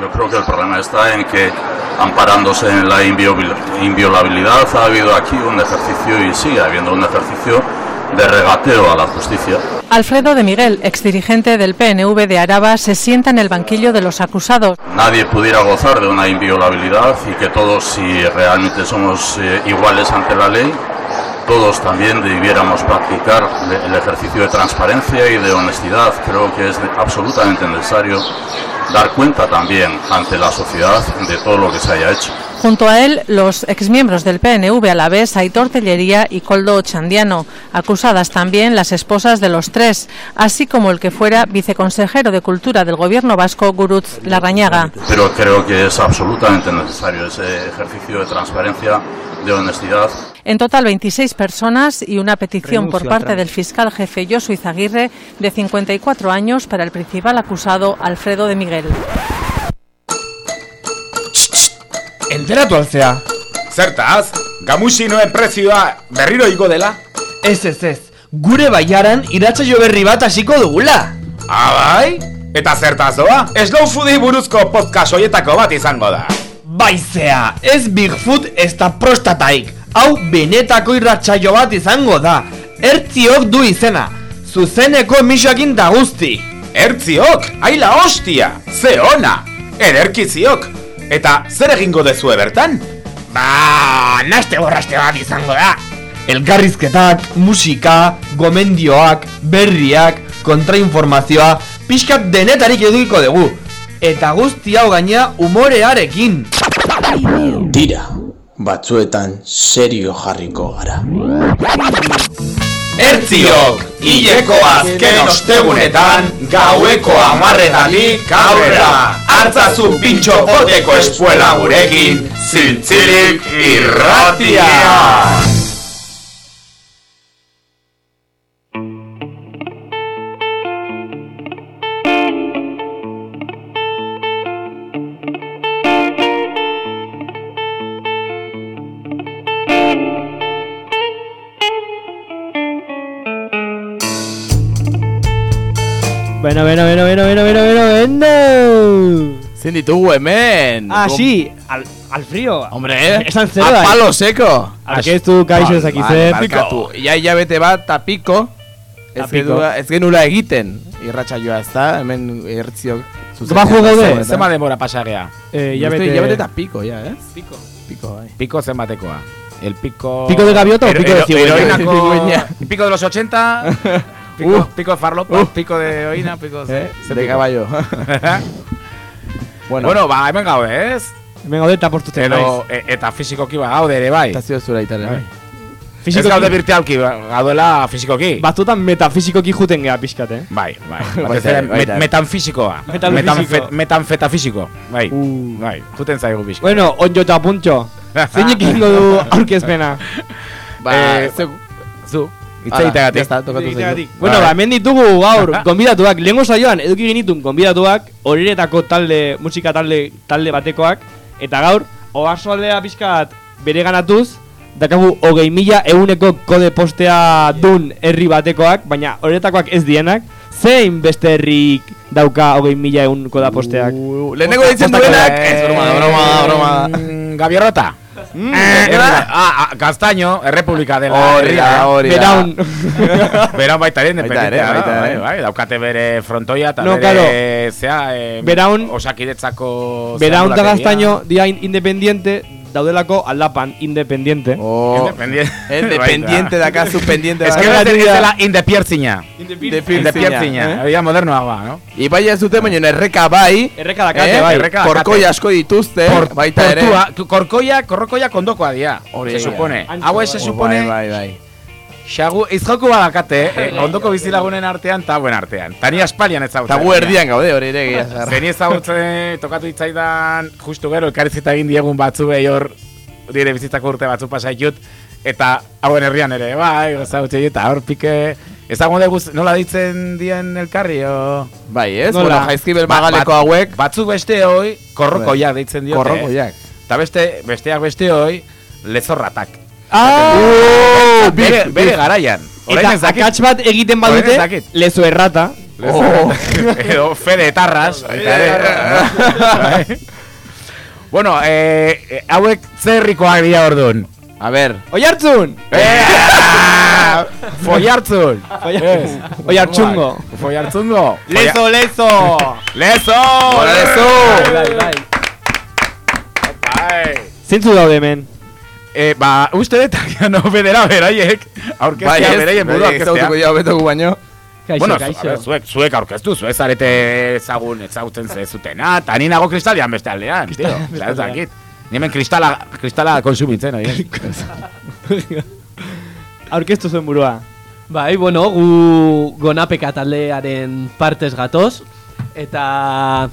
Yo creo que el problema está en que, amparándose en la inviolabilidad, ha habido aquí un ejercicio y sigue habiendo un ejercicio de regateo a la justicia. Alfredo de Miguel, exdirigente del PNV de Araba, se sienta en el banquillo de los acusados. Nadie pudiera gozar de una inviolabilidad y que todos, si realmente somos eh, iguales ante la ley, todos también debiéramos practicar el ejercicio de transparencia y de honestidad. Creo que es absolutamente necesario dar cuenta también ante la sociedad de todo lo que se haya hecho. Junto a él, los exmiembros del PNV a la vez, Aitor Tellería y Coldo Chandiano, acusadas también las esposas de los tres, así como el que fuera viceconsejero de Cultura del Gobierno vasco, Guruz Larrañaga. Pero creo que es absolutamente necesario ese ejercicio de transparencia, de honestidad. En total, 26 personas y una petición por parte del fiscal jefe Josu Izaguirre, de 54 años, para el principal acusado, Alfredo de Miguel. Enteratu altzea. Zertaz, gamusinoen prezioa berriro igo dela? Ez ez ez, gure baiaran iratsaio berri bat hasiko dugula. Abai? Eta zertaz doa? Slow Foodi buruzko podcast hoietako bat izango da. Baizea, ez Bigfoot ez da prostataik. Hau benetako irratsaio bat izango da. Ertziok du izena. Zuzeneko emisioakin da guzti. Ertziok? Aila hostia! Ze ona! Ederkiziok! Eta zer egingo dezue bertan? Ba, naste borraste bat izango da. Elkarrizketak, musika, gomendioak, berriak, kontrainformazioa, pixkat denetarik edukiko dugu. Eta guzti hau gaina umorearekin. Tira, batzuetan serio jarriko gara. Ertziok, hileko azken ostegunetan, gaueko amarretatik aurrera. Artzazu pintxo poteko espuela gurekin, zintzilik irratia! Ditugu hemen? Ah, sí, al, al frío. Hombre, eh? Esan zer A palo seco. Arkeztu kaixo ezaki zer. Barkatu. Ja hilabete bat ta piko. Ez genula- ez genula egiten. Irratsaioa ez da, hemen ertziok. Bajo gaude. Zema demora pasagea? Eh, Ya hilabete- hilabete ta piko, ja, ez? Piko. Piko, bai. Piko zenbatekoa. El pico... ¿Pico de gaviota o pico de cigüeña? Pico de los 80... Pico, Uh. pico de farlopa, pico de oina, pico de... Eh? De pico? caballo. Bueno, bueno, ba, hemen gaude, ez? Hemen gaude eta portu Edo, e, eta fizikoki ba gaude ere bai. Eta zio zura itale, bai. Ez gaude virtualki, ba, gaudela fizikoki. Batzutan metafizikoki juten gea pixkat, eh? Bai, bai. Baita Batez ere, ere, baita met, ere. metanfisikoa. Metanfisiko. Metanfe- Metanfetafisiko. Bai, Uh. bai. Juten zaigu pixka. Bueno, onjo eta puntxo. Zeinek ingo du aurkezpena. Ba, Eh, zeu- Zu, ya está, tokatu zaigu. Bueno, ba, hemen ditugu gaur gonbidatuak. Lehengo saioan eduki genitun gonbidatuak, horiretako talde, musika talde, talde batekoak, eta gaur, oarsoaldea pixkat bere ganatuz, dakagu hogei mila euneko kode postea dun herri batekoak, baina horretakoak ez dienak, zein beste herrik dauka hogei mila eun koda posteak? Uh, Lehenengo ditzen duenak. Ez, broma, da, broma, da, broma. da. Mm, Gabiarrota. Mm, Eh, ah, ah, Gaztaño, Errepublika dela. Hori da, hori da. Beraun. Beraun baita ere, Baita ere, independentea. baita bai, ere. bai, daukate bere frontoia eta No, bere, claro. zea, eh, Beraun- osakidetzako... Beraun zea gaztaino dia in- independiente, daudelako aldapan independiente. Oh, Independiente. eh, dependiente dakazu pendiente. Ez que bat. ez dela indepiertzina. Indepiertzina, eh? Da modernoagoa, no? Ibai ez dute baina erreka bai. Erreka dakate, eh? bai. Korkoi asko dituzte, Por- baita ere. korkoia, korkoia kondokoa dia. Hori se supone. Hau se supone... Bai, bai, bai. Xagu, izjoku badakate, eh, ondoko bizilagunen artean eta hauen artean. Tani aspalian ez Eta gu erdian gaude hori ere egia zara. Zeni ezagutzen tokatu hitzaidan justu gero elkarrizita egin diegun batzu hor dire bizitzako urte batzu pasaitut eta hauen herrian ere, bai, ezagutzen eta hor pike ezagun dugu nola ditzen dien elkarri, o... Bai, ez? Nola? Bueno, jaizkibel Ba- magaleko bat- hauek. Batzu beste hoi, korrokoiak deitzen diote. Korrokoiak. Eta beste, besteak beste hoi, lezorratak. Ah! Bere, bere garaian. Eta akats bat egiten badute, lezo errata, Oh. Edo Fede Tarras. baita ere. Bai. Bueno, eh, eh, hauek zerrikoak dira orduan. A ver. Oi hartzun! Eh, Foiartzun. Ez. Oi hartzungo! Foiartzungo. Lezo, lezo! Lezo! Lezo! Bai, bai, bai. Zintzu daude hemen. Eh, ba, uste dut no bedera beraiek aurkeztea Bai, ez, beraien bai, ezagutuko aurkeztea. jau beto gu baino. Kaixo, Bueno, kaixo. ver, zuek, zuek aurkeztu, zuek zarete ezagun, ezagutzen ze zutena, eta ni nago kristalian beste aldean, tío. Ez dakit. Ni hemen kristala, kristala konsumitzen, oie. Aurkeztu zuen burua. Bai, bueno, gu gonapeka taldearen partez gatoz eta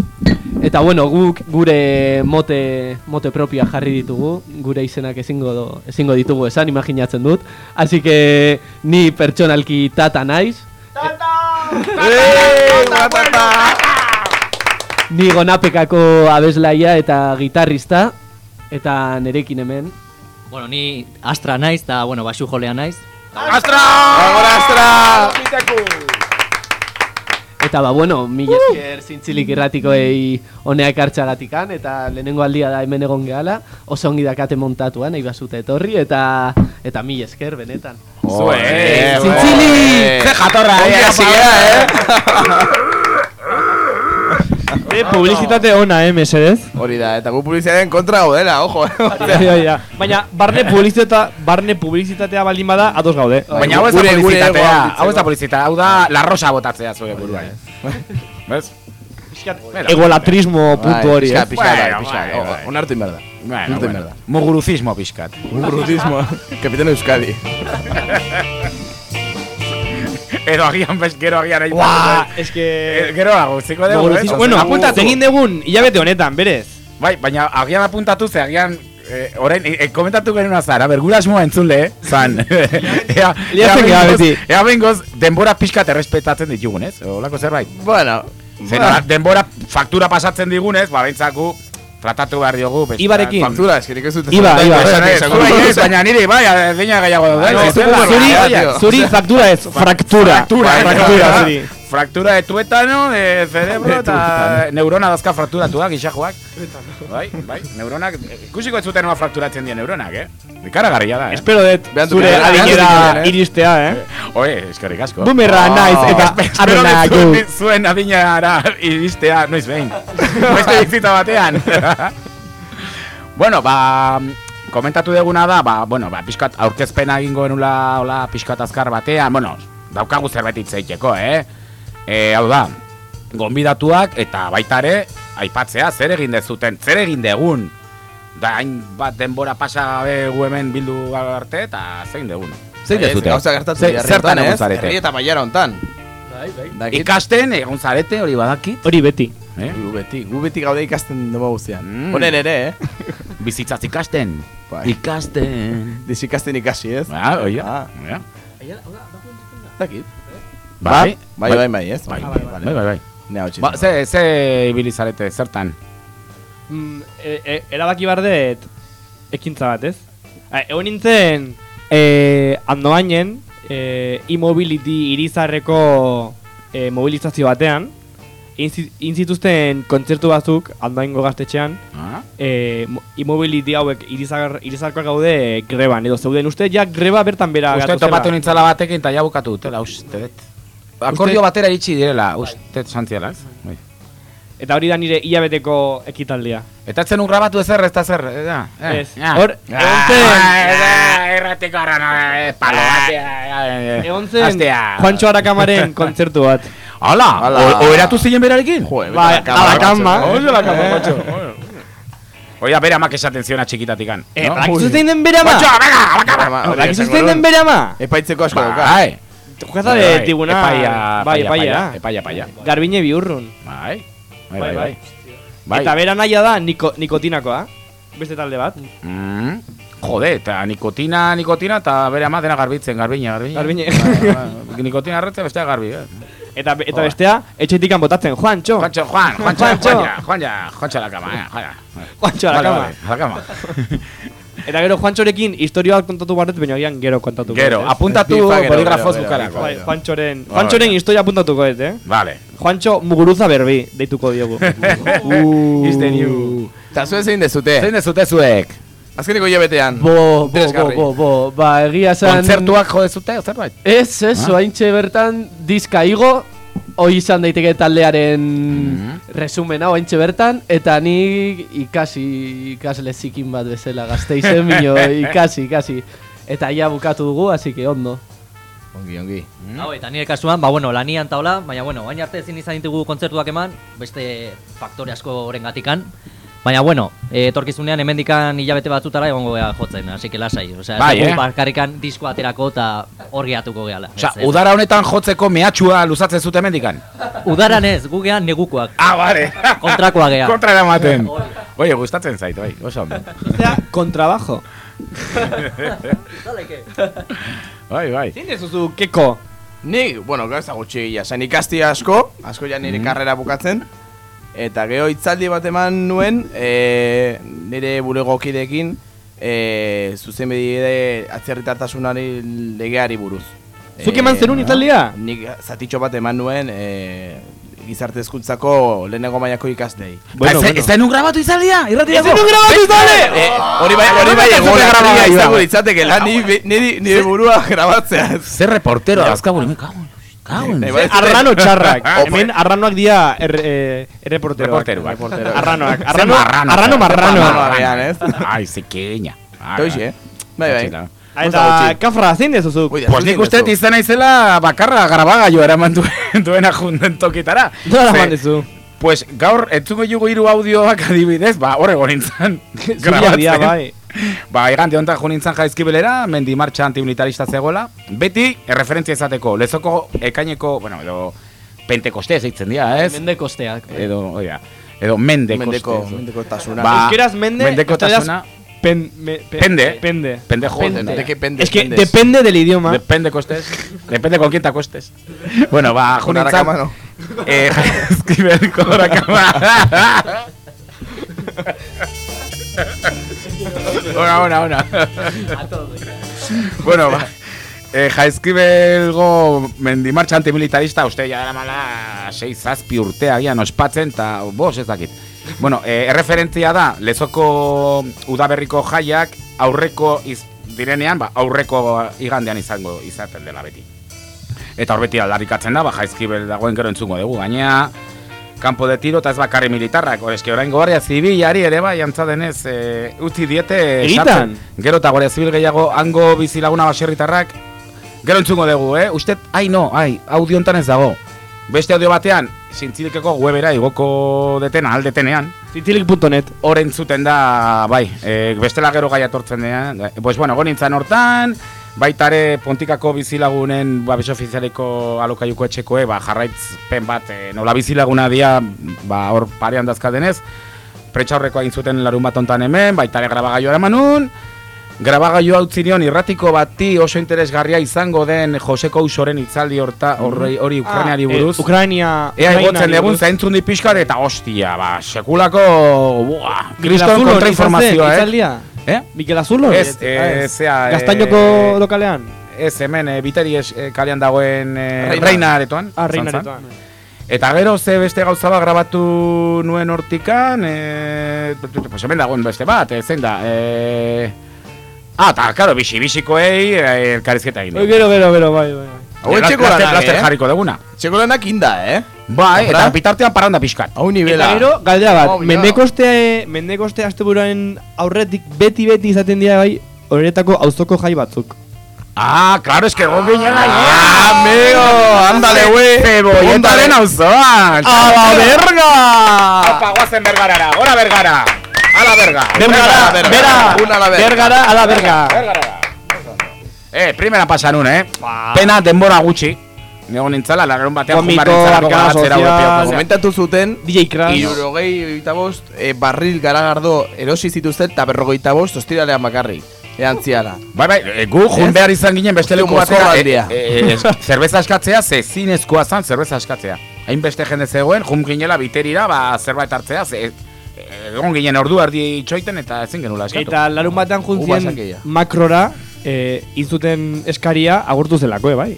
eta bueno, guk gure mote mote propia jarri ditugu, gure izenak ezingo do, ezingo ditugu esan imaginatzen dut. Así que ni pertsonalki tata naiz. Ni gonapekako abeslaia eta gitarrista. Eta nerekin hemen. Bueno, ni Astra naiz, eta, bueno, basu jolea naiz. Astra! Eta ba, bueno, mil esker zintzilik irratikoei honeak hartxagatikan Eta lehenengo aldia da hemen egon gehala. Oso ongi dakate montatuan, nahi basute etorri Eta eta mil esker, benetan. Zue, eh, Zintzilik! Ze jatorra, Ongi eh, eh? Eh, publizitate ona, eh, mesedez. Hori da, eta gu publizitateen kontra gaudela, ojo. Bai, bai, bai. Baina, barne publizitatea, barne publizitatea baldin bada, ados gaude. Baina hau ez da publizitatea, hau ez da publizitatea, hau da la rosa botatzea zure buruan. Bez? Bera. Egolatrismo puntu hori, Pixka, eh? pixka, bai, bai, bai. Onartu inberda. Bueno, bueno. Muguruzismo pixkat. Urrutismo. Kapitán Euskadi. Edo agian bez, gero agian nahi Buah, es que... Gero hago, ziko dugu, Gogoruzismo- eh? Bueno, apuntatu. egin degun hilabete honetan, berez. Bai, baina agian apuntatu ze agian eh, orain eh, komentatu genuen azara, bergurasmoa entzule, zan. ea, Liatzen gara behingoz- beti. Ea behingoz, denbora pixkat errespetatzen ditugun, ez? Olako zerbait. Bueno. Zer, nola, denbora faktura pasatzen digunez, ba, beintzaku, tratatu behar diogu. beste- Ibarekin. Faktura, eskerik ez dut. Iba, iba. baina niri, bai, gehiago no, ez zuri- Zuri, bai, bai. faktura ez, fraktura. Fraktura, Fraktura, eh, zuri. Fraktura de tuetano, de cerebro, eta neurona dazka frakturatuak, isajoak. Bai, bai, neuronak, ikusiko ez zuten noa frakturatzen dien neuronak, eh? Ikaragarria da, eh? Espero dut zure adinera behantu eh? iristea, eh? Oe, eskerrik asko. Bumerra naiz eta Espero arrena dut gu. zuen, zuen adinara iristea, noiz behin. Beste bizita batean. bueno, ba, komentatu deguna da, ba, bueno, ba, pixkat aurkezpena egingo genula, hola, pixkat azkar batean, bueno, daukagu zerbait hitz egiteko, eh? E, hau da, gonbidatuak eta baita ere, aipatzea, zer egin dezuten, zer egin degun. Da, hain bat denbora pasa gabe gu hemen bildu arte, eta zein degun. Zein Ez, dezute? Gauza gertatzen Zertan egon ez? zarete? Herri eta baiara hontan. Bai, bai Dakit. Ikasten, egon zarete, hori badakit. Hori beti. Eh? Gu beti, gu beti gaude ikasten dugu guztian. Mm. Honen ere, eh? Bizitzaz ikasten. Bai. Ikasten. Dizikasten ikasi, ez? Ba, oia. Ah. Ja. Dakit. Bai, Bai, bai, bai, ez? Bai, bai, bai, bai. Ne hau Ba, ze, ze ibili zarete, zertan? Mm, e, e, erabaki bar dut ekintza bat, ez? Egon nintzen e, andoainen e, e-mobility irizarreko e, mobilizazio batean egin zi- egin zituzten kontzertu batzuk andoaingo gaztetxean Ah? e, mo- e-mobility hauek irizar, irizarkoak gaude greban edo zeuden uste ja greba bertan bera Uste topatu nintzala batekin eta ja bukatu dutela, uste dut. Akordio batera iritsi direla, uste santziela, ez? Bai. Eta hori da nire hilabeteko ekitaldia. Eta etzen un grabatu ezer, ez da zer, eh, da, eh, Ez. Hor, Ah, egon zen- ah, Erratiko arra, no, eh, eh, Egon zen. Juancho Arakamaren kontzertu bat. Hala, oeratu ziren berarekin? Jo, Bai, a la cama. Oye, la cama, macho. Oia, bere amak esaten zion atxikitatikan. Eh, no? badakizu zein den bere ama? Macho, venga, a la cama! Badakizu zein den bere ama? Epaitzeko asko. Bai. Jueza de tribunal. Epaia, bai, epaia, epaia. epaia. Garbine biurrun. Bai, bai, Bai, bai, bai. bai. Eta bera naia da niko, nikotinakoa. Beste talde bat. Mm. Jode, eta nikotina, nikotina, eta bere ama dena garbitzen, garbina. Garbine. Bai, bai. nikotina arretzen, bestea garbi, eh. Eta, eta bestea, etxetikan botatzen, Juancho. Juancho, Juan, Juancho, Juancho. Juan, ya, Juan, ya, Juancho a la cama, eh, Juan, ya. Juancho a la Vale, cama. vale, a la cama. Eta gero Juantxorekin historia bat kontatu barret, baina agian gero kontatuko. Gero, eh? apuntatu gero, bukarako. Bai, Juantxoren, Juantxoren ja. historia apuntatuko dut, eh? Vale. Juantxo Muguruza Berbi, deituko diogu. Uh, Is the new. Eta zuen zein dezute? Zein dezute zuek? Azkeniko hilabetean. Bo, bo, bo, Interesgarri. bo, bo, ba, egia zan... Kontzertuak jo dezute, zerbait? Ez, ez, Ah. oaintxe bertan, diska igo, hoi izan daiteke taldearen Mhm. resumena oaintxe bertan, eta ni ikasi, ikasle zikin bat bezala gazteizen, bino, ikasi, ikasi. Eta ja bukatu dugu, así que ondo. Ongi, ongi. Hau, eta nire kasuan, ba, bueno, lanian taula, baina, bueno, baina arte ezin izan ditugu kontzertuak eman, beste faktore asko horren gatikan. Baina, bueno, e, etorkizunean hemendikan hilabete batzutara egongo gea jotzen, así que lasai. Osea, Bai, ez dugu eh? bakarrikan disko aterako eta hor geatuko gehala. Ez. udara honetan jotzeko mehatxua luzatzen zute mendikan? Udaran ez, gu gean negukoak. Ah, bale. Kontrakoa gea. Kontra eramaten. Oye, gustatzen zait, bai, oso ondo. Osea, kontrabajo. Bai, bai. Zein dezuzu, keko? Ni, bueno, gauza gutxi egia, zen ikasti asko, asko ja nire karrera bukatzen, eta gero hitzaldi bat eman nuen, e, nire bulegokidekin, e, zuzen bedide atzerritartasunari legeari buruz. Zuk eman zenun hitzaldia? Nik zatitxo bat eman nuen, e, gizarte hezkuntzako lehenengo mailako ikaslei. Bueno, ez, bueno. ez da enun grabatu izaldia? Irratiako? Ez zenun grabatu izaldia? Hori bai, hori bai, grabagailua. grabagailua izango litzateke, lan nire burua grabatzea. Zer reportero dazkabu, me cago en- Nahi bai, Arrano txarrak. Ope. Hemen arranoak dira er, eh, erreporteroak. Reporteroak. Arranoak. Arrano, marrano, arrano marrano. ez? Ai, zekeina. Toixe, bai, bai. Eta, kafra, zein dezuzuk? Ui, Pues nik uste izan naizela bakarra grabagailu eraman duen, duena junden tokitara. Nola eman dezu? Pues gaur entzungo jugu hiru audioak adibidez, ba, hor egon nintzen. Zuria dia, bai. Ba, igante honetan jo nintzen jaizkibelera, mendi martxa antiunitarista zegoela. Beti, erreferentzia izateko, lezoko ekaineko, bueno, edo pentekostea zeitzen dira, ez? Mende kosteak. Edo, oia, edo mende Mendeko, koste. mendeko tasuna. Ba, Euskeraz mende, mendeko tasuna, pen, me, pe- Pende. Pende. pende joder. de que pende, Es que pendes. depende del idioma. Depende costes. Depende con quién te acuestes. Bueno, ba, Con junintzan. Arakama no. Eh, escribir con Arakama. Ona, ona, ona. bueno, ba. Eh, jaizkibelgo mendimartxa antimilitarista, uste ja dara mala 6 zazpi urtea gian ospatzen, eta bos ez dakit. Bueno, eh, erreferentzia da, lezoko udaberriko jaiak aurreko iz, direnean, ba, aurreko igandean izango izaten dela beti. Eta hor beti aldarrikatzen da, ba, jaizkibel dagoen gero entzungo dugu, gainea kanpo de tiro eta ez bakarri militarrak, eski orain guardia zibilari ere bai, antza denez, e, utzi diete sartzen. Gero eta guardia zibil gehiago hango bizilaguna baserritarrak, gero entzungo dugu, eh? Uste, ai no, ai, audio hontan ez dago. Beste audio batean, zintzilikeko webera igoko detena, aldetenean, Zintzilik.net. hor entzuten da, bai, e, bestela gero gai atortzen denean. Eh, Pues bueno, gonintzan hortan, baitare pontikako bizilagunen ba, ofizialeko alokaiuko etxekoe, ba, jarraitzpen bat, e, nola bizilaguna dia, ba, hor parean dazkadenez, pretxaurrekoa egin zuten larun bat ontan hemen, baitare grabagailua eramanun, grabagailua utzi nion irratiko bati oso interesgarria izango den Joseko Usoren itzaldi horta, horri, hori Ukrainiari buruz. Ah, eh, Ukrainia. Ea egotzen Ukrainari buruz. zaintzun di pixkat eta hostia, ba, sekulako, Mikel kriston kontrainformazioa, eh? itzaldia? Eh? Mikel Azulo? Ez, eh, zea... Gaztainoko lokalean? Ez, hemen, eh, biteri es, eh, kalean dagoen eh, Reina. aretoan. Ah, reina aretoan. Eta gero ze beste gauza bat grabatu nuen hortikan, eh, pues hemen dagoen beste bat, eh, zein da, eh... Ah, eta, karo, bixi-bixikoei eh, elkarrizketa egin. Gero, gero, gero, bai, bai. Hau etxeko Laster- lanak, laster eh? jarriko deguna. Txeko lanak inda, eh? Bai, eta Ahora? bitartean paranda pixkat. Hau Eta nivela. gero, galdera bat, Oh, mendekoste, mendekoste asteburuaren aurretik beti-beti izaten dira bai, horretako auzoko jai batzuk. Ah, claro, es que egon ginen Ah, amigo, ándale, güey. Cebolletaren auzoan. ¡A la verga! Opa, guazen bergarara, gora bergara. A la verga. Bergara, verga. bera, Una a la verga. bergara, a la verga. Bergarara. Eh, primera pasa nun, eh. Pena denbora gutxi. Nego nintzala, larun batean arkada garatzera sozial. webpeoko. Komentatu zuten, DJ Crash. irurogei bost, e, barril garagardo erosi zituzten, eta berrogeita bost, ostiralean bakarrik. Ean ziala. Bai, bai, e, gu jun behar izan ginen beste leku batera. E, e, es- zerbeza eskatzea, ze zinezkoa zan zerbeza eskatzea. Hainbeste jende zegoen, jun ginela biterira, ba, zerbait hartzea, ze, e, egon ginen ordu erdi itxoiten eta ezin genula eskatu. Eta larun batean juntzien makrora eh, inzuten eskaria agurtu zelako, eh, bai.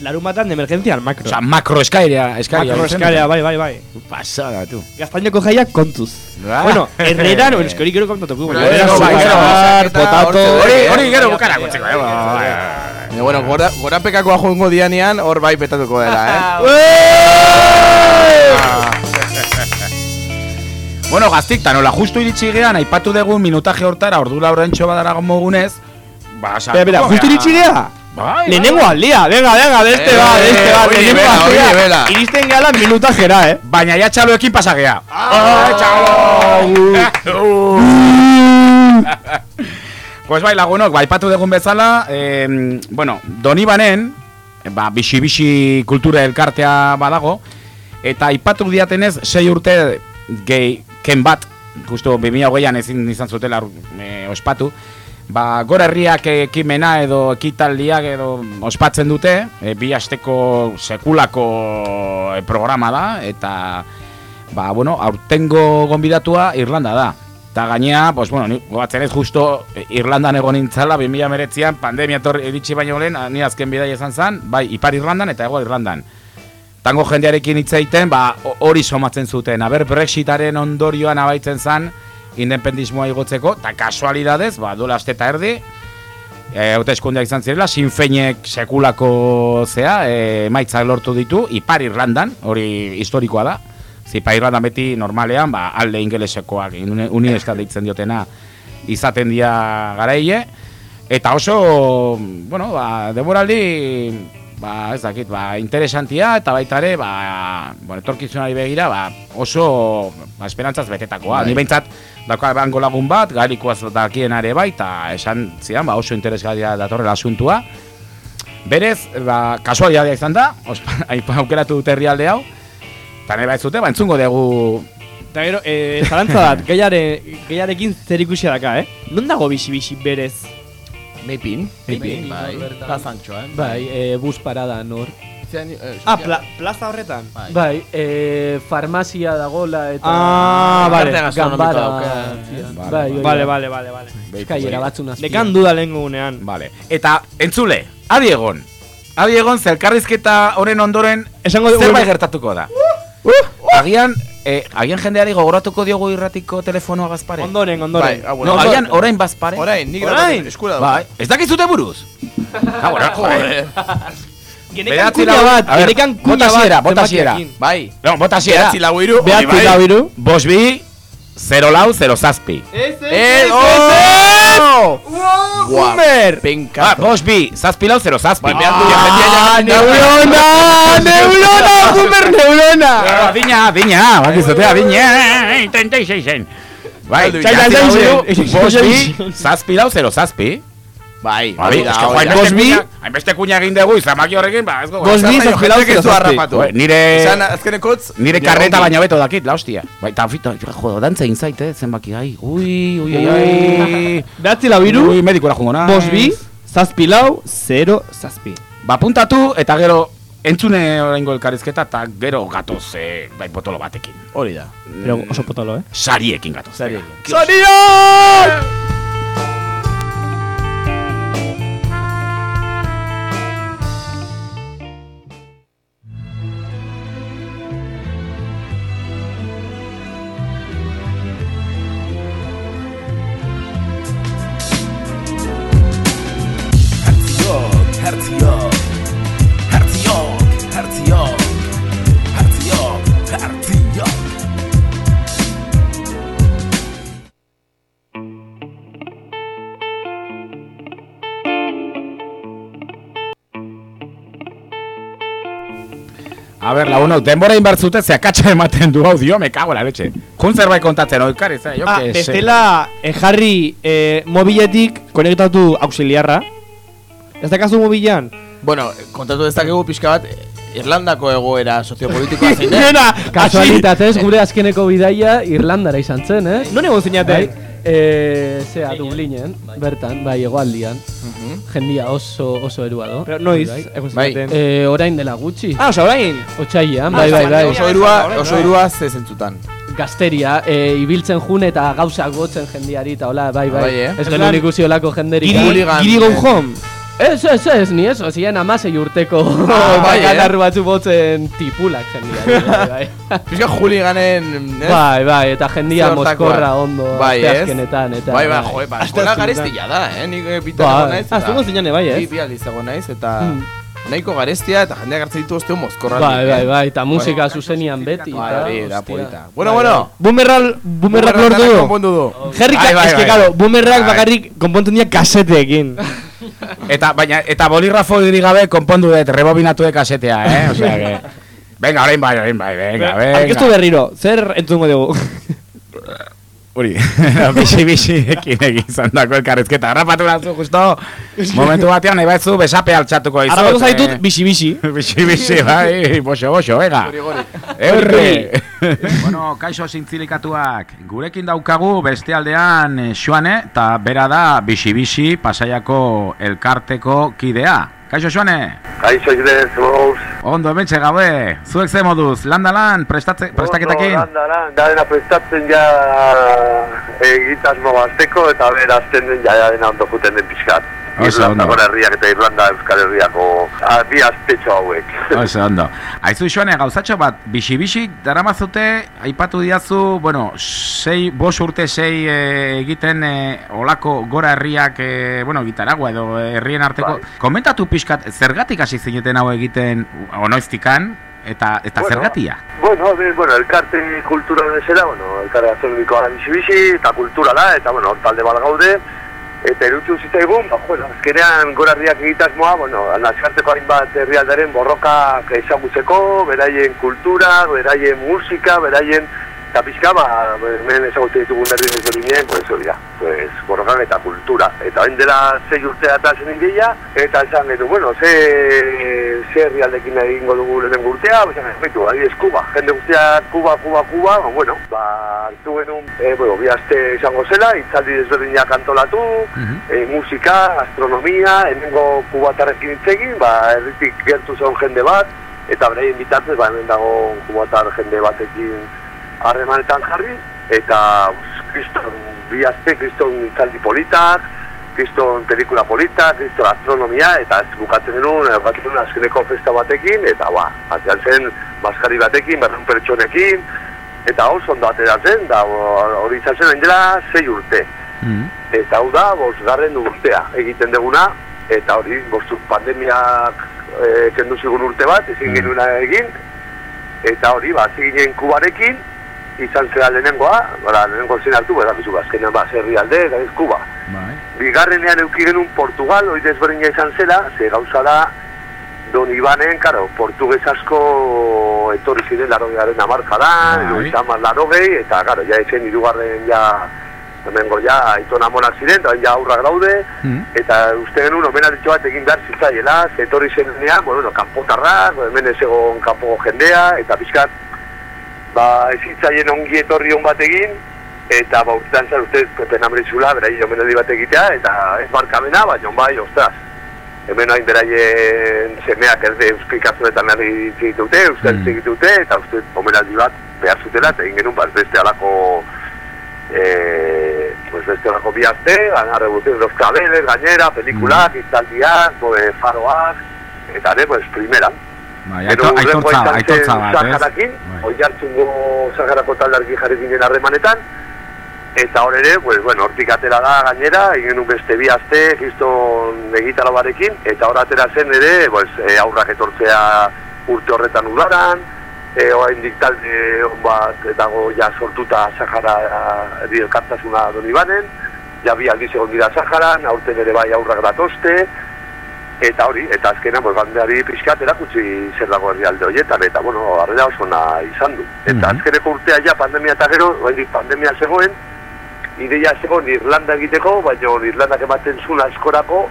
Larun batean de emergencia al makro. Osa, makro eskaria, eskaria. makro eskaria, bai, bai, bai. Pasada, tu. Gaztainoko jaiak kontuz. Ah. Bueno, herreran, bueno, eskori gero kontatuko. Bueno, bai, gero, bai, potato... Hori, Hori gero bukara gutxiko, eh? bai. Baina, bueno, gora, gora pekakoa joango dianean, hor bai petatuko dela, eh? Bueno, gaztik, ta nola justu iritsi gean, aipatu dugu minutaje hortara, ordu laurentxo badara mogunez, ba, sa, Bera, bera, justu iritsi gea? Bai, Lehenengo aldia, venga, venga, beste Eh, ba, beste ba, lehenengo aldia. Iristen gehala minutajera, eh? Baina ja txaloekin pasagea. Pues bai, lagunok, bai, patu dugun bezala, eh, bueno, doni banen, ba, bixi-bixi kultura elkartea badago, eta aipatu diatenez, sei urte gehi, ken bat, justu 2008an ezin izan zutela e, ospatu, ba, gora herriak ekimena edo ekitaldiak edo ospatzen dute, e, bi asteko sekulako e, programa da, eta ba, bueno, aurtengo gonbidatua Irlanda da. Eta gainea, pues, bueno, ni gogatzen ez justo eh, Irlandan egon nintzala, 2000 pandemia torri iritsi baino lehen, ni azken bidai izan zen, bai, Ipar Irlandan eta Ego Irlandan. Tango jendearekin hitz egiten, ba, ho- hori somatzen zuten. Aber, Brexitaren ondorioan abaitzen zen, independismoa igotzeko, eta kasualidadez, ba, dola aste eta erdi, e, hauteskundeak izan zirela, Sinfeinek sekulako zea, e, emaitzak lortu ditu, Ipar Irlandan, hori historikoa da, Zipa Irlandan beti normalean, ba, alde ingelesekoak, uni- unieskat deitzen diotena, izaten dira garaile, eta oso, bueno, ba, demoraldi, ba, ez dakit, ba, interesantia, eta baita ere, ba, bueno, etorkizunari begira, ba, oso, ba, esperantzaz betetakoa. Bai. Ni behintzat, dauka bango lagun bat, galikoaz dakien ere bai, eta esan zidan, ba, oso interesgarria datorrela asuntua. Berez, ba, kasualidadea izan da, ospa, aukeratu dute herrialde hau, eta nire baitzute, ba, entzungo dugu Eta gero, eh, zalantza bat, gehiare, gehiarekin zer ikusia daka, eh? Non dago bisi-bisi berez? Meipin. Meipin. Bai. Plazantxoa, eh? Bai, e, bus parada nor. Zean, eh, Ah, pla, plaza horretan? Bai, e, farmazia dagola eta... Ah, vale. Dauka. Bai, Vale, vale, vale, vale, vale. Eskailera batzun azpian. Dekan duda lehen gunean. Vale. Eta entzule, adi egon. Adi egon, zelkarrizketa honen ondoren Esango zerbait gertatuko da. Agian, eh, agian jendeari gogoratuko diogu irratiko telefonoa gazpare. Ondoren, ondoren. Bai, ah, bueno. No, agian orain bazpare. Orain, nik Orain? eskura dago. Bai, ez dakizute buruz. Ah, bueno, joder. Genekan kuña bat, genekan kuña bota bat. bota hasiera. zenbakiakin. Bai. No, bota hasiera. Behatzi lau hiru. Behatzi Bai, bai. lau hiru. Bos bi, 0 lau, 0 zazpi. Eh, oh! Guau, Boomer! Ah, penkazo. bos bi, zazpi lau, 0 zazpi. Bai, neurona! Neurona! Boomer neurona! Ah, Adina, adina, bakizute, adina, 36 zen. Bai, Galdu, bederatzi lau jaitzen hiru, zen. bos bi, zazpi lau, 0 zazpi. Bai, Bai, hori da, eske hori joan da. Bos bi, hainbeste kuña egin dugu, izamaki horrekin, ba, ez gogo. Bos bi, Baina zazpi lau, jendeak ez du zazpi. harrapatu. Bai, nire... Izan azkenekotz... Nire karreta baina beto dakit, la hostia. Bai, eta fito, jo, dantza egin zait, eh, zenbaki, ai, ui, ui, ai, ai. Behatzi lau hiru, Ui, medikura jungo naiz. bos bi, zazpi lau, zero zazpi. Ba, puntatu, eta gero, entzune oraingo elkarrizketa, eta gero gatoz, eh, bai, botolo batekin. Hori da. Pero oso potolo, eh? Sariekin gatoz. Sariekin. ¡Sonido! A ber, lagunok, denbora inbertzute ze ematen du hau dio, me cago en la leche. Jun zerbait kontatzen, oikar, ez, eh, jo Ah, que sé. bestela eh, jarri eh, mobiletik konektatu auxiliarra. Ez dakazu mobilean? Bueno, kontatu dezakegu pixka bat, Irlandako egoera soziopolitikoa zein den. Nena, Kasualitatez, gure azkeneko bidaia Irlandara izan zen, eh? Non egon zinate? Bai, e, zea, Dublinen, bertan, bai, egoaldian. Jendia oso, oso erua do. Pero noiz, Bai. egon Bai. zinaten. E, orain dela gutxi. Ah, osa orain? Otsailean, bai, bai, bai. Oso irua, oso irua ze zentzutan. gazteria, e, ibiltzen jun eta gauzak gotzen jendiari, eta hola, bai, bai. Bai, eh? Ez En genuen plan, ikusi olako jenderik. giri- giri eh. home. Ez, ez, ez, ni ez, ozien amasei urteko Ah, bai, eh? ganar batzu botzen tipulak jendiari, bai, bai. Pizka juliganen... ez? Bai, bai, eta jendia mozkorra ondo Bai, ez? asteazkenetan, eta Bai, bai, joe, ba, eskola garestia da, eh? Nik eh, Bai. bitako naiz. eta- Ah, zungo zinane, bai, ez? Bi, bi aldiz dago naiz, eta... Hmm. Nahiko garestia eta jendeak hartzen ditu osteo mozkorra. Bai, bai, bai, eta musika zuzenian beti. Bai, eta, hori da polita. Bueno, bueno. Bumerral, bumerrak Bumerrak lortu du. konpondu du. Jerrik, Bai, bai, eske, bai. claro, bumerrak Bai. bakarrik konpontzen dira kaseteekin. Eta, baina, eta boligrafo irik gabe konpondu dut, rebobinatu dut kasetea, eh? Osea, que... Venga, orain bai, orain bai, venga, venga. Arkeztu berriro, zer entzungo dugu? Uri, bisi bisi ekin egin zandako elkarrizketa. Harrapatu nazu, justo, momentu batean nahi baitzu besape altxatuko izu. Arrapatu zaitut, bisi-bisi. bisi bisi, bai, boxo, boxo, venga. Eurre. bueno, kaixo zintzilikatuak, gurekin daukagu beste aldean eh, Xoane, eta bera da bisi-bisi pasaiako elkarteko kidea. Kaixo Xoane? Kaixo zemauz. Ondo, hementxe gabe, zuek ze moduz, landalan, prestatze, prestaketakin? Ondo, landa, landa, dena prestatzen ja egitasmo bazteko eta berazten den ja dena ondo juten den pixkat. Oso ondo. Irlandako herriak eta Irlanda Euskal Herriako ah, bi aztetxo hauek. Oso, ondo. Aizu Xoane, gauzatxo bat, bisi-bisi daramazute, aipatu diazu, bueno, sei, bos urte sei eh, egiten eh, olako gora herriak, eh, bueno, gitaragua edo herrien arteko. Komentatu pixkat, zergatik hasi zineten hau egiten, onoiztikan, eta, eta Bueno, zergatia? Bueno, be, bueno, elkarte kultura desera, bueno, elkarte gastronomikoa da bizi eta kultura da, eta bueno, talde bat gaude, eta erutu zitzaigun, ba, bueno, azkenean gora herriak egitasmoa, bueno, nazioarteko hainbat herrialdaren borrokak ezagutzeko, beraien kultura, beraien musika, beraien, eta pixka, ba, hemen ezagutzen ditugun herri desberdinen, pues hori da, pues borrokak eta kultura. Eta hain dela zei urtea eta zen ideia, eta esan genuen, bueno, ze, ze herrialdekin egingo dugu lehen urtea, esan genuen, adibidez, Kuba, jende guztiak Kuba, Kuba, Kuba, ba, bueno, ba, hartu genuen, e, bueno, bi aste izango zela, itzaldi desberdinak antolatu, e, musika, astronomia, hemengo kubatarrekin hitz egin, ba, herritik gertu zen jende bat, eta beraien bitartez, ba, hemen dago kubatar jende batekin harremanetan jarri, eta kriston bi aste, kriston itzaldi politak, kriston pelikula politak, kriston astronomia, eta ez bukatzen genuen, eh, bukatzen genuen azkeneko festa batekin, eta ba, atzean zen maskari batekin, berrun pertsonekin, eta oso ondo ateratzen, da hori izan zen dela sei urte. Eta hau da, bosgarren urtea egiten duguna, eta hori, bostu pandemiak e, kendu zigun urte bat, ezin genuena egin, eta hori, ba, ginen kubarekin, izan zera lehenengoa, bara, lehenengo zin hartu, bera, bizu, azkenean ba, zerri alde, eta ez kuba. Bai. Bigarrenean euki genuen Portugal, hori desberdina izan zela, ze gauza da, Don Ibanen, karo, portugues asko etorri ziren larogeiaren amarkadan, Bai. bai. hamar larogei, eta, karo, ja ezen irugarren ja, hemengo ja, aitona monak ziren, eta ja aurrak daude, eta uste genuen omenatitxo bat egin behar zitzaiela, ze etorri zenean, bueno, kanpotarrak, hemen ez egon kanpoko jendea, eta pixkat, ba, ez zitzaien ongi etorri hon bat egin, eta ba, urtean zen uste Pepe Namrizula, berai omenaldi bat egitea, eta ez barkamena, baina bai, ostras, hemen hain beraien semeak ez de euskikazunetan ari ditute, euskal mm. dute, eta uste omenaldi bat behar zutela, eta egin genuen, ba, ez beste alako eh, pues beste alako bihazte, gana revolución de los claveles, gainera, pelikulak, mm. izaldiak, pues, faroak, eta ne, pues, primeran. Bai, aito- aitortza, aitortza bat, ez? Saharakin, oi hartzungo Saharako taldarki jarri ginen harremanetan, eta hor ere, pues, bueno, hortik atera da gainera, egin genuen beste bi aste, kriston egitara barekin, eta hor atera zen ere, pues, e, aurrak etortzea urte horretan udaran, e, orain talde on bat dago ja sortuta Sahara eri elkartasuna doni banen, ja bi aldiz egon dira Saharan, aurten ere bai aurrak datoste, eta hori, eta azkena, pues, bandeari pixkat erakutsi zer dago herrialde horietan, eta, bueno, harrera oso izan du. Eta azkeneko urtea ja pandemia eta gero, oraindik pandemia zegoen, ideia zegoen Irlanda egiteko, baina Irlandak ematen zuen askorako,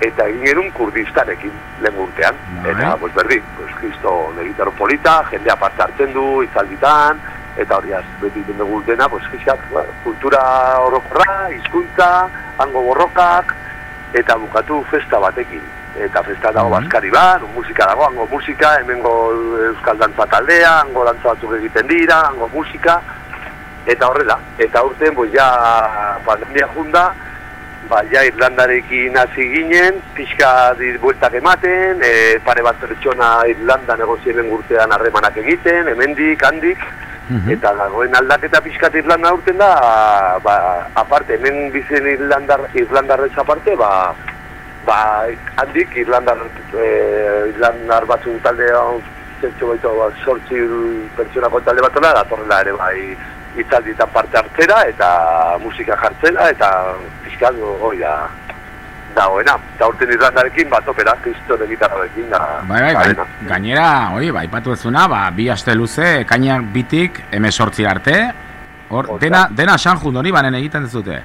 eta egin genuen kurdistanekin lehen urtean. Eta, pues, berdin, pues, kristo negitaro polita, jendea parte hartzen du, izalditan, eta hori az, beti egiten dugu dena, pues, pixkat, ba, kultura orokorra, hizkuntza, hango borrokak, eta bukatu festa batekin. Eta festa dago baskari bat, musika dago, hango musika, hemengo euskal dantza taldea, hango dantza batzuk egiten dira, hango musika, eta horrela, eta urten, pues, ja, pandemia junda, ba, ja, Irlandarekin hasi ginen, pixka bueltak ematen, e, pare bat pertsona Irlanda negozieben urtean harremanak egiten, hemendik, handik, eta dagoen aldaketa pixkat Irlanda urten da, ba, aparte, hemen bizen Irlandar, Irlandarrez aparte, ba, ba, handik Irlandar, e, Irlandar batzuk talde hau, zentzu baitu, ba, sortzi pertsonako talde bat da, datorrela ere, bai, hitzalditan parte hartzera, eta musika jartzera, eta pixkat, hoi da, dagoena. Eta urten Irlandarekin, bat opera, kristore gitarrarekin, da, Bai, bai, gain, gainera, hori, bai, patu ezuna, ba, bi aste luze, ekainak bitik, emesortzi arte, hor, dena, dena Sanjun doni banen egiten dezute.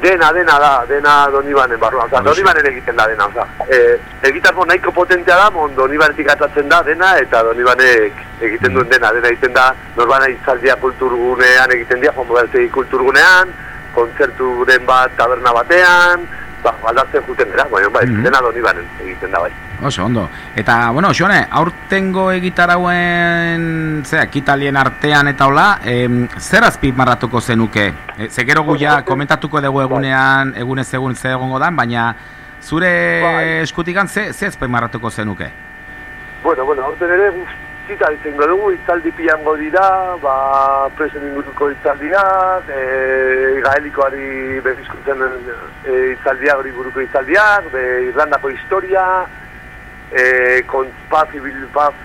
Dena, dena da, dena Donibanen barruan, oza. Donibanen egiten da dena, oza. E, egitarko nahiko potentea da, mon Donibanetik atatzen da dena, eta Donibanek egiten duen dena, dena egiten da, norbana izaldia kulturgunean egiten dira, joan kulturgunean, kontzerturen bat taberna batean, ba, aldatzen juten dira, baina bai, Mhm. dena Donibanen egiten da bai. Oso, ondo. Eta, bueno, Xone, aurtengo egitarauen, zera, kitalien artean eta hola, em, zer azpimarratuko zenuke? E, ze gero gu ja komentatuko dugu egunean, egunez egun ze egongo dan, baina zure eskutikan ze, ze azpimarratuko zenuke? Bueno, bueno, aurten ere guztita izango dugu, itzaldi piango dira, ba, presen inguruko itzaldiak, e, gaelikoari behizkuntzen e, itzaldiak, hori buruko itzaldiak, be, Irlandako historia, e, konpaf, ibilpaf,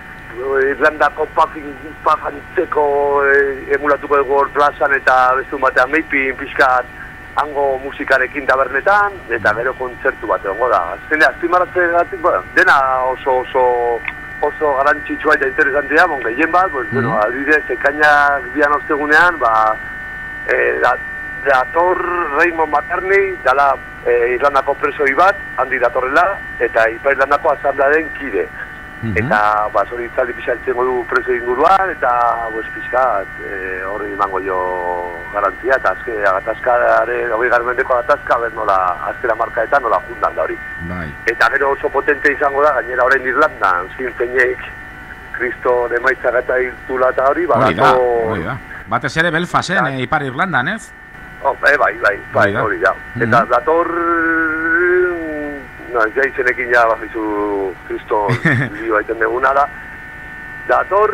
Irlandako pafin, paf antzeko e, emulatuko dugu hor plazan eta beste batean meipin pixkat hango musikarekin tabernetan, eta gero kontzertu bat egongo da. Azkenean, azpimarratzen dena oso oso oso garantzitsua eta interesantea, bon, gehien bat, pues, bueno, adibidez, ekainak bian ostegunean, ba, e, da, dator Raymond McCartney, dala e, Irlandako presoi bat, handi datorrela, eta Ipa Irlandako asamblaren kide. Eta, ba, zori itzaldi pixaltzen du preso inguruan, eta, pues, pixkat, e, horri emango jo garantzia, eta azke, agatazkaren, hogei garmendeko agatazka, ber nola, azkera markaetan nola jundan da hori. Bai. Eta gero oso potente izango da, gainera orain Irlandan, zin zeinek, kristo emaitza eta hiltula eta hori, Hori da, hori da. Batez ere Belfasen, e, Ipar Irlandan, ez? Oh, bai, bai, bai, bai, hori da. Eta dator... No, ja izenekin ja bajizu kristo lio aiten deguna da. Dator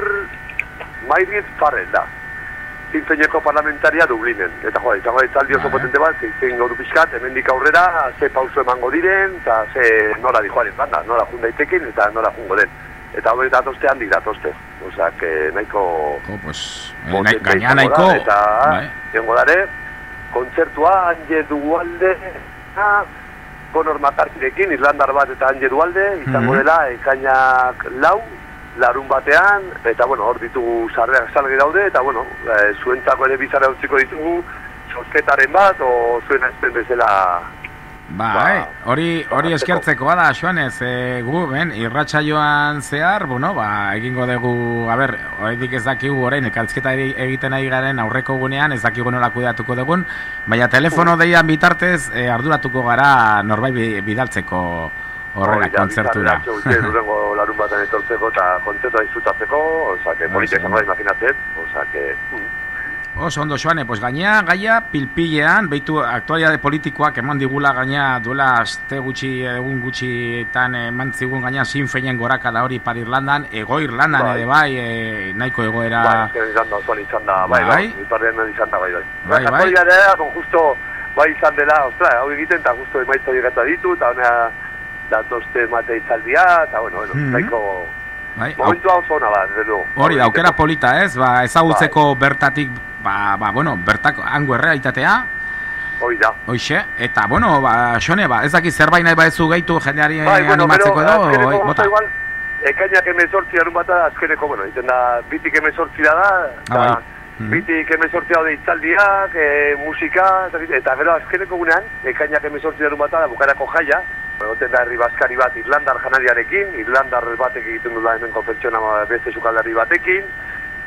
Mairit Farrell da. Zintzeineko parlamentaria Dublinen. Eta joa, izango itzaldi oso potente bat, zein gauru pixkat, hemendik aurrera, ze pauso emango diren, eta ze nora di joan Irlanda, nora jun daitekin, eta nora jungo den. Eta hori datoste handik datoste. Osa, que nahiko... Oh, pues, eh, nahi- gaina izango da, nahiko... Eta, bai. Dare, kontzertua Anje Dualde, ah, Conor McCarthyrekin, Irlandar bat eta Anje Dualde, izango Mhm. dela, ekainak lau, larun batean, eta bueno, hor ditugu sarreak salgi daude, eta bueno, e, zuentzako ere bizarra utziko ditugu, sosketaren bat, o zuen ezten bezala Bai, hori hori eskertzeko bada, Joanez, e, gu, ben, irratsaioan zehar, bueno, ba, egingo dugu, a ber, oraindik ez dakigu orain eri- egiten ari garen aurreko gunean, ez dakigu nola kudeatuko dugun, baina telefono deian bitartez e, arduratuko gara norbait bi- bidaltzeko horrela Hori da, kontzertura. uste, durengo larun batean etortzeko eta kontzertua disfrutatzeko, oza, que polita izango da, imaginatzen, oza, que... mm. Oso ondo Joane, pues gaina gaia pilpilean, beitu aktualitate politikoak eman digula gaina duela aste gutxi egun gutxitan eman zigun gaina Sinn Feinen goraka da hori par Irlandan, ego Irlandan Bai. ere bai, e, nahiko egoera Bai, izan da, osoan izan da, bai, Bai. bai, izan da, bai, bai. Bai, bai. Con justo, bai izan dela, ostra, hau egiten, eta justo gata ditu, eta honea datozte mate itzaldia, eta bueno, bueno, Mhm. nahiko... Bai, Momentua oso ona da, desde luego. hori da, aukera polita ez, ba, ezagutzeko bertatik, ba, ba, bueno, bertako hango errealitatea, Hoi da. Hoixe, eta bueno, ba, Xone, ba, ez dakit zerbait nahi baezu gehitu jendeari Bai, bueno, animatzeko pero, edo, oi, bota. igual, ekainak emezortzi arun bat da, azkeneko, bueno, iten da, bitik emezortzi da da, Ah, bai. Eta bitik emezortzi daude itzaldiak, e, musika, eta, gero azkeneko gunean, ekainak emezortzi arun bat da, bukarako jaia, egoten da herri baskari bat Irlandar janariarekin, Irlandar batek egiten dula hemen konfekziona beste sukaldari batekin,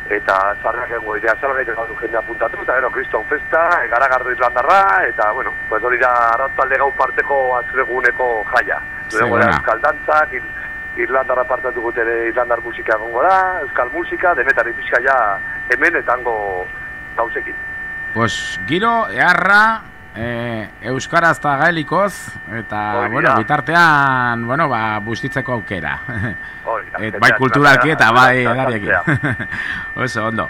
eta zarrak egongo dira salgait gaur jende apuntatu, eta gero Kriston Festa, e, Irlandarra, eta bueno, pues hori da arratzalde gau parteko azreguneko jaia. Luego da Segura. Irlandar apartatu gute ere Irlandar musika egongo da, Euskal musika, denetari pixka ja hemen eta hango gauzekin. pues, giro, eharra, eh, euskaraz eta gaelikoz, eta, Hori bueno, da. bitartean, bueno, ba, bustitzeko aukera. Da, Et, bai kulturalki eta bai edariekin. Oso, ondo.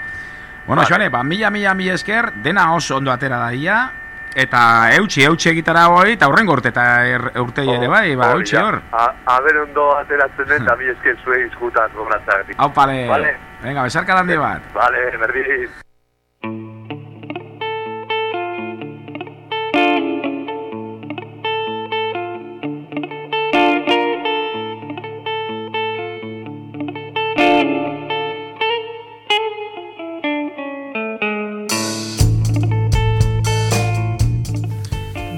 Bueno, Vale. Joane, ba, mila, mila, mila esker, dena oso ondo atera daia, eta eutxi, eutxi egitara hori, eta hurrengo urte, eta er, urte ere bai, ba, Hori eutxi hor. A, a ber ondo ateratzen den, da mi esker zuei izkutan gobratzagatik. Hau pale, Vale. venga, besarka handi bat. Vale, berdin.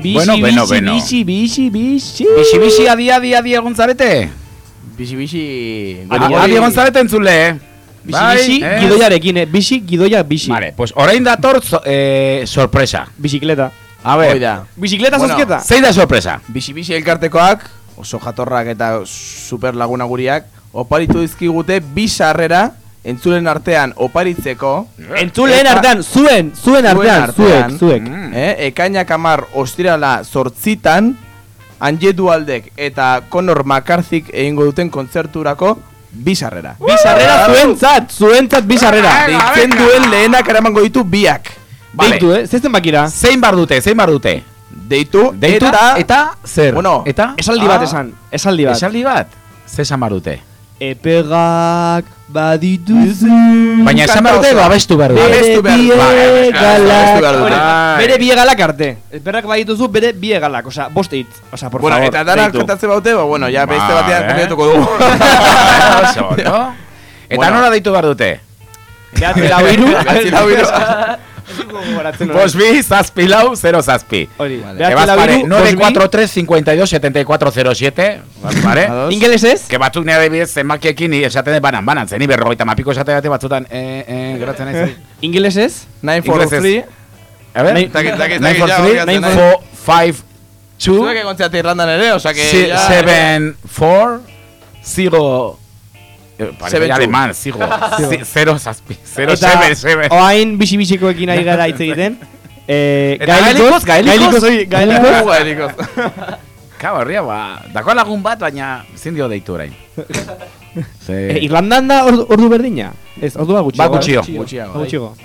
Bixi, Bueno, bixi, bueno, bueno. bixi, bixi, bixi. Bixi, bixi, adi, adi, adi egon zarete? Bixi, bixi... Adi, adi egon zarete entzule, eh? Bixi, bixi, eh? gidoiarekin, eh? Bixi, gidoia, bixi. Vale, pues orain dator so, eh, sorpresa. Bicikleta. A ver, Hoi da. Bicikleta Bueno, zozketa? zein da sorpresa? Bixi, bixi elkartekoak, oso jatorrak eta super laguna guriak, oparitu dizkigute bi sarrera, entzulen artean oparitzeko. Entzuleen Eta- artean, zuen, zuen artean, zuek, zuek. Mm. Eh, ekainak amar ostirala sortzitan, Anje Dualdek eta Conor McCarthyk egingo duten kontzerturako bi sarrera. Bi sarrera zuentzat, zuentzat bi sarrera. Deitzen duen lehenak eramango ditu biak. Vale. Deitu, eh? Zesten bakira? Zein bar dute, zein bar dute? Deitu, Deitu eta, eta zer? Bueno, eta Esaldi bat Ah. esan, esaldi bat. Esaldi bat? Ze esan bar dute? Epegak badituzu Baina esan behar dute, babestu behar dute. Babestu behar dute. Bere Babestu behar galak biegalak arte Perrak badituzu bere biegalak Osa, bost hitz Osa, por bueno, favor eta danak deitu. kontatzen baute, ba, bueno, ja beste Vale. batean kombinatuko dugu. Oso, no? Eta Bueno. nola deitu behar dute? Behatzi lau hiru Behatzi lau hiru. Bos bi, zazpi lau, zero zazpi. Hori, Vale. Ebaz lau pare, hiru, bost bi. 943 52 74 07, vale? Ados. Ingelesez? Que batzuk nire adibidez zenbakiekin esaten dut banan, banan, zeni berrogeita mapiko esate dute batzutan, eh, eh, geratzen naiz. 943. A ver, Nahi- Takit, takit, takit, 943, ja, hori 4, 5, 2, Zuek egon zeate irlandan ere, que... Si- ya- seven, four, sigo... Eh, Parece ya two. alemán, sigo. Si- Zero zazpi, zero seven, seven. oain bisi-bisikoekin ari gara hitz egiten eh, gaelikoz, gaelikoz? Gaelikoz, gaelikoz. Kabo, herria, ba, dako lagun bat, baina zin dio deitu orain. Ze... Eh, Irlandan da ordu, ordu berdina? Ez, ordua gutxi. Ba, gutxio. Gutxiago, Gutxiago.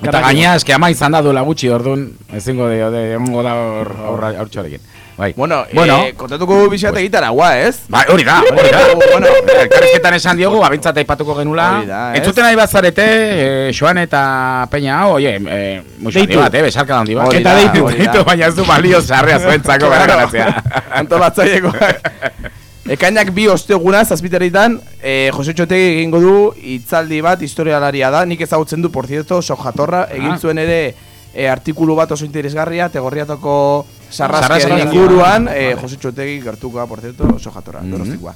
Eta gaina, eske ama izan da duela gutxi, orduan, ezingo de, de, egongo da hor haurtxoarekin. Bai. Bueno, bueno. Eh, kontatuko biziat egitara, gua, ez? Bai, hori da, hori da. Bueno, Elkarrizketan esan diogu, abintzat aipatuko genula. Da? Entzuten nahi bazarete, eh, Joan eta Peña hau, oie, eh, musu handi bat, eh, besarka handi bat. Eta deitu, deitu, baina ez du balio sarrea zuentzako Claro. berakanatzea. Antolatzailekoak. Ekainak bi osteguna zazpiterritan, eh, Jose Txotegi egingo du hitzaldi bat historialaria da, nik ezagutzen du, por cierto, so jatorra, egin Ah. zuen ere eh, artikulu bat oso interesgarria, tegorriatoko sarraskiaren inguruan. eh, Vale. Jose Txotegi gertukoa, por cierto, oso jatorra, Mhm. donostikoa.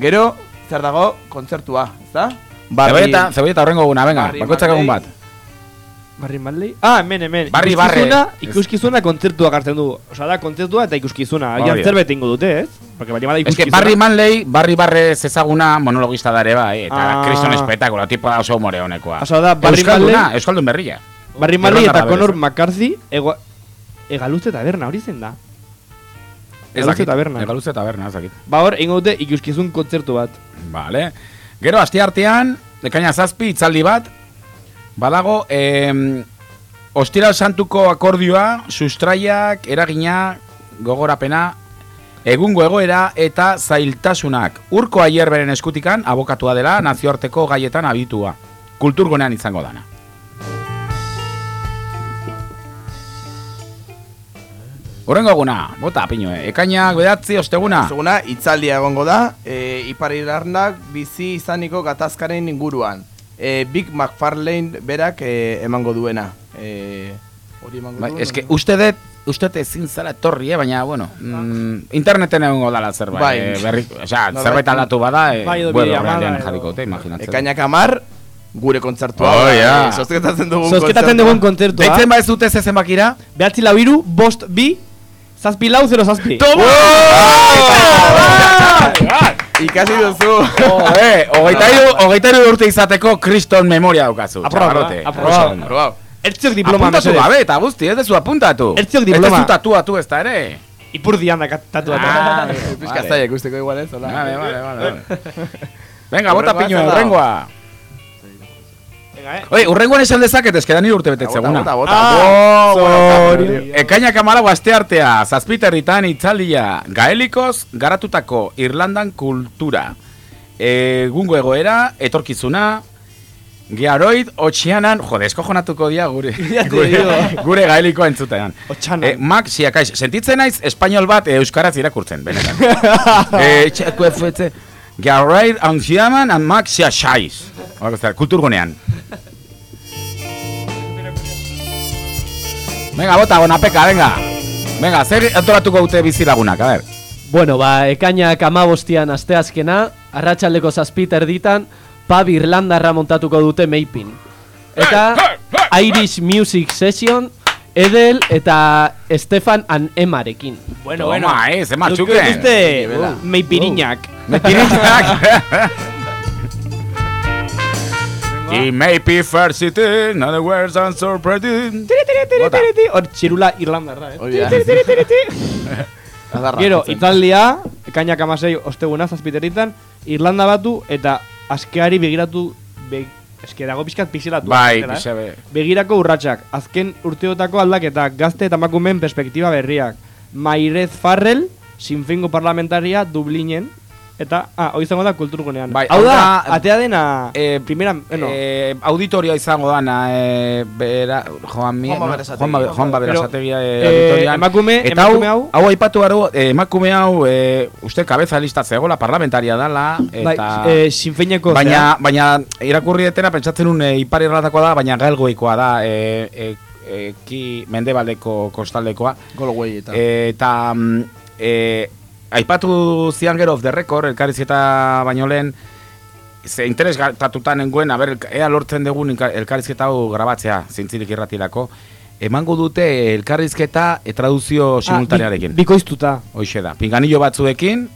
Gero, zer dago, kontzertua, ezta? Zebolleta, zebolleta horrengo guna, venga, Barri bakoitzak egun bat. Marley. Barri Marley? Ah, hemen, hemen. Barri, Ikuskizuna- barre. Ikuskizuna kontzertua hartzen du. Osa da, kontzertua eta ikuskizuna. Agian da. zerbait ingo dute, ez? Porque bali bada Ez que ikuskizuna. Barry Manley, Barry Barrez ezaguna monologista dare bai, eta Ah. kriston espetakulo, tipo oso humore honekoa. Osa da, Barry Euskalduna, Manley- Euskaldun berria. Barri Marley eta Conor. McCarthy ego, egaluzte taberna, hori zen da. Egaluzte taberna. Egaluzte taberna, ez dakit. Ba hor, ingo dute ikuskizun kontzertu bat. Vale. Gero, aste artean, ekaina zazpi, itzaldi bat, badago, em, Ostiral Santuko akordioa, sustraiak, eragina, gogorapena, egungo egoera eta zailtasunak. Urko aier beren eskutikan, abokatua dela, nazioarteko gaietan abitua. Kulturgunean izango dana. Horrengo eguna, bota, piñoe. Ekainak bedatzi, osteguna. Seguna, itzaldia egongo da, e, Ipar Irlandak bizi izaniko gatazkaren inguruan. E, Big McFarlane berak e, emango duena. E, hori emango Bai, du, eske uste dut, uste dut ezin zara etorri, eh? baina, bueno, mm, interneten egongo dala zerbait, Bai. eh, berri, osea, Norbait- zerbait aldatu bada, eh, Bai, orrialdean edo- jarriko dute, imaginatzen. Ekainak amar, gure kontzertua. Oh, e, Zozketatzen dugun Zozketatzen dugun kontzertua. Deitzen ba ez dute ze zenbakira? Behatzi lau iru, bost bi, zazpi lau, zero zazpi. Toma! Ikasi duzu. Joder, hogeita hiru- hogeita hiru urte izateko kriston memoria daukazu. Aprobado. Ondo. Aprobado. Ertziok diploma, Apuntatu gabe, eta guzti, ez dezu apuntatu. Ertziok Ez diploma. dezu tatuatu ez da ere. Ipurdian da tatuatu. Ah, Pizka vale. zaila ikusteko igual ez. Vale, vale, vale. Venga, bota Hurrengoa piño, zer Venga, eh. Oye, urrengoan esan dezaket, eske da nire urte betetzeguna. Bota, bota, Ah, bota. Oh, sorry. bueno, Ekainak amala aste artea, zazpiterritan itzaldia, gaelikoz garatutako Irlandan kultura. Egungo egoera, etorkizuna, Gearoid, otxianan, jode, esko jonatuko dia gure, gure, gure gaelikoa entzutean. Otxanan. Eh, Max, siakaiz, sentitzen naiz espainol bat eh, euskaraz irakurtzen, benetan. eh, txeko efuetze, Gearoid, ontxiaman, and Max, siakaiz. Horako kulturgunean. Venga, bota, bonapeka, venga. Venga, zer antolatuko dute bizilagunak, a ver. Bueno, ba, ekainak amabostian asteazkena, arratsaldeko zazpiter ditan, pub Irlandarra montatuko dute meipin. Eta Irish Music Session, Edel eta Stefan and Emarekin. Bueno, Toma, bueno. eh, ze matxuken. Zuko dituzte, Nivela. meipiriñak. Mepirinak. Y maybe first it in, other words I'm surprised. Bota. Hor txirula Irlandarra, eh. Da. Adarra, Gero, italdia, ekainak amasei osteguna zazpiteritan, Irlanda batu eta askeari begiratu, be, eske dago pixkat pixelatu. Bai, eh? pixe Begirako urratsak, azken urteotako aldaketak, gazte eta emakumeen perspektiba berriak. Mairez Farrell, sinfingo parlamentaria Dublinen, eta, ah, hoi izango da kulturgunean. Bai, hau da, hau da, atea dena, eh, primera, bueno, Eh, auditoria izango dana, eh, bera, Joan Mi, no. Juanma, Juanma Berasategia eh, eh, auditorian. emakume, Eta hau, emakume hau, hau aipatu baro, eh, emakume hau, eh, uste kabeza lista zegoela, parlamentaria dala, bai, eta... eh, sinfeineko, baina, baina irakurri etera pentsatzen un e, ipar irlatakoa da, baina galgoikoa da, e, e, e, ki mendebaldeko kostaldekoa. Galway eta. eta mm, e, aipatu zian gero off the record, elkarrizketa baino lehen, ze interes tatutan nengoen, a ber, ea lortzen dugun elka- elkarrizketa hau grabatzea, zintzilik irratirako, emango dute elkarrizketa e, traduzio simultanearekin. Ah, bi, bikoiztuta. Hoxe da, pinganillo batzuekin,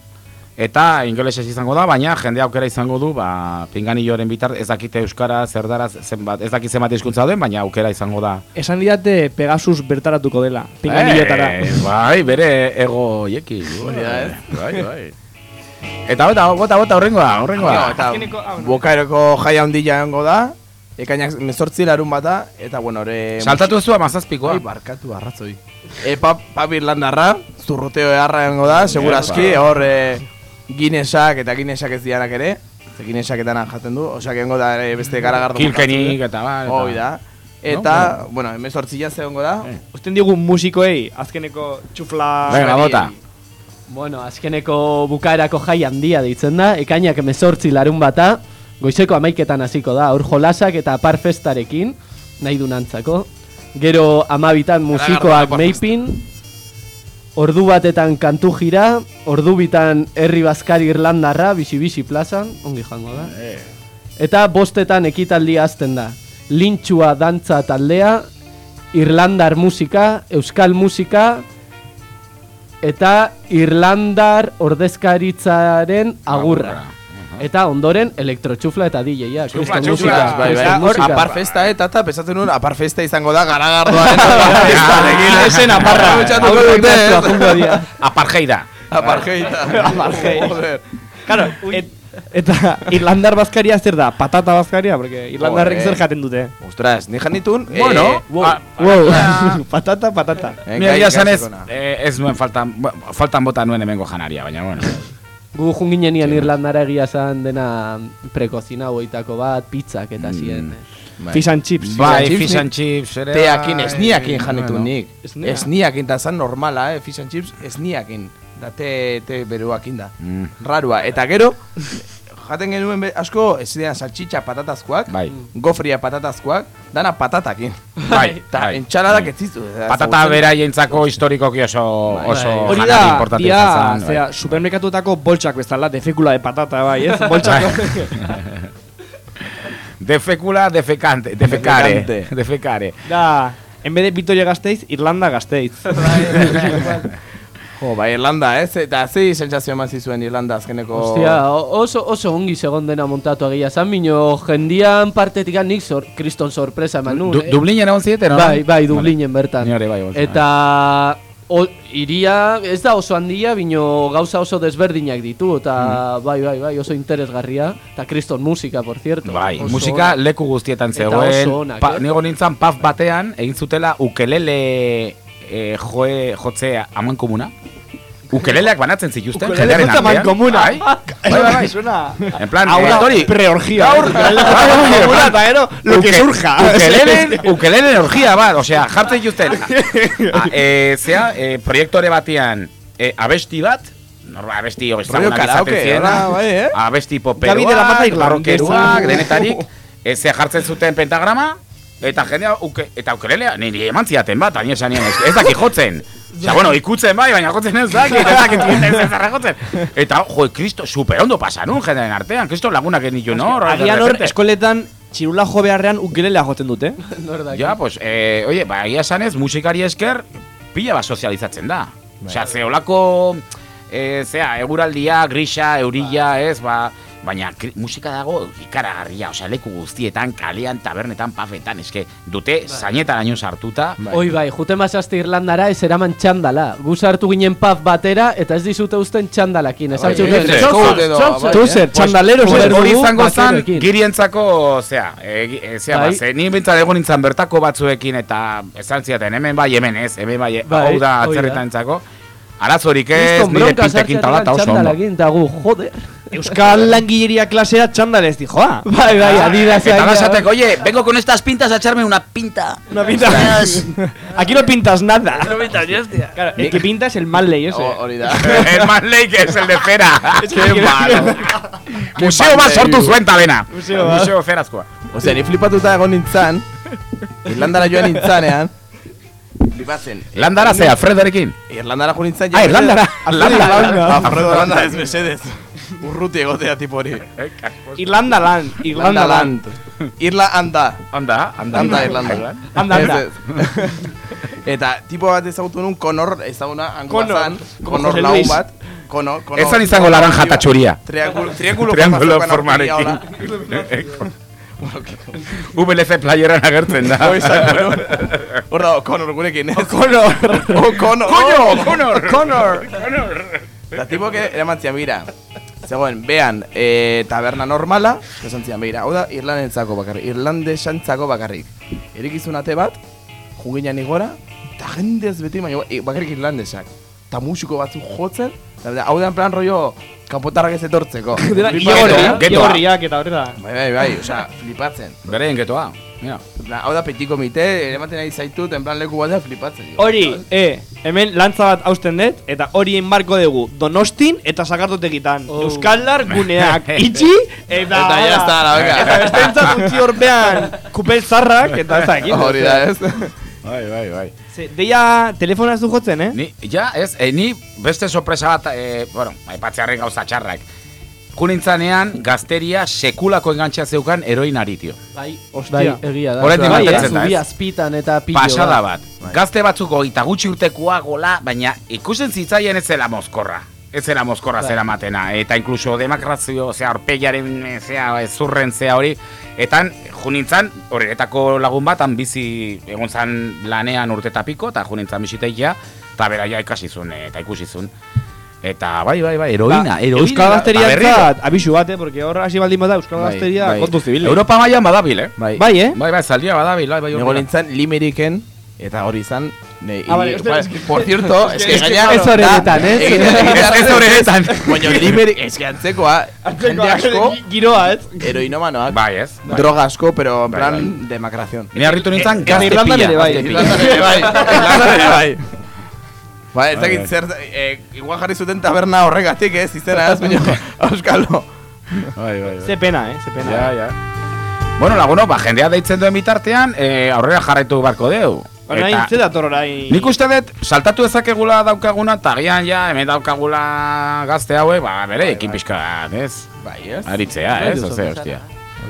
eta ingelesez izango da, baina jende aukera izango du, ba, pinganilloren bitart, ez dakite euskara, zerdaraz, zenbat, ez dakit zenbat hizkuntza duen, baina aukera izango da. Esan didate Pegasus bertaratuko dela, pinganillotara. Eh, bai, bere ego. Hori ez? Bai, bai. Eta bota, bota, bota, horrengoa, horrengoa. Bokaeroko jaia handia egongo da, ekainak mezortzi larun bata, eta bueno, ore... Saltatu ez du amazazpikoa. Ai, barkatu, arrazoi. E, pap, pap Irlandarra, zurruteo eharra egongo da, seguraski, hor e, Guinnessak eta Guinnessak ez dianak ere, ze Guinnessak etanan jaten du, osea, egongo da ere beste garagardo Kilkenik eta bai, eta- Hoi da. Eta, bueno, emezortzia ze egongo da. Usten digu musikoei, azkeneko txufla... Venga, bota. Bueno, azkeneko bukaerako jai handia deitzen da, ekainak emezortzi larun bata, goizeko amaiketan hasiko da, aur jolasak eta apar festarekin, nahi du nantzako. Gero amabitan musikoak meipin, ordu batetan kantu jira, ordu bitan herri bazkari Irlandarra, bisi-bisi plazan, ongi jango da. Eta bostetan ekitaldia azten da. Lintxua dantza taldea, Irlandar musika, Euskal musika, eta Irlandar ordezkaritzaren agurra. Eta ondoren elektrotxufla eta DJ-a. Txufla, txufla, musika, bai, bai. Hor, apar festa, eta eta pesatzen nuen, apar festa izango da garagardoaren apar. Esen aparra. Aprobetxatuko Aurrak dute, naztua ez? jungo dira. Apartheida. Apartheida. Apartheid. Joder. Claro, et, eta Irlandar bazkaria zer da? Patata bazkaria? Porque Irlandarrek zer jaten dute. Ostras, ni janitun... Bueno, Wow, ah, wow. patata, patata. Mira, ya esan ez, eh, nuen faltan, bueno, faltan bota nuen hemengo janaria, baina bueno. Gu junginenian Irlandara egia zan dena prekozina hoitako bat, pizzak eta zien. Fish and chips. Bai, chips, fish and chips ere. Teakin, esniakin janitun bueno. nik. Esnia. Esniakin, eta zan normala, eh, fish and chips, esniakin. Da te, te beruakin da. Mm. Rarua. Eta gero, jaten genuen be- asko, ez ziren salchicha patatazkoak, Bai. gofria patatazkoak, dana patatakin. Bai, Eta bai. entxaladak ez zitu. Patata beraientzako historikoki oso, oso Bai, Hori da, importante dia, zen, bai. zera, supermerkatuetako boltsak bezala, defekula de patata, bai, ez? Boltsako. Defecula, defecante, defecare, Defecante. defecare. da, en vez de Vitoria Gasteiz, Irlanda Gasteiz. Jo, ba, Irlanda, ez? Eta zei sentsazio eman zizuen Irlanda azkeneko... Ostia, oso, oso ongi segon dena montatu egia zan, bino jendian partetik nik sor, kriston sorpresa eman nun. Du, eh? Dublinen egon zieten, no? Bai, bai, Dublinen bertan. Ni hori bai, bai. Eta o, iria ez da oso handia, bino gauza oso desberdinak ditu, eta bai, bai, bai, oso interesgarria. Eta kriston musika, por cierto. Bai, Oso musika ona. leku guztietan Eta zegoen. onak, Pa, eh? Nigo nintzen paf batean, egin zutela ukelele eh, joe, jotzea aman komuna. Ukeleleak banatzen zituzten, jendearen artean. mankomuna. Bai, bai, bai, bai. Suena- En plan, Ahora, eh, Tori, preorgia. Gaur, bai. eta gero, lo que surja. Ukelelen, ukelelen orgia bat, osea, jartzen justen. A, e, zea, e, proiektore batean, e, abesti bat, norba, abesti Rollo ezagunak karaoke, izaten ziena, bai, eh? abesti poperoak, barrokeruak, denetarik, e, zea jartzen zuten pentagrama, eta jendea, uke, eta ukelelea, niri eman ziaten bat, aini esan nien, ez, ez daki jotzen. Osea, bueno, ikutzen bai, baina jotzen ez dakit, ez dakit ez ez zarra jotzen. Eta, jo, kristo, super ondo pasa nun, jendearen artean, kristo lagunak genitu, no? Agian hor, eskoletan txirula jo beharrean ukelelea jotzen dute. Ja, pues, eh, oye, ba, egia esanez, musikari esker, pila bat sozializatzen da. Osea, ze olako, eh, zea, eguraldia, grisa, eurilla, ez, ba, baina musika dago ikaragarria, osea, leku guztietan, kalean, tabernetan, pafetan, eske, dute zainetaraino sartuta. Oi bai, juten bazazte Irlandara ez eraman txandala. Gu sartu ginen paz batera eta ez dizute usten txandalakin. Bai, ez, "Txauzer, edo, txauzer." bai, Tu zer, Pues, txandalero zer hori izango zan, girientzako, zea, e, e, zea, Bai. ba, ze, ni bintzat egon nintzen bertako batzuekin eta esan ziaten, hemen bai, hemen ez, hemen bai, Bai, hau da hoi da. atzerretantzako. Arazorik ez, nire pintekin tala eta oso ondo. txandalakin, eta gu, joder. Euskal langileria klasea txandal ez di, joa. Bai, bai, adidas Eta gasateko, oye, vengo con estas pintas a echarme una pinta. Una pinta. Aquí no pintas nada. No pintas hostia. Claro, el que pinta es el Manley ese. O- Hori da. el Manley que es el de cera. Es Qué malo. Museo bat sortu zuen talena. Museo bat. Museo zerazkoa. Osea, ni flipatuta egon nintzan, Irlandara joan nintzanean, flipatzen. Landara ze, Alfredorekin. Irlandara jo nintzen. Ah, Irlandara. Irlanda. Alfredo Irlanda ez mesedez. Urruti egotea tipo hori. Irlanda land. Irlanda land. Irla anda. Anda, anda. Anda, Irlanda. Anda, anda. Eta tipo bat ezagutu nun, Conor, ezaguna, Conor. Conor Luis. bat. Conor, Conor. Ez zan izango laranja eta txuria. Triangulo, triangulo, formarekin. VLC playeran agertzen da. Hor da, Conor gurekin, ez? Conor. Oh, Conor. Coño, Conor. Conor. Eta tipo que eraman zian, mira, zegoen, behan, e, taberna normala, esan zian, mira, hau da, irlandentzako bakarrik, irlandesantzako bakarrik. Erikizun ate bat, junginan igora, eta jendez beti, baina e, bakarrik irlandesak. Eta musiko batzu jotzen, hau da, en plan rollo, kanpotarrak ez etortzeko. Iegorriak, eh? Eta horrela. Bai, bai, bai, osea, flipatzen. Bereen getoa. Mira. Hau da petit komite, eramaten nahi zaitut, en plan leku batean flipatzen. Hori, e, hemen lantza bat hausten dut, eta hori enbarko dugu Donostin eta sakartotegitan. Oh. Euskaldar guneak itxi, eta... Eta ya está, la venga. Eta bestentzat utzi horpean kupel zarrak, eta ez dakit. Hori da, ez? Bai, bai, bai. Ze, deia telefona ez du jotzen, eh? Ni, ja, ez, eh, ni beste sorpresa bat, eh, bueno, aipatzearren gauza txarrak. Junintzanean, gazteria sekulako engantxea zeukan eroinari, tio. Bai, Ostia. bai, egia da. Oraindik bai, zubi ez? azpitan eta pillo. Pasada bat. Gazte batzuk hogeita gutxi urtekoa gola, baina ikusten zitzaien ez zela mozkorra. Ez zela mozkorra Bai. zera matena. Eta inkluso demokrazio, zea, orpeiaren, eh, zea, zurren, zea hori. Etan, junintzan, horretako lagun batan bizi egon zan lanean urte eta junintzan bisiteikia, eta bera ja ikasi zuen, eh, eta ikusi zuen. Eta bai, bai, bai, heroina, Ba, heroina. Euskal ba, Gazteria berriro. abisu bat, eh? Porque hor hasi baldin bada Euskal Bai, Gazteria bai. kontu zibil. Europa mailan badabil, eh? Bai. Bai, eh? Bai, bai, zaldia badabil, bai, bai. Nego nintzen limeriken, eta hori izan, ne, Ah, vale, ba, es que- por cierto, es es que- es gaina... ez horretan, ez? Ez- ez horretan. Baina limerik, es que antzekoa, jende asko, Giroa, ez? heroinomanoak, Bai, ez? Bai. droga asko, pero en Bai, plan, demacración. Ni harritu nintzen Eta gazte Irlandan pila. ere bai. gazte pila. Irlandan ere bai, Irlandan ere bai. Ba, ez Bai, dakit bai. zer, eh, igual jarri zuten taberna horregatik, ez, izena ez, baina, auskalo. Bai, bai, bai. Ze pena, eh? Ze pena. Ja, ja. Bueno, laguno, ba, jendea deitzen duen bitartean, eh, aurrera jarraitu barko deu. Hain ze dator orain... Nik uste dut, saltatu ezakegula daukaguna, eta agian ja, hemen daukagula gazte hauek, ba, bere, ekin pixka bat, ez? Bai, ez? Aritzea, Bai, ez? Oze, bezala. hostia.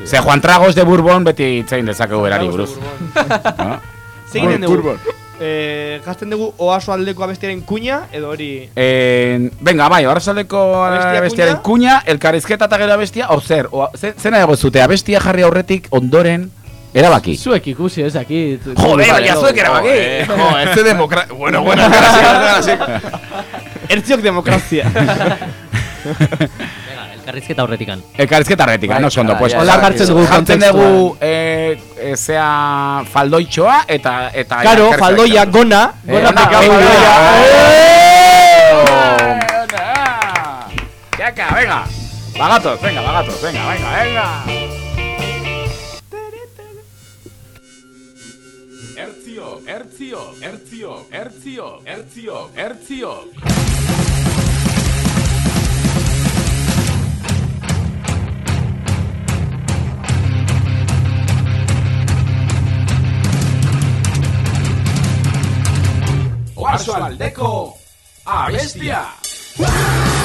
Ze Juan Tragos de Bourbon beti itzein dezakegu berari buruz. Zein den dugu? eh, jazten dugu oaso aldeko abestiaren kuña, edo hori... En, venga, bai, arrasaldeko Abestia bestiaren kuña, elkarrizketa eta gero abestia, o zer, o, ze- zena dago zute, abestia jarri aurretik ondoren, erabaki. Zuek ikusi ez aquí. Jode, baina zuek erabaki. Eh, jo, ez de demokra... Bueno, bueno, sí. Ertziok demokrazia. Elkarrizketa horretikan. Elkarrizketa horretik, no oso ondo, pues. Hola jartzen dugu Jartzen dugu, eh, eh, zea, faldoitxoa, eta... eta Karo, elkarrizketa. faldoia, gona, gona Gona, faldoia. Yaka, venga. Bagatos, venga, bagatos, venga, venga, venga. Hertzio, Hertzio, Hertzio, Hertzio, Hertzio. Oarsoaldeko abestia! bestia. ¡Ah!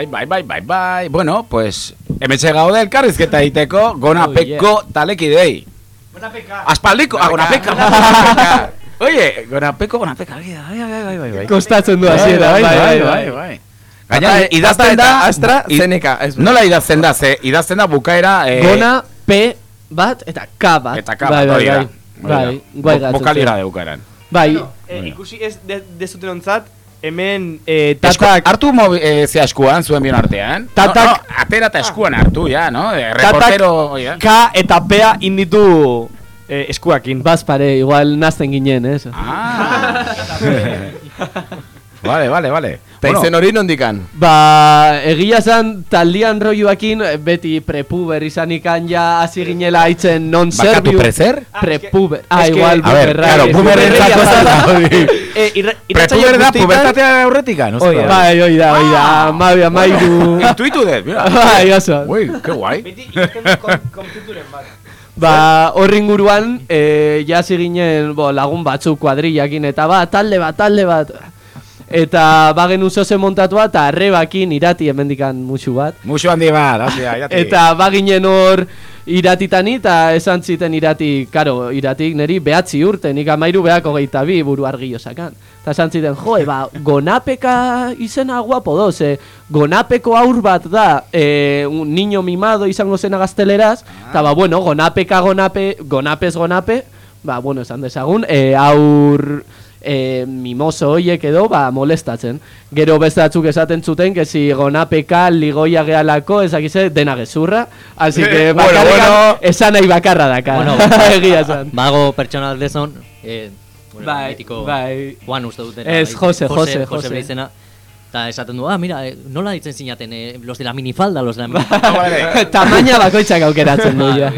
Bai, bai, bai, bai, bai. Bueno, pues, emetxe gaude elkarrizketa egiteko, gonapeko talekidei. Aspaldiko, ah, gonapeka. gonapeka. Oye, gonapeko, gonapeka. Bai, bai, bai, bai, bai. Kostatzen du Bai, hasiera, bai, bai, bai, bai, bai, bai. bai. Gaina, idazten da... Astra, ez- Nola idazten da, ze idazten da bukaera... Eh, Gona, P bat eta K bat. Eta K Bai, bat, bai, hori da. bai. Bai, guai gatzen Bokaliera zen. de bukaeran. Bai, Eh, ikusi ez de, dezuten ontzat, hemen eh, Esku, tatak... hartu mobi, eh, zea eskuan, zuen bion artean. Tatak- No, no, atera eta eskuan hartu, ja, no? Eh, reportero, da. K eta P inditu eh, eskuakin. Bazpare, igual nazten ginen, ez? Ah. vale, vale, vale. Eta izen hori nondikan? Ba, egia zan taldian roioakin beti prepuber izanikan ja hasi ginela aitzen non Barkatu, serbiu. prezer? Prepuber. Ah, Ah, es que- igual, A ver, bumerra, claro, es boomerren bumerria zako zala. zala, hori. Eh, irra, Prepuber da, pubertatea aurretika, no? Oia. Bai, oi da, oi da, amabi, amairu. Intuitu dut, mira. Bai, oso. Uy, qué guay. Ba, horri inguruan, e, jasi ginen bo, lagun batzuk kuadrillakin, eta ba, talde bat, talde bat. Eta bagen usoze montatua, eta arrebakin irati hemendikan musu bat. Musu handi bat, hostia, irati. Eta baginen hor iratitani, eta esan ziten irati, karo, iratik neri behatzi urte, nik amairu behako geita bi buru argi josakan. Eta esan ziten, jo, eba, gonapeka izena guapo doz, eh? gonapeko aur bat da, eh, un niño mimado izango zena gazteleraz, eta ba, bueno, gonapeka, gonape, gonapez, gonape, ba, bueno, esan dezagun, eh, aur e, mimoso hoiek edo ba, molestatzen. Gero beste batzuk esaten zuten que si gonapeka ligoia gehalako ezakize dena gezurra. Así que Bueno, bakarrikan bueno. esan nahi bakarra daka. Bueno, egia esan. Bago pertsonal dezon, eh, bueno, Bai, mitiko bai. Juan uste duten. Ez, Jose, Jose, Jose. Jose. bere izena. Eta esaten du, ah, mira, eh, nola ditzen zinaten, eh, los de la minifalda, los de la Bai. minifalda. Tamaina bakoitzak aukeratzen du ja.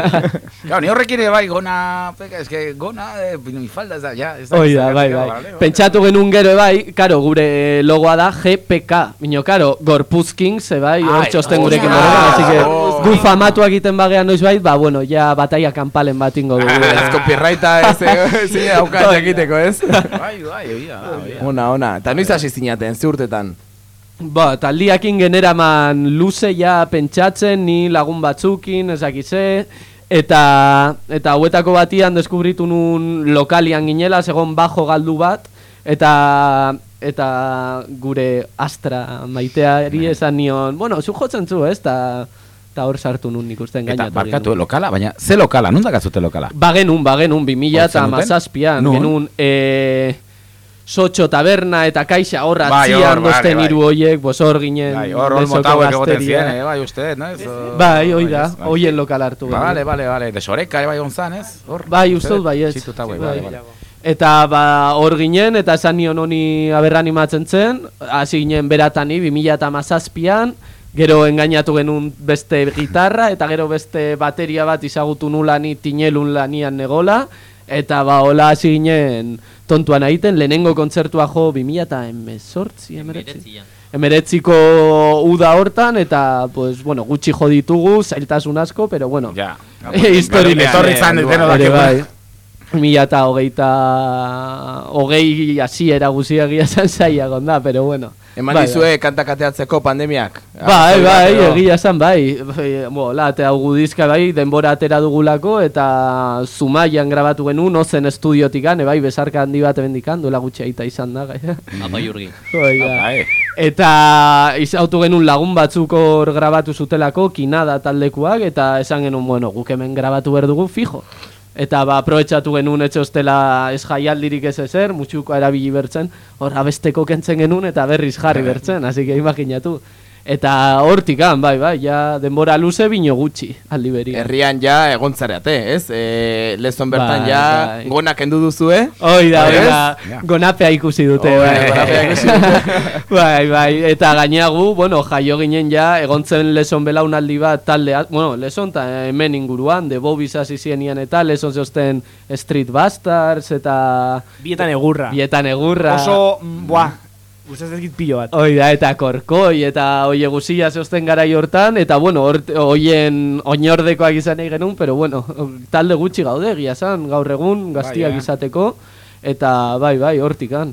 Claro, ni horrek ere bai, gona, peka, es que gona, eh, mi falda, ez da, ja. ez da- Hoi ez da, bai, bai. vale. Pentsatu genuen gero bai, karo, gure logoa da GPK. Mino, karo, gorpuzking, ze bai, hor txosten gurekin horregan, así que Oh. gu famatu egiten bagean noiz bai, ba, bueno, ja bataia kanpalen bat ingo dugu. Ez copyrighta ez ezin daukat egiteko, ez? Bai, bai, oia, oia. Ona, ona. Eta noiz hasi zinaten, ze urtetan? Ba, taldiakin generaman luze ja pentsatzen, ni lagun batzukin, ezakize, eta eta hauetako batian deskubritu nun lokalian ginela, segon bajo galdu bat, eta eta gure astra maiteari esan nion, bueno, zu jotzen zu, ez, eta eta hor sartu nun ikusten Eta gainatu. barkatu, lokala, baina ze lokala, nun dakazute lokala? Bagenun, bagenun, 2000 eta Hortzen duten? mazazpian, Nun? genuen, e, Sotxo taberna eta kaixa horra Bai, hor, atzian bai, dozten bai. hiru hoiek, bos hor ginen Bai, hor lezoko olmo tauek egoten ziren, eh, bai, uste, no? Ez, Bai, hoi da, bai. hoien lokal hartu. genuen. Vale, vale, vale, desoreka bai onzan, ez? Hor, Bai, uste dut bai ez. Zituta bai, Bai. bai, bai. Eta ba, hor ginen, eta esan nion honi aberra animatzen zen, hasi ginen beratani, 2000 eta mazazpian, gero engainatu genuen beste gitarra, eta gero beste bateria bat izagutu nulani tinelun lanian negola, eta ba, hola hasi ginen tontuan egiten, lehenengo kontzertua jo 2000 eta emezortzi, emeretzi. Emeretziko uda hortan, eta, pues, bueno, gutxi jo ditugu, zailtasun asko, pero bueno, Ja. historia Etorri zan, ere dakigu. bai. Mila eta hogeita hogei hasiera guzia egia zan zaila gonda, pero bueno. Eman Bai, dizue kantak ateatzeko pandemiak. Bai, bai, edo? egia esan bai. Bai, Bo, la, atea gudizka bai, denbora atera dugulako eta Zumaian grabatu genuen, ozen estudiotikan, e bai, besarka handi bat ebendikan, duela gutxi aita izan da, gai. Apai urgi. Bai, ja. Eta izautu genuen lagun batzuk hor grabatu zutelako, kinada taldekuak, eta esan genuen, bueno, guk hemen grabatu behar dugu fijo. Eta ba, aprobetxatu genuen etxostela ez jaialdirik ez ezer, mutxuko erabili bertzen, hor abesteko kentzen genuen eta berriz jarri bertzen, hasi que imaginatu. Eta hortikan, bai, bai, ja denbora luze bino gutxi, aldi beri. Herrian ja egontzareate, ez? E, lezon bertan Bai, ja bai. gonak kendu duzue. Hoi da, hoi da, gonapea ikusi dute, Hoi, bai, gonapea ikusi dute. bai, bai, eta gainagu, bueno, jaio ginen ja, egontzen leson belaunaldi bat taldea, bueno, leson eta hemen inguruan, de Bobis hasi zienian eta leson zeosten Street Bastards eta... Bietan egurra. Bietan egurra. Oso, mm, buah, gustaz ezkit pilo bat. Hoi da, eta korkoi, eta oie guzia zeosten gara hortan, eta bueno, hoien oinordekoak izan nahi genuen, pero bueno, talde gutxi gaude, egia esan, gaur egun, gaztiak Bai, eh? izateko, eta bai, bai, hortikan.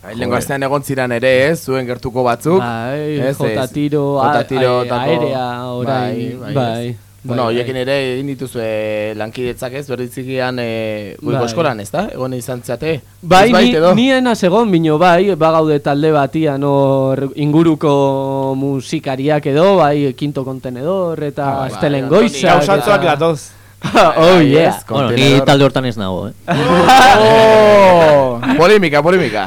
Bai, Lengo astean egon ziran ere, ez? Zuen gertuko batzuk. Bai, ez, jota ez? tiro, Jota tiro, aerea, orain, bai, bai, bai, Bueno, bai. hoiekin ere egin dituzue lankidetzak ez, berditzikian e, goiko Bai. eskolan, ez da? Egon izan zate? Bai, ni, niena segon bino bai, bagaude talde batian hor inguruko musikariak edo, bai, kinto kontenedor eta Ah, bai, estelen Antoni, goiza. gauzatzuak datoz. oh, Bai, yeah. ez, Bueno, ni talde hortan ez nago, eh? Oh! polemika, polemika.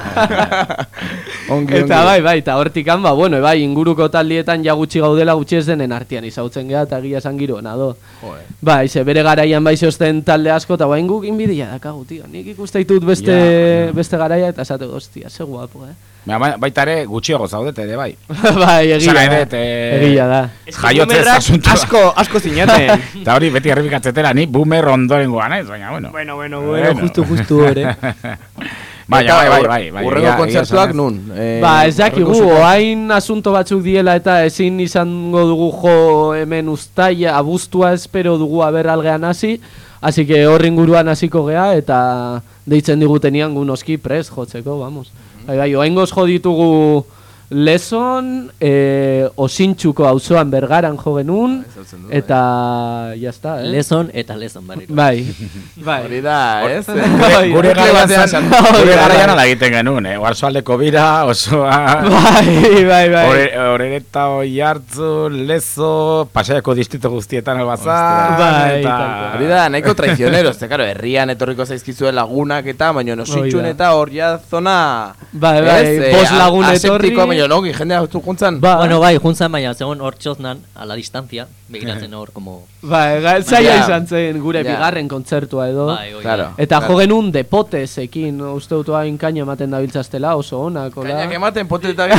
Ongi, Eta ongi. bai, bai, eta hortikan, ba, bueno, bai, inguruko taldietan ja gutxi gaudela gutxi ez denen artean izautzen geha, eta gila esan giro, nado. Joder. Bai, ze bere garaian bai zeozten talde asko, eta bain guk inbidia dakagu, tio. Nik ikuste ditut beste, Ja, beste garaia, eta esate, hostia, ze guapo, eh. Ba, ba- baita ere gutxiago zaudete ere, bai. bai, egia da. eh, Egia da. Jaiotzez asuntua. asko, asko zinaten. Eta hori beti errepikatzetera, ni boomer ondorengoa naiz, baina, bueno. bueno, bueno, bueno, justu, justu hori. Bai, bai, bai. bai, Urrengo egia- egia kontzertuak nun. Eh, Ba, ez dakigu, oain asunto batzuk diela eta ezin izango dugu jo hemen ustaia, abuztua espero dugu aber algean hasi, así que horri inguruan hasiko gea eta deitzen digutenian gu noski prest jotzeko, vamos. Bai, bai, oaingoz jo ditugu Leson, eh, osintxuko auzoan bergaran jo genuen, eta jazta, eh? Lezon eta lezon barriro. Bai, bai. Hori da, ez? Bai, Gure garaian, Bai, garaian bai. ala egiten genuen, eh? Oarsoaldeko bira, osoa... Bai, bai, bai. Ore- Orereta oi hartzu, lezo, pasaiako distrito guztietan albazan, Bai, eta... Hori da, nahiko traizionero, ze, karo, herrian etorriko zaizkizue lagunak eta, baina Hoi da. eta hor ja zona... Bai, bai, ez, eh, bost lagun etorri. Baina nogi, jendea hartu juntzan. Ba, Bueno, bai, juntzan, baina zegoen hor txoznan, a la distancia, begiratzen hor, como... Bai, ga- zaila izan zen gure bigarren kontzertua edo. Bai, Claro. Eta claro. jo genuen depotesekin, uste dut hain kaina ematen dabiltzaztela, oso onak, hola. Kainak ematen potetak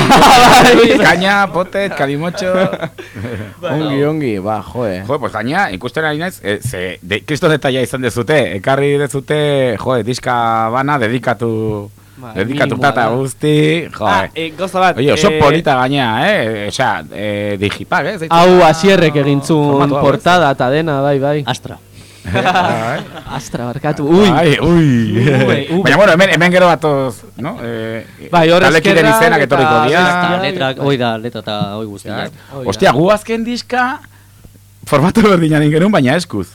Kaina, potet, kalimotxo... Ongi, ongi, ba, joe. Jo, pues gaina, ikusten ari naiz, e, ze, de, kriston detaila izan dezute, ekarri dezute, jo, diska bana dedikatu, Bai, dedikatu minimoa plata da. guzti, jo, Ah, eh, gauza bat. Oye, oso eh, polita gaina, eh? Osea, eh, digipak, eh? Zeitzen Hau asierrek egintzun ez? portada eta dena, bai, bai. Astra. Bai. Astra, barkatu, ui. Ui, ui. Baina, bueno, hemen, hemen gero batoz, no? Eh, Bai, hor talekiden eskerrak izenak etorriko eta- dira. Eta bai, letra, bai. oi da, letra eta oi guztiak. Ostia, gu azken diska formatu berdinan genuen, baina eskuz.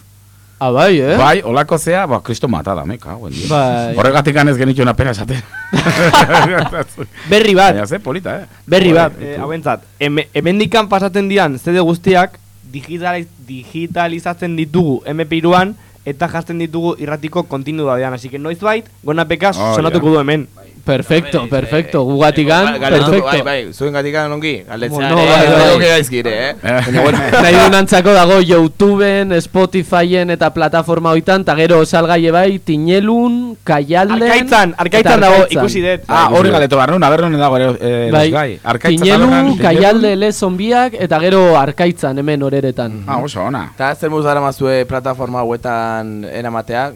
Ah, bai, eh? Bai, olako zea, ba, kristo matada, me cago en Dios. Bai. Horregatik ez genituen apena esaten. Berri bat, Baina, ze polita, eh? berri Joder, bat, eh, hauentzat. Em- Hemendikan pasaten dian CD guztiak digitaliz, digitalizatzen ditugu MP3an eta jartzen ditugu irratiko kontinudadean. Así que noizbait, gona peka Oh, sonatuko ja. du hemen. Perfecto, perfecto. Gugatikan, Galdetuko, bai, perfecto. bai, zuen gatikan ongi, galdetzea Bueno, ere, bai, bai. bai, gaizkire, eh? Baina, bueno, Nahi dunantzako dago Youtubeen, Spotifyen eta plataforma hoitan, eta gero salgaie bai, Tinelun, Kaialden... Arkaitzan, arkaitzan dago Arkaitzan. ikusi dut. Ah, hori galdetu behar nuen, aberron dago ere, eh, Bai, los gai. Arkaitza Tinelun, Kaialde, Lezon biak, eta gero Arkaitzan hemen oreretan. Ah, oso ona. Eta zer muz dara mazue plataforma hauetan eramatea,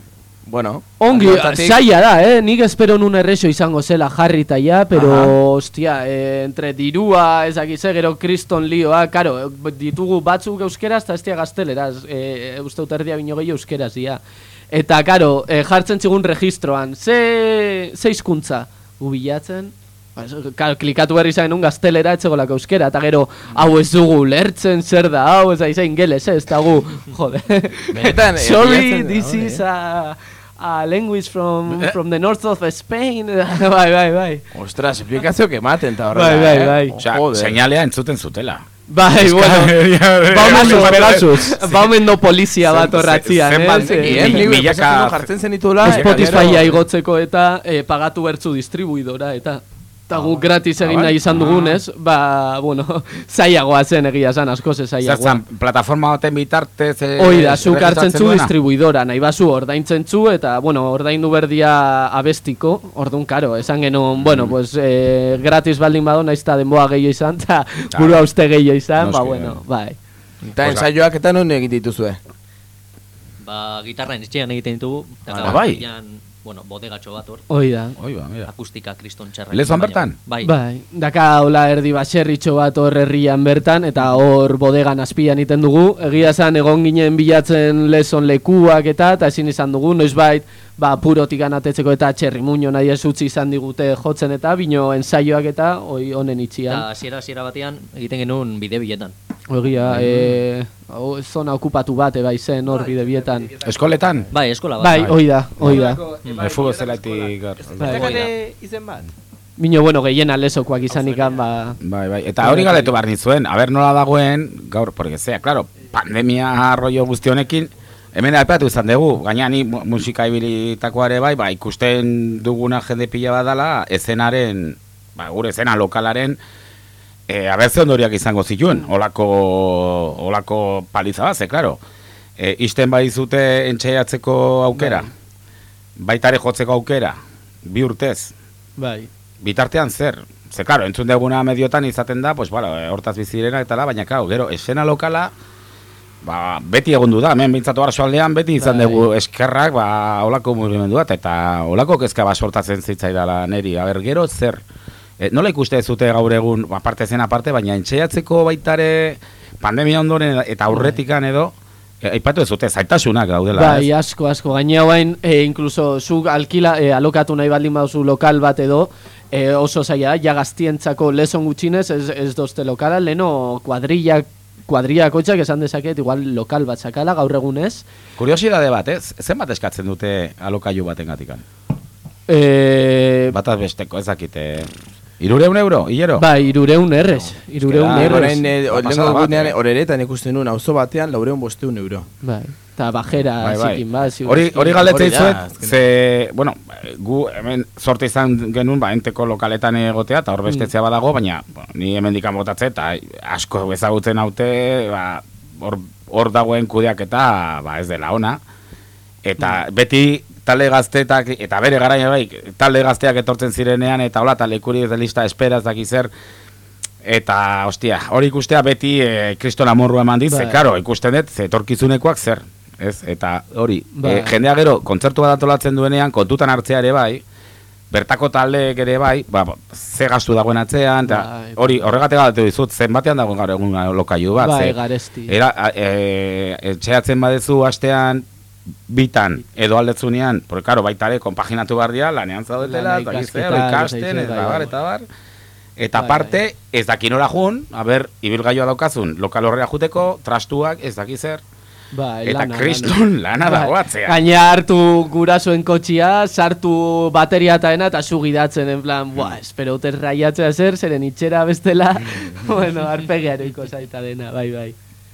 bueno. Ongi, zaila da, eh? Nik espero nun errexo izango zela jarrita ja, pero, Aha. hostia, eh, entre dirua, ezakize, gero kriston lioa, karo, ditugu batzuk euskeraz, eta ez dia gazteleraz, eh, uste dut erdia bino gehi euskeraz, ja. Eta, karo, eh, jartzen txigun registroan, ze, ze hizkuntza? Gu bilatzen, Ba, Kal, klikatu berri zain un gaztelera etxegolako euskera, eta gero, hau ez dugu lertzen zer da, hau ez da izan geles, ez da gu, jode. Benetan, eh, Sorry, this is a, a language from, from the north of Spain. bai, bai, bai. Ostras, esplikazio que maten Bai, horrela, bai, eh? bai. Osea, Joder. seinalea entzuten zutela. Bai, bueno, baumen Pegasus. Baumen no polizia bat zen- nekien, Eh, Milaka jartzen zen ditula. eta Spotify igotzeko eta eh, pagatu bertzu distribuidora eta eta guk gratis egin bai? nahi izan dugunez, ba, bueno, zailagoa zen egia esan, asko ze zailagoa. Zertzen, plataforma baten bitartez... eh, Hoi da, zuk hartzen zu distribuidora, nahi bazu ordaintzen zu, eta, bueno, ordaindu berdia abestiko, orduan, karo, esan genuen, Mm. bueno, pues, eh, gratis baldin bado, nahiz eta denboa gehiago izan, eta burua uste gehiago izan, ba, Noski, bueno, bai. Eta ensaioak eta non egin dituzue? Ba, gitarra etxean egiten ditugu. eta Ah, bai. batean, Bueno, bodegatxo bat hor. Hoi da. Hoi ba, mira. Akustika kriston txarra. Lezon baina- bertan? Bai. Bai, daka hola erdi baserritxo bat hor herrian bertan, eta hor bodegan azpian iten dugu. Egia esan egon ginen bilatzen lezon lekuak eta, eta ezin izan dugu, noizbait, ba, purotik anatetzeko eta txerri muño nahi ez utzi izan digute jotzen eta, bino ensaioak eta, hoi honen itxian. Eta hasiera hasiera batean egiten genuen bide biletan. Egia, e, o, zona okupatu bat eba izen hor bide bietan. Eskoletan? Bai, eskola bat. Bai, hoi da, hoi da. Bai, futbol zelaitik... Bai. izen bat? Mino, bueno, gehiena lesokoak izanikan, ba... Bai, bai. Eta hori galetu behar nizuen, aber nola dagoen, gaur, porque zea, claro, pandemia rollo guzti honekin, hemen aipatu izan dugu, gaina ni mu- musika ibilitakoa ere bai, ba, ikusten duguna jende pila badala, ezenaren, ba, gure ezena lokalaren, e, abertze ondoriak izango zituen, olako, olako paliza bat, ze, claro. E, isten bai zute entxeiatzeko aukera, baitare jotzeko aukera, bi urtez, Bai. bitartean zer? Ze, claro, entzun deguna mediotan izaten da, pues, bueno, eh, hortaz bizirena eta la, baina, claro, gero, esena lokala, ba, beti egondu da, hemen bintzatu aldean, beti izan Bai. dugu eskerrak, ba, olako mugimendu bat, eta olako kezka bat sortatzen zitzaidala neri, a ber, gero, zer? E, nola ikuste zute gaur egun, aparte zen aparte, baina entxeiatzeko baitare pandemia ondoren eta aurretikan edo, e, aipatu ez zute, zaitasunak daudela, Bai, ez? asko, asko. Gaina bain, e, incluso zuk alkila, e, alokatu nahi baldin baduzu lokal bat edo, e, oso zaila ja gaztientzako lezon gutxinez, ez, ez dozte lokala, leno kuadrilla, kuadrilla kotxak esan dezaket, igual lokal bat zakala, gaur egunez. Kuriosidade bat, ez? Zenbat eskatzen dute alokailu baten gatikan? E, Bataz besteko, ez dakite... Irureun euro, hilero? bai, irureun errez, irureun errez. orain, eh, Ba, eh. horeretan ikusten nuen auzo batean laureun bosteun euro. Bai, eta bajera Bai, bai. zikin, ba, ziur Hori, hori dizuet, azkenean. ze, bueno, gu hemen sorte izan genuen, ba, enteko lokaletan egotea, eta hor bestetzea badago, baina, bueno, ni hemen dikan botatze, eta asko ezagutzen haute, ba, hor, hor dagoen kudeaketa, ba, ez dela ona. Eta beti talde gaztetak, eta bere garaia bai, talde gazteak etortzen zirenean, eta hola, eta lekuri ez lista espera ez dakiz zer, Eta, ostia, hori ikustea beti e, kriston amorru eman dit, ze, Bai. karo, ikusten dut, ze etorkizunekoak zer, ez? Eta hori, Bai. e, jendea gero, kontzertu bat antolatzen duenean, kontutan hartzea ere bai, bertako taldeek ere bai, ba, ba, ze gastu dagoen atzean, eta Bai. hori, horregatik galdetu dizut, zenbatean dagoen gaur egun lokailu bat, Bai, ze, garesti. Era, e, etxeatzen badezu astean, bitan, edo aldetzunean, porque, karo, baita ere, konpaginatu behar dira, lanean zaudetela, eta gizea, ikasten, eta bai, bar, bai. eta bar. Eta Bai, parte, ez daki nora jun, a ber, ibilgailua daukazun, lokal horrea juteko, trastuak, ez daki Bai, Eta lana, kriston lana Bai. dago atzean. Gaina hartu gurasoen kotxia, sartu bateria eta dena, eta zu gidatzen, en plan, buah, espero ute raiatzea zer, zeren itxera bestela, bueno, arpegiaro zaita dena, bai, bai.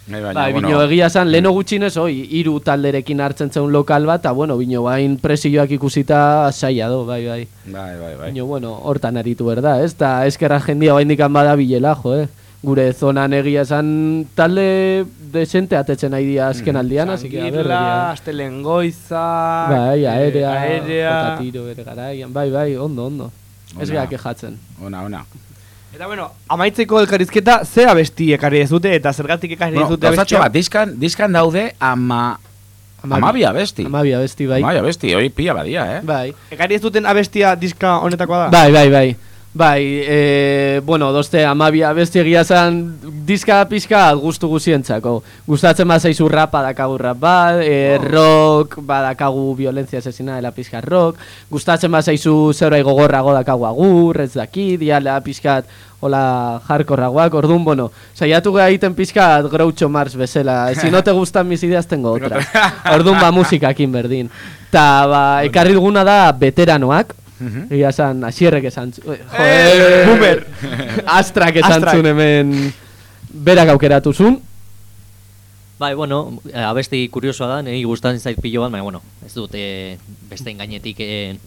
Bai, baina, Bai, bueno, egia esan, leno gutxinez, oi, hiru talderekin hartzen zeun lokal bat, eta, bueno, bino bain presioak ikusita saia do, bai, bai. Bai, bai, bai. Bino, bueno, hortan aritu berda, ez? Ta eskerra jendia baindikan bada bilela, jo, eh? Gure zonan egia esan talde desente atetzen nahi dira azken aldian, así que a. Astelen Goiza, Bai, eh, aerea, aerea. tiro bere garaian, bai, bai, ondo, ondo. Ez Ona. gara kejatzen. Ona, ona. Eta bueno, amaitzeko elkarrizketa, ze abesti ekarri ez dute eta zergatik ekarri ez Bueno, dute gauzatxo abestia? bat, diskan, diskan daude ama... Amabi abesti. Amabi abesti, bai. Amabi abesti, hori pila badia, eh? Bai. Ekarri ez duten abestia diska honetakoa da? Bai, bai, bai. Bai, e, bueno, doste amabia beste egia zan diska pizka gustu guzientzako. Gustatzen bat zaizu rap badakagu rap bat, e, rock badakagu violencia asesina dela pizka rock. Gustatzen bat zaizu zerbait gogorrago dakagu agur, ez daki, diala pizkat hola jarkorragoak, orduan, bueno, saiatu gara egiten pizkat Groucho Mars bezala. Si no te gustan mis ideas, tengo otra. Orduan ba musikakin berdin. Ta, ba, ekarri duguna da veteranoak, Egia esan, asierrek esan zu- eh, Joder, boomer. Astrak esan zuen hemen. Berak aukeratu zun Bai, bueno, eh, abesti kuriosoa da, niri gustatzen zait pilo bat, baina, bueno, ez dut eh, beste gainetik eh,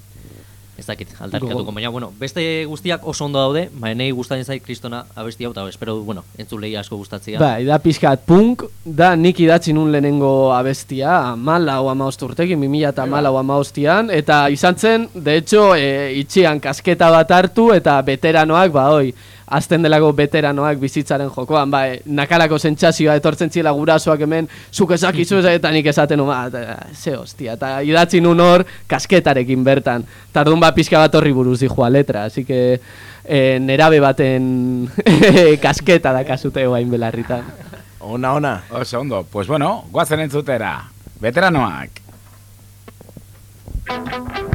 ez dakit, aldarkatuko, Gogo. baina, bueno, beste guztiak oso ondo daude, baina niri gustatzen zait kristona abesti hau, eta espero, du, bueno, entzulei asko gustatzea. Bai, da pixkat punk Da nik idatzi nun lehenengo abestia Malau amaost urtekin, mimila eta malau amaostian Eta izan zen, de hecho, e, itxian kasketa bat hartu Eta veteranoak, ba, oi Azten delako veteranoak bizitzaren jokoan Ba, e, nakalako sentsazioa etortzen zila gurasoak hemen Zuk ezakizu ez eta nik esaten ba, eta, ze hostia Eta idatzi nun hor kasketarekin bertan Tardun ba pixka bat horri buruz dijoa letra Así que e, nerabe baten kasketa da kasute guain belarritan Ona, ona. Oso ondo, pues bueno, guazen entzutera. Veteranoak. Eta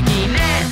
Ginés.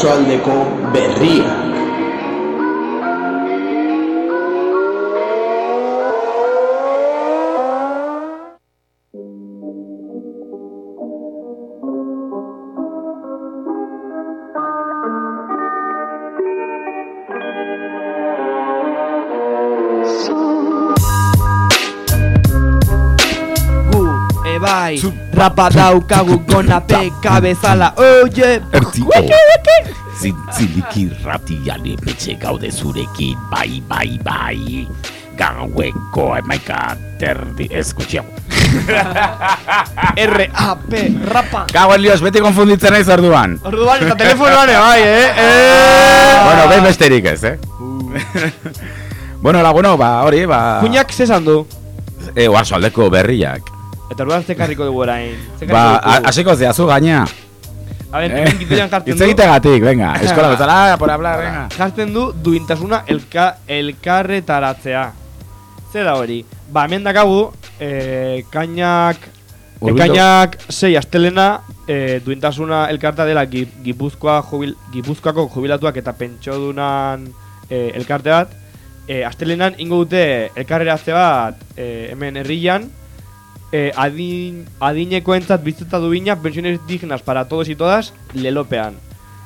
Oarsoaldeko berriak rapa daukagu gona peka bezala, oye Ertzi, Wiki, wiki. Zintziliki ratian emetxe gaude zurekin, bai, bai, bai. Gaueko emaika terdi eskutxiau. R.A.P. Rapa Gago Elios, beti konfunditzen naiz orduan. Orduan eta telefonoan bai, eh? eh? Bueno, behin besterik ez, eh? bueno, la, bueno, ba, hori, ba... Kuñak zesan du E, oarzo aldeko berriak. Eta orduan zekarriko dugu orain Ba, dugu. a- hasiko zehazu gaina. A ver, Eh, hemen gitoian jartzen Hitz du egitegatik, venga. Eskola bezala, ah, por hablar, venga. Jartzen du duintasuna elka, elkarretaratzea Zer da hori? Ba, hemen dakagu eh, Kainak. Ekainak sei astelena eh, duintasuna elkarta dela Gip, Gipuzkoa jubil, Gipuzkoako jubilatuak eta pentsiodunan eh, elkarte bat eh, Astelenan ingo dute elkarreratze bat eh, hemen herrian eh, adin, adinekoentzat bizitza duina pensiones dignas para todos y todas lelopean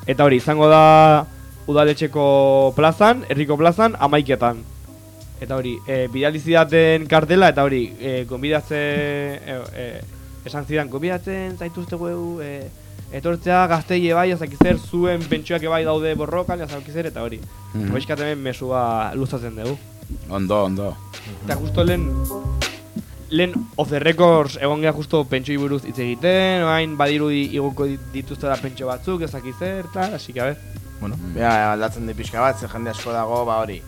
Eta hori, izango da udaletxeko plazan, herriko plazan, amaiketan Eta hori, e, bidali zidaten kartela, eta hori, e, gonbidatze, e, e, esan zidan, gonbidatzen zaituzte gueu, e, etortzea gazteie bai, ezakizer, zuen pentsioak bai daude borrokan, ezakizer, eta hori. Mm -hmm. mesua luzatzen dugu. Ondo, ondo. Eta justo lehen, lehen off the records egon geha justo pentsoi buruz hitz egiten, orain badiru igoko dituzte da pentsio batzuk, ezakizer, eta, hasi que a ver. Bueno, bea aldatzen di pixka bat, ze jende asko dago, ba hori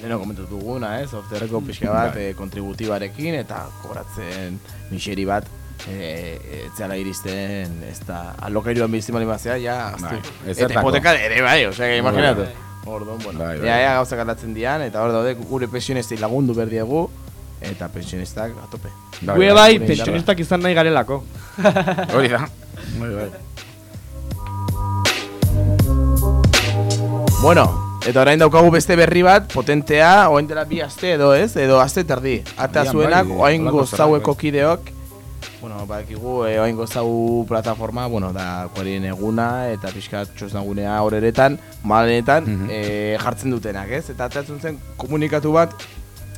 Deno komentatu duguna, ez? Ofterreko pixka bat, Bai. e, kontributibarekin eta kobratzen miseri bat e, etzala iristen, ez da, alokairuan bizti mali mazea, ja, aztu. Bai, eta ezertako. hipoteka ere, bai, osea, que Bai, imaginatu. Orduan, bueno, ea, ea gauzak aldatzen dian, eta hor daude gure pensionistei lagundu berdiegu, eta pensionistak a tope. Gue bai, pensionistak izan nahi garelako. Hori da. Bai, bai. Bueno, eta orain daukagu beste berri bat, potentea, oain dela bi aste edo ez, edo aste terdi. Ata zuenak, bai, oain gozaueko kideok, bueno, bakigu, eh, oain gozau plataforma, bueno, da kuarien eguna, eta pixka txosnagunea horeretan, malenetan, Mhm. eh, jartzen dutenak, ez? Eta atatzen zen komunikatu bat,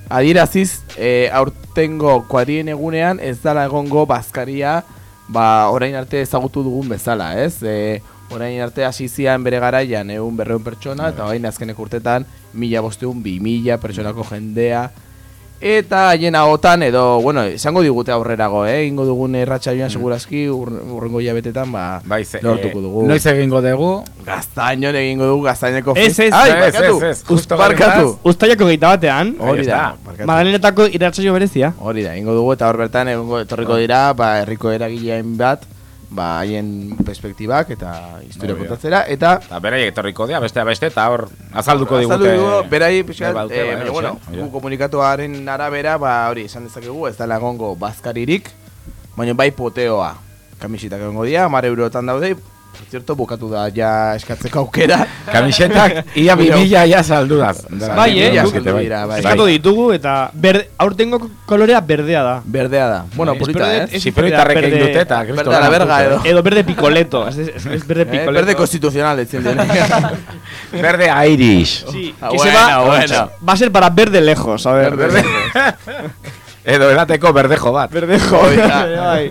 adieraziz, eh, aurtengo kuarien egunean ez dala egongo bazkaria, ba, orain arte ezagutu dugun bezala, ez? E, orain arte hasi zian bere garaian egun berreun pertsona, eta orain azkenek urtetan mila bosteun, bi mila pertsonako jendea, Eta haien ahotan edo, bueno, esango digute aurrerago, eh? Ingo dugun erratxaioan segurazki ur, urrengo hilabetetan, ba, Bai, ze, lortuko eh, dugu. noiz egingo dugu? Gaztainon egingo dugu gaztaineko Ez, ez, Ai, ez, barkatu, ez, ez, justo barkatu. Uztaiako geita batean, Hori da, barkatu. Madalenetako iratsaio berezia. Hori da, ingo dugu eta hor bertan egongo etorriko dira, ba, herriko eragileen bat, ba, haien perspektibak eta historia da. kontatzera, eta Eta beraiek etorriko dira, beste beste, eta hor azalduko digute. Azaldu dugu, berai, pixkat, baute, eh, bai, baina, bueno, da, hori da. gu komunikatuaren arabera, ba, hori, esan dezakegu, ez dela egongo bazkaririk, baina bai poteoa. Kamisetak egongo dira, mar eurotan daude, por cierto, bukatu da ja eskatzeko aukera. Kamisetak ia bi mila ja saldudaz. Bai, eh? Saldu bai. Eskatu ditugu eta berde, aurtengo kolorea berdea da. Berdea da. Bueno, Bai, polita, eh? Ziproitarrek egin dute eta Berde a la dute. edo. Edo berde picoleto, es, es, es berde Eh, picoleto. Berde constitucional, ditzen Verde Irish. Sí, Ah, que se bueno, va, bueno. va a ser para verde lejos, a ver. Verde Edo edateko berdejo bat. Verdejo. Da. Bai.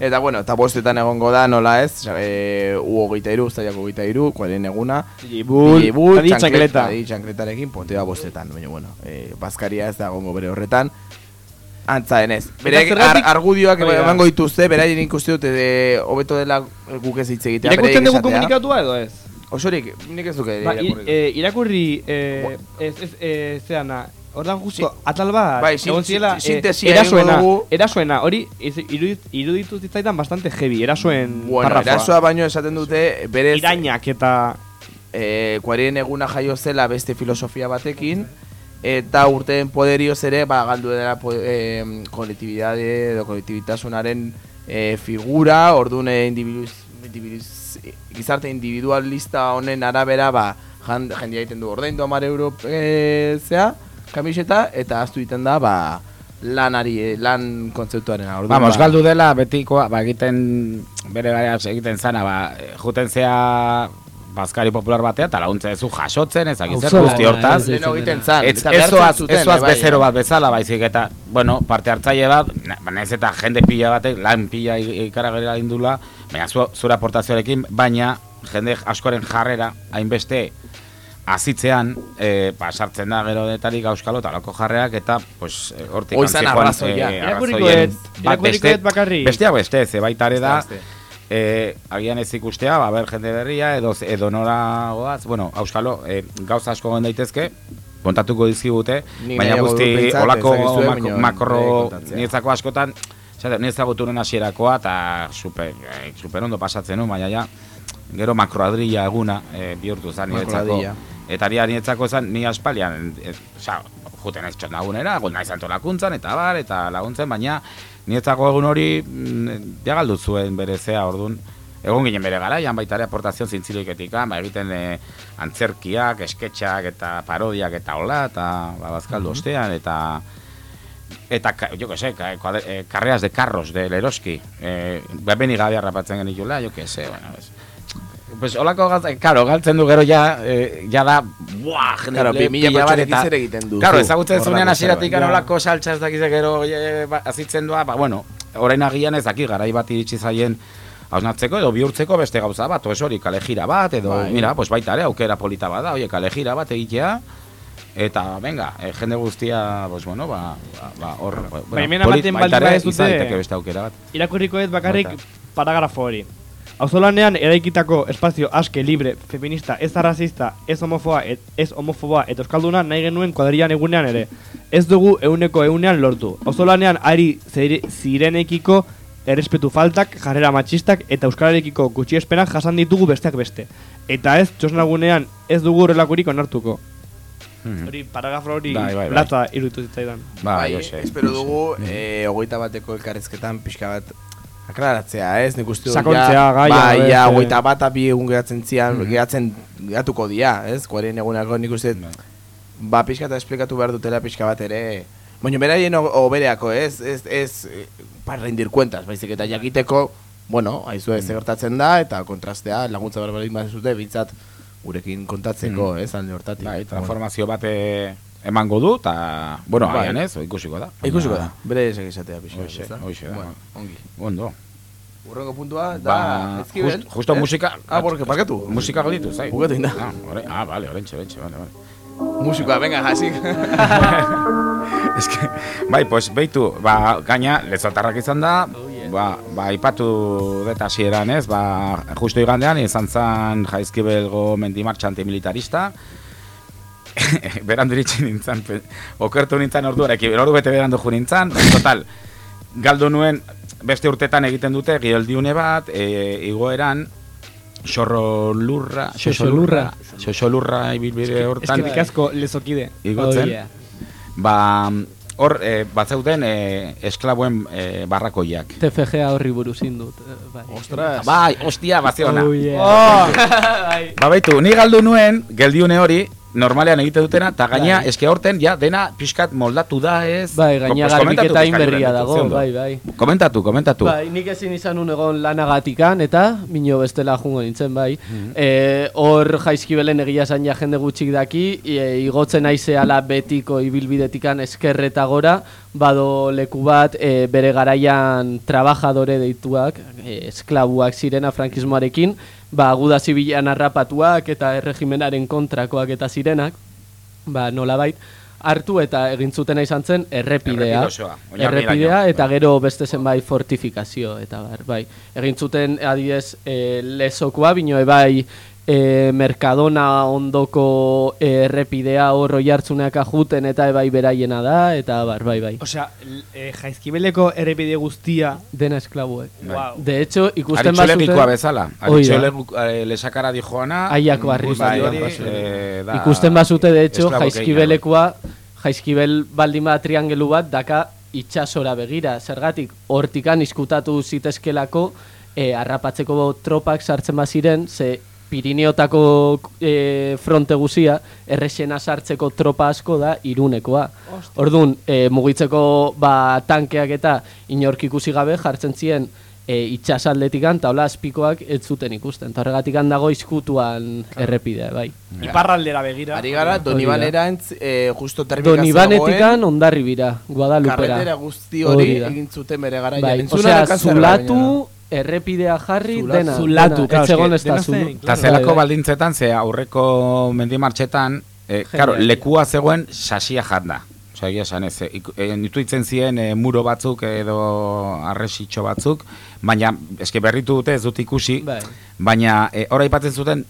Eta bueno, eta bostetan egongo da, nola ez, e, u hogeita iru, ustaiako hogeita iru, kuaren eguna. Bilibul, Bilibul, adi txankleta. Adi txankletarekin, potea bostetan, baina bueno, e, Baskaria ez da egongo bere horretan. Antza denez. Bere Eta zergatik- ar, argudioak emango dituzte, beraien ikuste dute de, hobeto dela guk ez hitz egitea. Irakurtzen dugu komunikatua edo ez? Osorik, nik ez duke Ba, irakurri. eh, irakurri, eh, ez, ez, eh, Ordan justo, atal bat, bai, egon ziela, sin- eh, erasoena, erasoena, hori irudit, iruditu zitzaidan bastante heavy, erasoen Bueno, parrafoa. erasoa baino esaten dute, berez... Irainak eta... e, kuarien eguna jaio zela beste filosofia batekin, eta urteen poderioz ere ba, galdu dela e, kolektibidade edo kolektibitasunaren e, figura, orduan e, individuz, individuz, gizarte individualista honen arabera ba, jan, jendia egiten du ordaindu amar euro e, zea, kamiseta, eta aztu egiten da ba, lanari, eh, lan kontzeptuaren orduan. Vamos, ba, galdu dela betikoa, ba, egiten, bere gara egiten zana, ba, juten zea Baskari popular batea, eta laguntza ezu jasotzen, ezakit zer Auzo, guzti hortaz. ez Leno egiten zan, Ez eta ez behartzen zoaz, zoaz bai, bezero eh. bat bezala, baizik eta, bueno, parte hartzaile bat, na- ba, nahiz eta jende pila batek, lan pila i- ikaragarria indula, baina zu, zure aportazioarekin, baina jende askoren jarrera, hainbeste, azitzean, e, ba, sartzen da gero detarik auskalo eta loko jarreak eta pues, eh, hortik Oizan arrazoia. eh, Irakurriko arrazoien ez- bat beste- ez bakarrik. Besteak beste, ze baita ere da, eh, agian ez ikustea, ba, ber jende berria, edo, edo nora goaz, bueno, auskalo, eh, gauza asko daitezke, kontatuko dizkigute, baina guzti olako ezagizue, mak- baina makro nietzako askotan, Zate, ni ezagutu nuen hasierakoa eta super, eh, super ondo pasatzen nuen, baina ja, gero makroadrilla eguna eh, bihurtu zen niretzako. Eta nia niretzako zen, ni aspalian, oza, juten ez txondagunera, gu naiz antolakuntzan, eta bar, eta laguntzen, baina niretzako egun hori mm, ja galdu zuen bere zea, orduan, Egon ginen bere garaian baita ere aportazion zintziloiketik, ba, egiten eh, antzerkiak, esketxak eta parodiak eta hola, eta ba, bazkaldu ostean, eta eta, jo que sé, eh, carreras de carros del Eroski, eh, beni gabe harrapatzen genitula, jo que sé, bueno, es, Pues holako gaz, claro, galtzen du gero ja, eh, ja da, buah, jende Claro, le- 2000 pila bat eta- zer egiten du, Claro, zu, ezagutzen zunean hasieratik zerbait. holako saltza ez dakize gero eh, ba, azitzen doa, ba, bueno, orain agian ez daki garai bat iritsi zaien hausnatzeko edo bihurtzeko beste gauza bat, oez hori, kalejira bat, edo, Bai. mira, pues baita ere, aukera polita bada, oie, kalejira bat egitea, eta, venga, eh, jende guztia, pues bueno, ba, ba, ba hor, bueno, Baimena baita baldin izan daiteke beste aukera bat. Irakurriko ez bakarrik paragrafo hori. Auzolanean eraikitako espazio aske, libre, feminista, ez arrazista, ez homofoa, et, ez homofoba eta euskalduna nahi genuen kuadrian egunean ere. Ez dugu euneko eunean lortu. Auzolanean ari zire- zirenekiko errespetu faltak, jarrera matxistak eta euskararekiko gutxiespenak jasan ditugu besteak beste. Eta ez, txosnagunean ez dugu horrelakurik onartuko. Hori, paragrafo hori Bai, bai, bai. latza irutu zitzaidan. Bai, Bai, espero dugu eh, hogeita bateko elkarrezketan pixka bat aklaratzea, ez? Nik uste dut Sakontzea, ja, gaia, bai, ja, hogeita bat abi egun geratzen zian, geratzen, geratuko dia, ez? Kuarien egunako nik uste dut, ba, pixka eta esplikatu behar dutela pixka bat ere, Baina beraien o- obereako, ez, ez, ez, para rendir cuentas, baizik eta jakiteko, bueno, aizu ez gertatzen da, eta kontrastea, laguntza berberik bat zute, bintzat, gurekin kontatzeko, Mm. ez, alde hortatik. Bai, transformazio bat eh, emango du, eta, bueno, Bai. ez, ikusiko da. Ikusiko da, bere esek izatea pixka. Hoxe, hoxe da. Bueno, ongi. Ondo. Urrengo puntua, da, Ba, ezkibel. just, justo eh? musika... Ah, porque, parkatu. Musika galitu, zai. Bukatu inda. Ah, ore, ah, vale, orentxe, orentxe, vale, vale. Musikoa, venga, hasik. Es que, bai, pues, beitu, ba, gaina, lezotarrak izan da, ba, ba, ipatu deta hasieran ez, ba, justo igandean, izan zan jaizkibelgo mendimartxa antimilitarista, berandu iritsi nintzen, okertu nintzen orduarekin, ordu bete berandu jo nintzen, total, galdu nuen, beste urtetan egiten dute, gieldiune bat, e, igoeran, xorro lurra, Xoxolurra. xoxolurra ibilbide hortan, Eskerrik asko lezokide. igotzen, Oh, ba, hor, e, batzeuten e, esklaboen e, barrakoiak. TFG horri buruz indut. eh, Bai. Ostras. Bai, ostia, baziona. Oh, yeah. Oh! Ba, baitu, ni galdu nuen, geldiune hori, normalean egite dutena, eta gaina, Bai. eske horten, ja, dena pixkat moldatu da, ez? Bai, gaina garbiketa inberria dago, bai, bai. Komentatu, komentatu. Bai, nik ezin izan un egon lanagatikan, eta mino bestela jungo nintzen, bai. Mhm. Eh, Hor jaizkibelen egia zain ja jende gutxik daki, e, igotzen aizeala betiko ibilbidetikan eskerreta gora, bado leku bat e, bere garaian trabajadore deituak, e, esklabuak zirena frankismoarekin, ba, guda zibilan harrapatuak eta erregimenaren kontrakoak eta zirenak, ba, nolabait, hartu eta egin zutena izan zen errepidea. Errepidea eta gero beste zenbait fortifikazio eta bar, bai. Egin zuten adibidez e, lezokoa, bino ebai e, Mercadona ondoko e, errepidea hor jartzuneak ajuten eta ebai beraiena da eta bar, bai, bai. Osea, eh, jaizkibeleko errepide guztia Dena esklabuek. Wow. De hecho, ikusten Aritxolegikoa bezala. Hoi da. Aritxolegu eh, lesakara di joana. Aiako harri guzti bai, hori, bai. eh, da, Ikusten bazute, de hecho, jaizkibelekoa jaizkibel baldin bat triangelu bat daka itxasora begira. Zergatik, hortikan iskutatu zitezkelako e, harrapatzeko tropak sartzen baziren, ze Pirineotako e, fronte guzia errexena sartzeko tropa asko da irunekoa. Orduan, e, mugitzeko ba, tankeak eta inork ikusi gabe jartzen ziren e, itxasaldetikan taula azpikoak ez zuten ikusten. Eta horregatik dago izkutuan errepidea, bai. Iparraldera begira. Ari gara. Donibanera entz, eh, justo termika Donibanetikan ondarri bira, Guadalupera. Karretera guzti hori egin zuten bere garaian. Bai, osea, zulatu, errepidea jarri, Zulatu. dena. Zulatu, dena, claro, ez da zulu. Eta zelako baldintzetan, ze aurreko mendimartxetan, eh, claro, Genial. lekua zegoen sasia janda. Osea, egia esan ez, eh, eh, nitu itzen ziren eh, muro batzuk edo arresitxo batzuk, baina eske berritu dute ez dut ikusi, Bai. baina eh, hor aipatzen zuten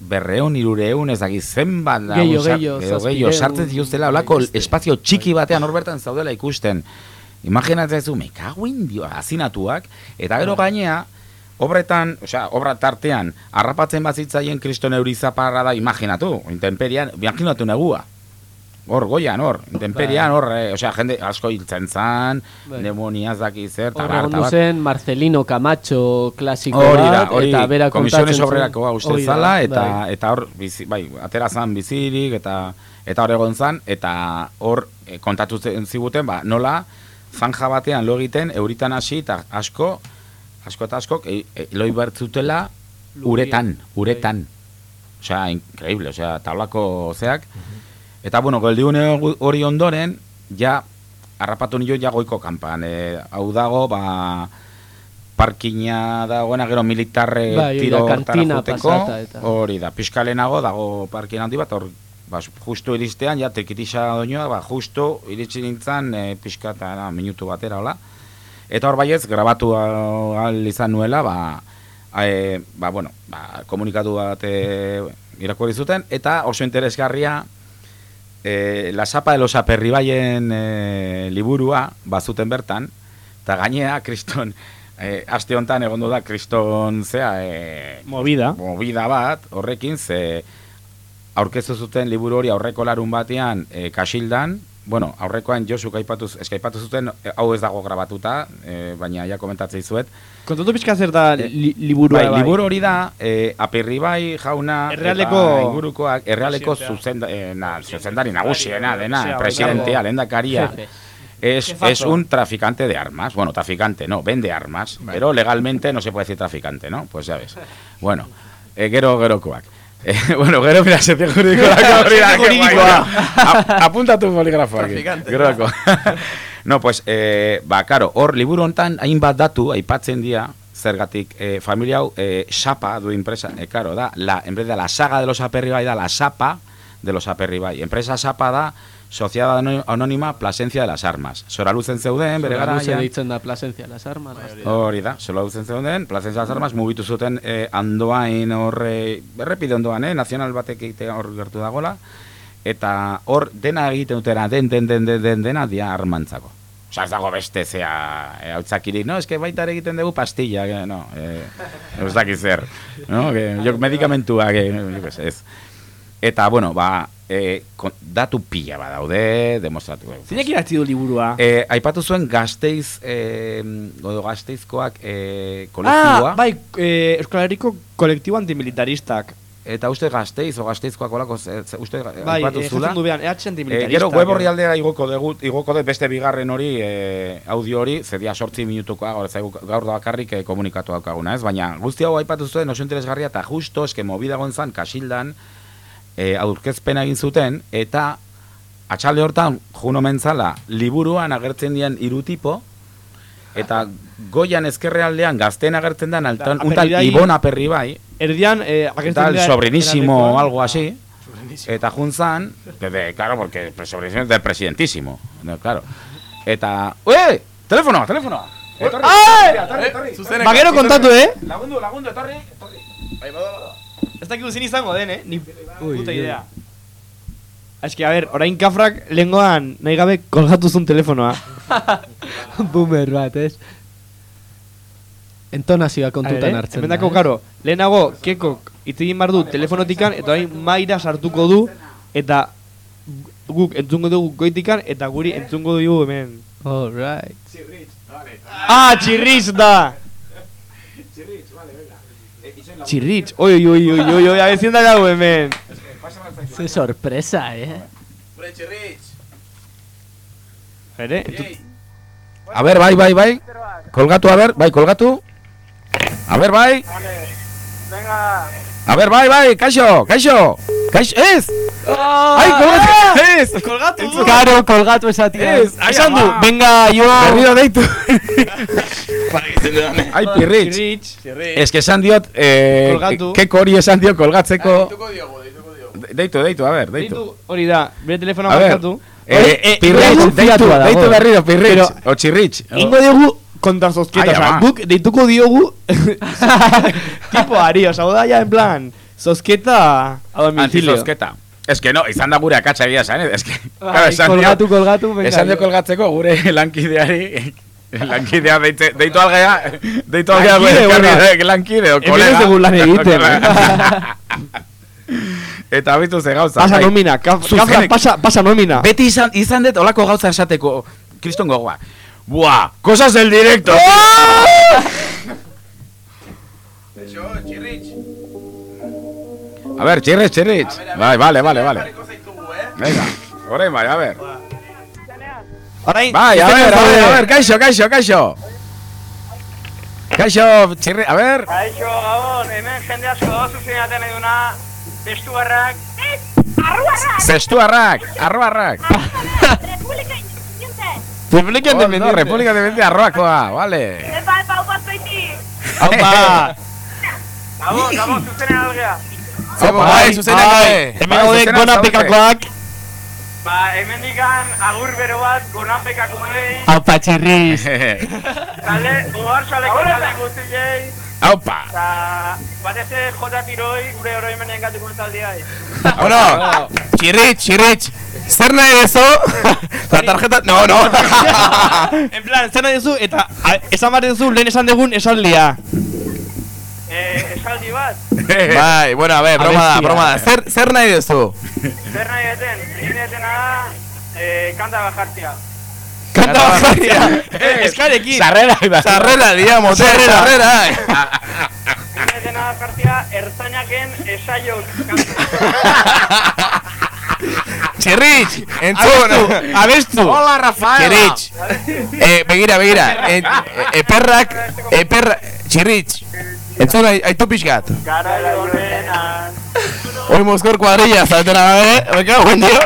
berreun, irureun, ez dakit zenbat da, Gehiago, gehiago, sartzen zituztela, olako espazio txiki batean hor bertan zaudela ikusten. Imaginatzen zu, me cago in dio, azinatuak, eta gero gainea, obretan, osea, obra tartean, harrapatzen bazitzaien kriston eurizaparra da, imaginatu, intemperian, imaginatu negua. Hor, goian, hor, intemperian, hor, eh, osea, jende asko hiltzen zan, Bai. demoniaz daki zer, tabar, tabar. zen Marcelino Camacho klasiko Hori da, hori eta bera komisiones kontatzen obrerakoa zuen. uste zala, eta, bai. eta hor, bizi, bai, atera zan bizirik, eta eta hor egon zan, eta hor eh, kontatu zen ziguten, ba, nola, zanja batean lo egiten, euritan hasi, eta asko, asko eta askok, e, e, loi bertzutela, uretan, uretan. Osea, increíble, osea, tablako zeak. Eta, bueno, geldiune hori ondoren, ja, harrapatu nio ja goiko kanpan. E, hau dago, ba, parkina dagoena gero militarre hori tiro hortara eta. Hori da, pixkalenago dago parkin handi bat, hor, ba, justu iristean, ja, trikitisa doinoa, ba, justu iritsi nintzen e, pixka eta na, minutu batera, hola. Eta hor baiez, grabatu ahal izan nuela, ba, e, ba, bueno, ba, komunikatu bat e, irakurri zuten, eta oso interesgarria, e, La Sapa de los Aperribaien e, liburua bazuten bertan, eta gainea, kriston, e, aste honetan egondu da, kriston, zea, e, Movida. movida bat, horrekin, ze aurkeztu zuten liburu hori aurreko larun batean e, kasildan, bueno, aurrekoan Josu aipatu, eske aipatu zuten, e, hau ez dago grabatuta, e, baina ja komentatzei zuet. Kontatu pixka zer da li, liburua. Bai, liburu hori da, e, Aperribai jauna, Errealeko- eta ingurukoak, errealeko zuzenda, e, na, zuzendari nagusiena, Bai, dena, presidentea, lehendakaria. Es, es un traficante de armas. Bueno, traficante, no, vende armas. Pero legalmente no se puede decir traficante, ¿no? Pues ya ves. Bueno, eh, gero, gerokoak. Eh, bueno, gero, mira, sekzio juridikoak hori da, que guai, juridikoa. A- Apunta tu boligrafo aquí. Geroko. no, pues, eh, ba, karo, hor, liburu hontan hainbat datu, aipatzen dira, zergatik, eh, familia hau, eh, Sapa du enpresa, eh, karo, da, la, en vez de la saga de los Aperribai, da la Sapa de los Aperribai. Enpresa Sapa da, Sociedad Anónima Plasencia de las Armas. Zora luzen zeuden, bere garaian. deitzen da Plasencia, las armas. Hori da, zela dutzen zeuden, Plasencia las Armas mugitu zuten eh, andoain horre, errepide ondoan, eh, nazional batek egitea hor gertu dagola, eta hor dena egiten dutena, den, den, den, den, den, dena dia armantzako. Osa ez dago beste zea e, hautzakirik, no, eske baita ere egiten dugu pastilla, que, no, eh, ez dakit zer, no, que, jo, medikamentua, que, jo, ez. Eta, bueno, ba, e, kon, datu pila badaude, demostratu. Zeinek idatzi du liburua? Eh, aipatu zuen gazteiz, eh, godo gazteizkoak eh, kolektiboa. Ah, bai, eh, Euskal Herriko kolektibo antimilitaristak. Eta uste gazteiz o gazteizkoak olako, uste Bai, aipatu zula. du behan, EH Eh, antimilitaristak. gero web horri aldera igoko dugu, igoko dut beste bigarren hori, eh, audio hori, zedia sortzi minutukoa, gaur, zaigu- gaur da bakarrik komunikatu daukaguna, ez? Baina guzti hau aipatu zuen oso interesgarria eta justo eske movida gonzan kasildan eh, aurkezpena egin zuten eta atxalde hortan juno mentzala liburuan agertzen dian hiru tipo eta goian ezkerrealdean gazten agertzen den altan, un tal Aperribai- Ibon Aperribai, Erdian, eh, agertzen tal dira sobrinísimo o algo así. Eta juntzan, que de, claro, porque el sobrinísimo es del presidentísimo, no, claro. Eta, ¡eh! ¡Telefono, telefono! Etorri, Ai! etorri, etorri, etorri. Bagero kontatu, eh? Lagundu, lagundu, etorri, etorri. Ez dakik zin izango den, eh? Ni puta idea. Que, a ver, orain kafrak lehengoan nahi gabe kolgatu zuen telefonoa. Boomer bat, ez? Entonazioa kontutan Are, hartzen Hemen da, dako, eh? karo, lehenago, kekok hitz egin behar du telefonotikan, eta orain maira sartuko du, eta guk entzungo dugu goitikan eta guri entzungo dugu hemen. Alright. Ah, txirritz da! Txirritz, oi, oi, oi, oi, oi, oi, abezien da dago hemen. Ze sorpresa, eh. Ere, A ber, bai, bai, bai. Kolgatu, a ber, bai, kolgatu. A ber, bai. A ber, bai, bai, kaixo, kaixo. Kaixo, ez! Ai, kolgatu, ez! Kolgatu du! Karo, kolgatu esatia. Ez, ai, Esan du, ama. venga, jo! Berriro deitu. Ai, pirritz. Ez que esan diot, eh, Kolgatu. keko hori esan dio kolgatzeko. Deitu, deitu, a ber, deitu. Deitu, hori da, bere telefonoa markatu. eh, eh, pirritz, ingo deitu, dago. deitu berriro, pirritz, Pero, o txirritz. Ingo diogu kontra zozketa, oza, guk deituko diogu tipo ari, oza, oda ya en plan, zozketa a domicilio. Antizozketa. Ez que no, izan da gure akatsa egia esan, eh? Ez que, claro, Ai, esan dio- kolgatu, kolgatu, venga. Esan dio kolgatzeko gure lankideari Lankidea deite, deitu algea Deitu algea Lankide, lankide o Hemen kolega ez dugu lan egiten, Eta abitu ze gauza Pasa bai. nomina, kafra, pasa, pasa nomina. Beti izan, izan dut olako gauza esateko Kriston gogoa Buah, cosas del directo A ver, txirritz, txirritz Bai, vale, vale, vale. Venga, orain bai, a ver. Orain, Bai, a ver, a ver, a ver, kaixo, kaixo, kaixo Kaixo, txirri, a ver. Kaixo, Gabon, hemen jende asko da zuzenaten eduna Bestuarrak Arruarrak Zestuarrak, arroarrak Republika Oh, no, República Independiente arroakoa, vale. Epa, epa, upa, zoiti. Aupa! Gabon, Gabon, zuzenean algea Aupa, bai, zuzenak bai. gabe. Hemen Bai, gaude zuzenak gona zaude. pekakoak. Ba, hemen dikan agur bero bat gonapekako mei Aupa txirriz. Talde, ohartxaleko talde guztiei Aupa Eta, batez ere jota tiroi, gure oroimenen gatuko taldiai Bueno, txirritz, txirritz Zer nahi dezo? La tarjeta... No, no En plan, zer nahi duzu, eta esan bat duzu lehen esan dugun esaldia. Eh, esaldi bat Bai, bueno, a ver, broma da, broma da. Zer, zer nahi dezu? Zer nahi deten, egin detena da eh, kanta bajartia. Kanta bajatia. Eskarekin. Sarrera, iba Sarrera, digamos, sarrera, sarrera Egin detena bajartia ertzainaken esaiok kanta. Txirritz, entzun. Abestu. Hola, Rafael Txirritz eh, Begira, begira. Eh, eh, Eperrak, eperra Txirritz Entzun, ai- aitu pixkat Gara honenan Hoy Moscor cuadrilla, saltera gabe, me cago en dio.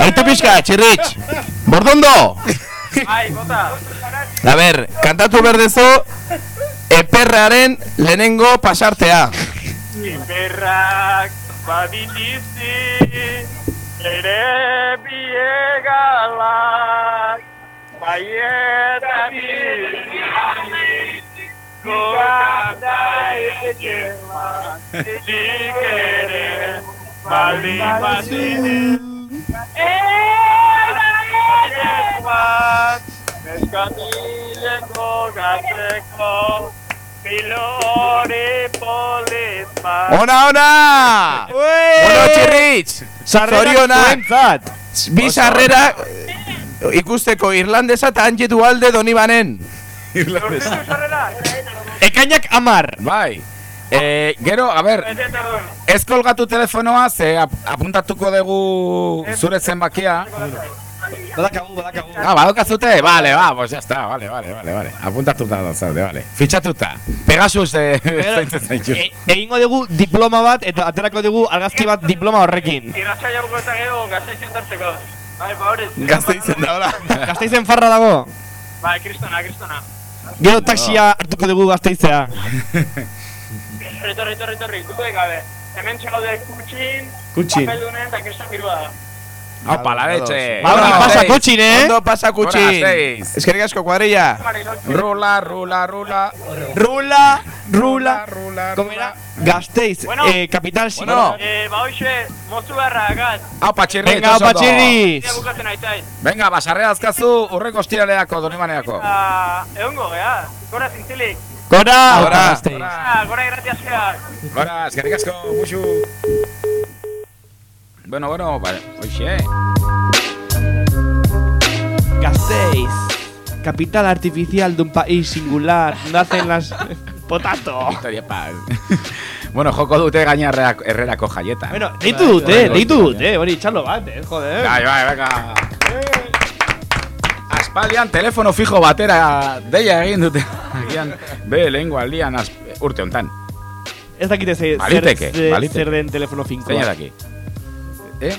Aitu pixka, txirritx. Bordondo! Ai, bota A ber, kantatu berdezu Eperraren lehenengo pasartea. Iperrak baditizi Ere biegalak Baieta bizi Gota etxeman Zik ere Baldin bazini Eta Eskatileko gatzeko Pilori polit bat Ona, ona! Bueno, txirritx! Zorionak! zuentzat. Bi sarrera eh, ikusteko irlandesa eta antjetu alde donibanen. Ekainak amar. Bai Eh, gero, a tardun ez kolgatu telefonoa, ze ap apuntatuko dugu zure zenbakia. Badakagu, badakagu. Ah, badokazute? Vale, va, pues ya está, vale, vale, vale, vale. Apuntatuta da, zaude, vale. Fitxatuta. Pegasus, eh, zaintzen zaitu. E, egingo dugu diploma bat eta aterako dugu argazki bat diploma horrekin. Irratxa jauko eta gero gazteizen tarteko Bai, ba hori Gazte izen da, hola. Gasteizen farra dago. Bai, kristona, kristona Gero taxia hartuko dugu gazteizea. Retorri, retorri, retorri, duko gabe Hemen txegaude kutxin Kutxin. Papeldunen eta kriston girua da Aupa, la leche. Ba, hori pasa kutxin, eh? Ondo pasa kutxin. Gora. Eskerrik asko kuadrilla. Rula, rula, rula. Rula, rula, rula, ¿Cómo era? Gasteiz, Bueno. eh, capital Bueno. Eh, ba hoxe, mozu beharra agat Aupa, txirri. Venga, opa txirriz. Zia bukatzen aitain Venga, basarrea azkazu, urreko ostiraleako, donibaneako. Eta, egongo, gea, gora zintzilik Gora! Gora. Gasteiz. Ah, gora irratiazkeak Gora, eskerrik asko, buxu. Bueno, bueno, ba, hoxe. Gasteiz, capital artificial de un país singular, nacen las... Potato! Victoria Paz. bueno, joko dute gaina herrera- herrerako jaieta. Bueno, deitu dute, deitu dute, hori, txalo bat, eh, joder. Bai, bai, venga. Aspaldian telefono fijo batera deia egin dute. Agian, be, lehengo aldian urte hontan. Ez dakite ze, zer, Baliteke, ze- baliteke. zer den telefono finko Zeina bat. daki? Eh?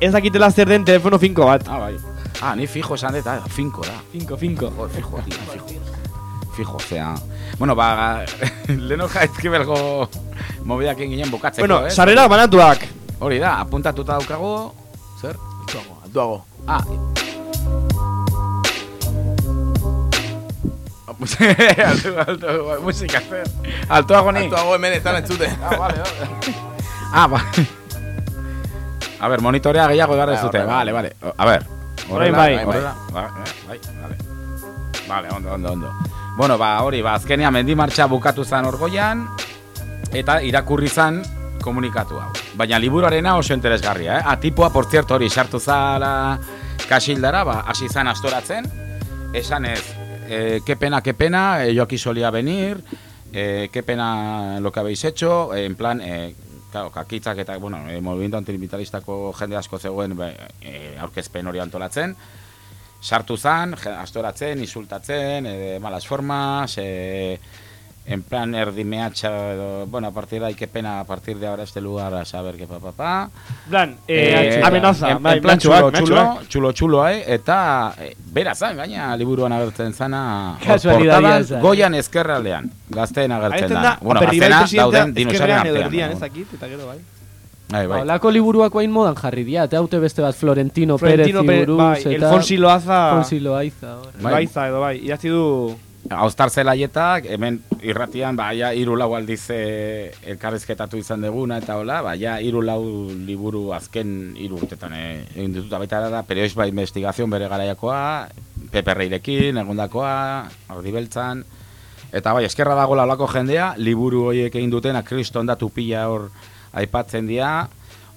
Ez dakitela zer den telefono finko bat. Ah, bai. Ah, ni fijo esan dut, finko da. Finko, finko. Joder, fijo, tío, fijo. Fijo, zea. Bueno, ba, leheno jaizki belgo mobidak egin bukatzeko, Bueno, eh? sarrera banatuak. Hori da, apuntatuta daukago, zer? Altuago, altuago. Ah. altu, altu, musika, zer? Altuago ni? Altuago hemen ez da entzute. Ah, vale, vale. Ah, ba. A ver, monitorea gehiago behar ez Bai, dute, vale, vale. A ver. Orain horrela, bai. bai, bai, vale. Ondo, ondo, ondo. Bueno, ba, hori, ba, azkenean mendimartxa bukatu zen orgoian, eta irakurri zen komunikatu hau. Baina liburuarena oso interesgarria, eh? Atipoa, por cierto, hori sartu zala kasildara, ba, hasi zen astoratzen, esan ez, eh, qué pena, qué pena, eh, yo aquí solía venir, eh, qué pena lo que habéis hecho, eh, en plan, eh, claro, kakitzak eta, bueno, eh, movimiento antiliberalistako jende asko zegoen be, eh, aurkezpen hori antolatzen, sartu zan, astoratzen, insultatzen, de malas formas, eh, en plan erdi mehatxa, edo, bueno, a partir de ahí, qué pena, a partir de ahora este lugar, a saber qué pa, pa, pa. plan, eh, amenaza, en, bai, en plan mehatxuak, chulo, chulo, mehatxuak. chulo, chulo, eh? eta eh, bera zan, gaina liburuan agertzen zana, portadan, zan. goian ezkerraldean, gazteen agertzen da. da, Bueno, presidentea dauden edo artean. erdian, baina, ez dakit, eta gero bai. Bai, bai. Olako liburuak bain modan jarri dira, eta haute beste bat Florentino, Florentino Pérez Pérez, buruz, bai, eta... Alfonsi Loaza- Alfonsi Loaiza. Bai. Baiza edo bai, idatzi du... Austar zelaietak, hemen irratian, ba, ja, iru lau aldiz eh, elkarrezketatu izan deguna, eta hola, ba, ja, iru lau liburu azken iru urtetan eh, egin dituta baita da, periodismo investigazion bere garaiakoa, Pepe Reirekin, egundakoa, ardibeltzan, eta bai, eskerra dago olako jendea, liburu horiek egin dutena, kriston datu pila hor aipatzen dira,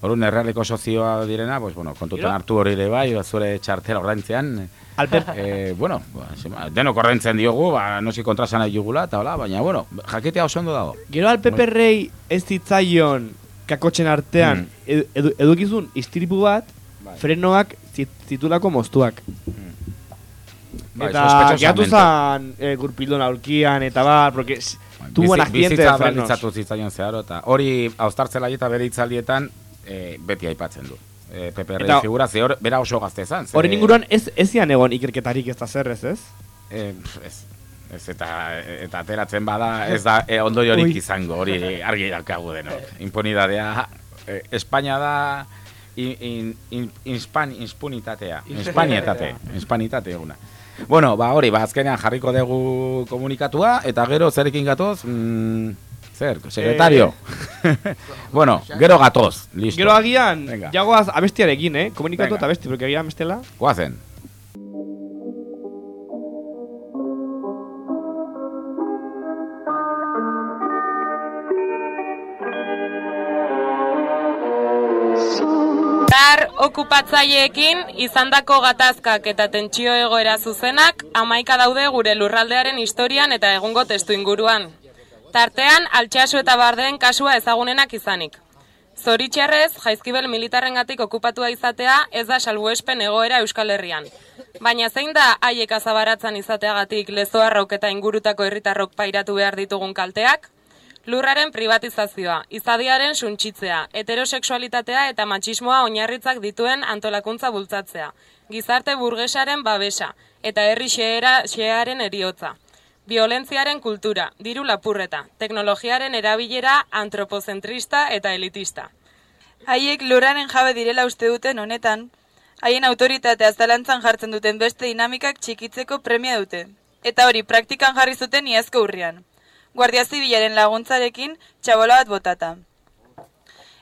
Horun errealeko sozioa direna, pues, bueno, kontutan hartu hori bai, zure txartela ordaintzean. Alper- eh, bueno, ba, zema, denok ordaintzen diogu, ba, nosi kontrasan nahi jugula, eta hola, baina, bueno, jakitea oso ondo dago. Gero al Pepe Rey ez zitzaion kakotxen artean Mm. edu, edu, edukizun istripu bat, Bai. frenoak zit, zitulako moztuak. Bai, eta gehatu zan e, gurpildon aurkian eta bar, porque s- tuvo un Bizi- accidente de bizitza frenos. zitzaion zeharo, eta hori austartzela eta bere hitzaldietan eh, beti aipatzen du. Eh, Pepe Rey Eta- figura, ze hor, bera oso gazte zan. ze- Horren inguruan ez ez zian egon ikerketarik ez da zer ez, ez? Eh, ez, ez eta, eta ateratzen bada ez da eh, ondoriorik Ui. izango, hori argi daukagu denok. Impunidadea, eh, Espainia da in, in, in, inspan, inspunitatea, inspanitate, inspanitate eguna. Bueno, ba hori, ba azkenean jarriko dugu komunikatua, eta gero zerekin gatoz, mm, zer, sekretario. bueno, gero gatoz, listo. Gero agian, Venga. jagoaz abestiarekin, eh? Komunikatu Venga. eta abesti, porque agian bestela. Guazen. Gar okupatzaileekin izandako gatazkak eta tentsio egoera zuzenak amaika daude gure lurraldearen historian eta egungo testu inguruan. Tartean, altxasu eta bardeen kasua ezagunenak izanik. Zoritxarrez, jaizkibel militarrengatik okupatua izatea ez da salbuespen egoera Euskal Herrian. Baina zein da haiek azabaratzan izateagatik lezoarrok eta ingurutako herritarrok pairatu behar ditugun kalteak? Lurraren privatizazioa, izadiaren suntsitzea, heterosexualitatea eta matxismoa oinarritzak dituen antolakuntza bultzatzea, gizarte burgesaren babesa eta herri xehera xearen eriotza. Violentziaren kultura, diru lapurreta, teknologiaren erabilera antropozentrista eta elitista. Haiek lurraren jabe direla uste duten honetan, haien autoritatea zalantzan jartzen duten beste dinamikak txikitzeko premia dute. Eta hori praktikan jarri zuten iazko urrian. Guardia Zibilaren laguntzarekin txabola bat botata.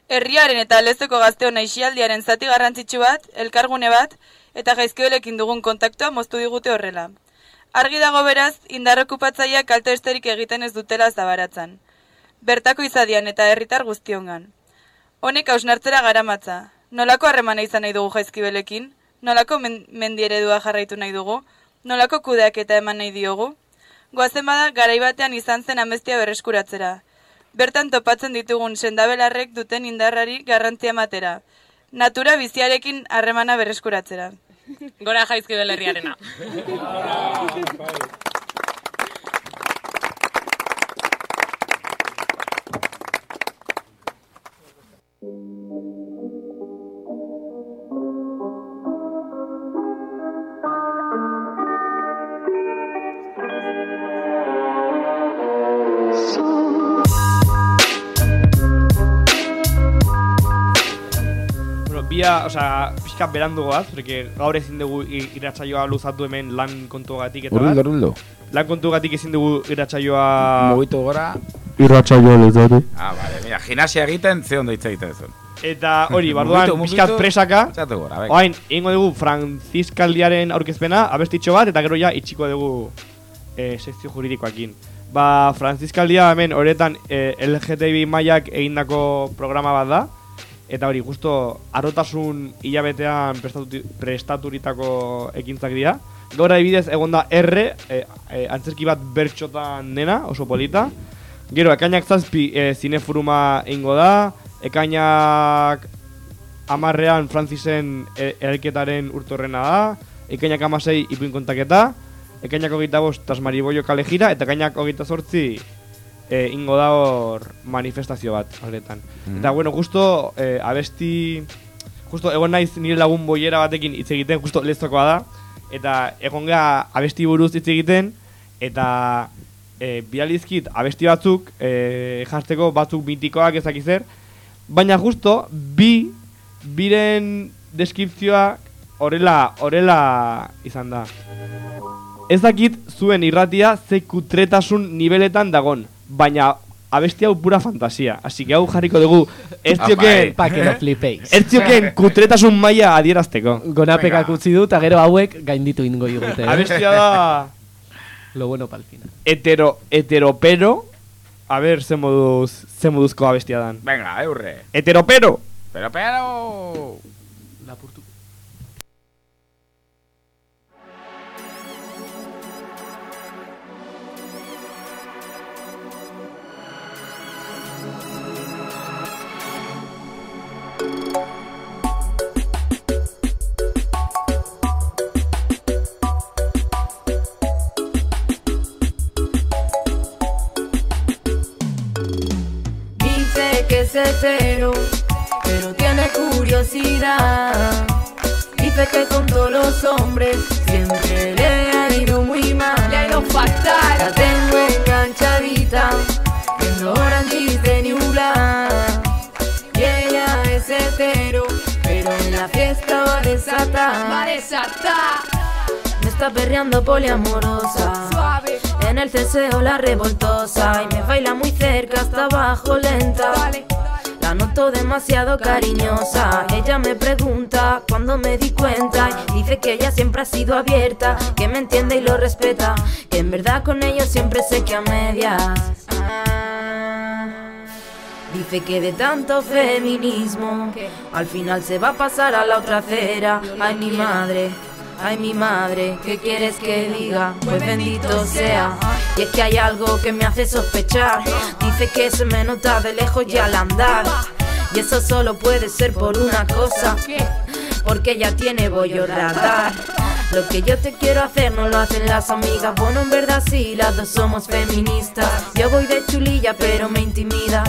Herriaren eta lezoko gazteon aixialdiaren zati garrantzitsu bat, elkargune bat, eta jaizkiolekin dugun kontaktua moztu digute horrela. Argi dago beraz, indar okupatzaileak kalte esterik egiten ez dutela zabaratzan. Bertako izadian eta herritar guztiongan. Honek hausnartzera garamatza. Nolako harremana izan nahi dugu jaizkibelekin? Nolako men mendi eredua jarraitu nahi dugu? Nolako kudeak eta eman nahi diogu? Goazen bada, garai batean izan zen amestia berreskuratzera. Bertan topatzen ditugun sendabelarrek duten indarrari garrantzia ematera. Natura biziarekin harremana berreskuratzera. Gora jaizkibel herriarena. Bia, osea, pixka berandu goaz, porque gaur ezin dugu i- irratsaioa luzatu hemen lan kontuagatik eta Urruldo, bat. urruldo. Lan kontuagatik ezin dugu irratsaioa... Mugitu gora. Irratsaioa luzatu. Ah, vale, mira, gimnasia egiten, ze ondo hitz egiten zuen. Eta hori, barduan, pixkat mugitu, presaka. txatu gora, venga. Oain, ingo dugu Franziskaldiaren aurkezpena, abestitxo bat, eta gero ja itxiko dugu eh, sekzio juridikoakin. Ba, Franziskaldia hemen horretan eh, LGTBI mailak egindako programa bat da. Eta hori, justo arotasun hilabetean prestatu, prestaturitako ekintzak dira. Gaur adibidez, egon da R, eh, eh, antzerki bat bertxotan dena, oso polita. Gero, ekainak zazpi eh, zinefuruma ingo da, ekainak amarrean Frantzisen e- eralketaren urtorrena da, ekainak amasei ipuin kontaketa, ekainak hogeita bost tasmariboio kale jira, eta ekainak hogeita sortzi e, ingo da hor manifestazio bat horretan. Mhm. Eta bueno, justo e, abesti, justo egon naiz nire lagun boiera batekin hitz egiten, justo lezokoa da, eta egon ga abesti buruz hitz egiten, eta e, bializkit abesti batzuk e, jartzeko batzuk mitikoak ezak zer, baina justo bi biren deskripzioa horrela horrela izan da. Ez dakit zuen irratia ze kutretasun nibeletan dagon, baina abesti hau pura fantasia. Así que hau jarriko dugu ez Ah, zioken bai. Pa que lo flipéis. Ez zioken kutretasun maila adierazteko. Gonapekak utzi du, eta gero hauek gainditu ingo digute. eh? Abestia da Lo bueno pal final. hetero heteropero. A ver, ze moduz ze moduzko abestia dan. Venga, eurre. Heteropero. Pero, pero... Lapurtu. Me está perreando poliamorosa. Suave. En el ceseo la revoltosa. Y me baila muy cerca hasta abajo lenta. La noto demasiado cariñosa. Ella me pregunta cuando me di cuenta. Y dice que ella siempre ha sido abierta. Que me entiende y lo respeta. Que en verdad con ellos siempre sé que a medias. Dice que de tanto feminismo al final se va a pasar a la otra acera. Ay, mi madre. Ay, mi madre, ¿qué quieres que diga? Pues bendito sea. Y es que hay algo que me hace sospechar. Dice que se me nota de lejos y al andar. Y eso solo puede ser por una cosa. Porque ella tiene bollo radar. Lo que yo te quiero hacer no lo hacen las amigas. Bueno, en verdad sí, las dos somos feministas. Yo voy de chulilla, pero me intimida.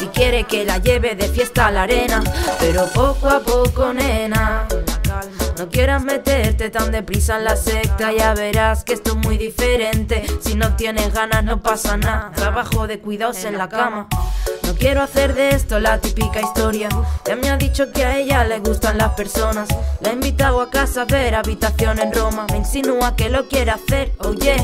Y quiere que la lleve de fiesta a la arena. Pero poco a poco, nena. No quieras meterte tan deprisa en la secta, ya verás que esto es muy diferente. Si no tienes ganas, no pasa nada. Trabajo de cuidados en la cama. No quiero hacer de esto la típica historia. Ya me ha dicho que a ella le gustan las personas. La he invitado a casa a ver habitación en Roma. Me insinúa que lo quiere hacer, oye.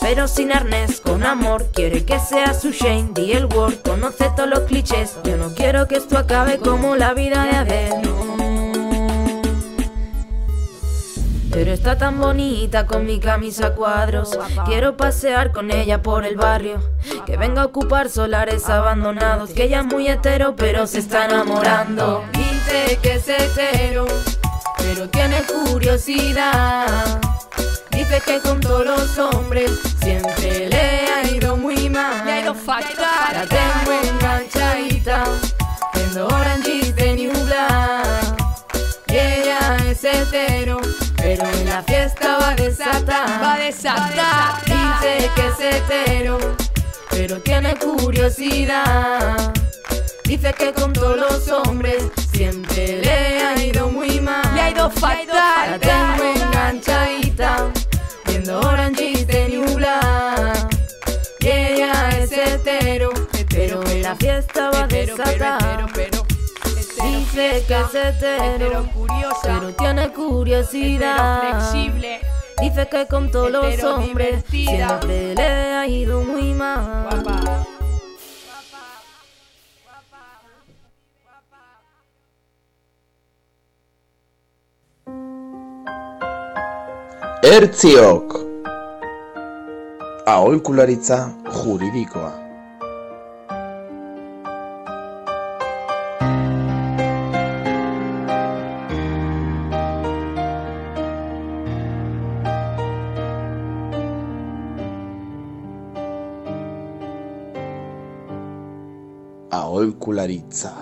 Pero sin arnés, con amor, quiere que sea su Shane, di el word, conoce todos los clichés. Yo no quiero que esto acabe como la vida de Adele. Pero está tan bonita con mi camisa a cuadros. Quiero pasear con ella por el barrio. Que venga a ocupar solares abandonados. Que ella es muy hetero, pero se está enamorando. Dice que es hetero, pero tiene curiosidad. Dice que con todos los hombres siempre le ha ido muy mal. Le ha ido fatal. La tengo enganchadita, viendo Orange is the New Black. Y ella es hetero, va a desatar. Va a desatar. Dice que es hetero, pero tiene curiosidad. Dice que con todos los hombres siempre le ha ido muy mal. Le ha ido fatal. La tengo enganchadita, viendo Orange the New Black. Y ella es hetero, pero en la fiesta va a desatar. Dice que es hetero, pero tiene curiosidad. flexible, Dice que con todos los hombres divertida. siempre le ha ido muy mal. Ertziok Aholkularitza juridikoa Aholkularitza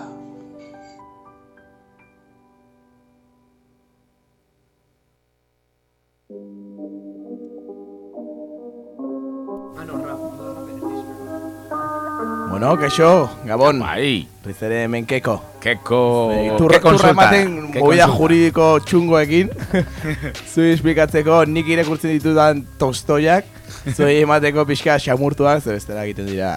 Bueno, keixo, Gabon. Bai. Rizere menkeko. Keko... Turra, ke konsulta? turra ematen movida juridiko txungoekin. Zui esplikatzeko nik irakurtzen ditudan tostoiak. Zui emateko pixka xamurtuak, ze bestela egiten dira.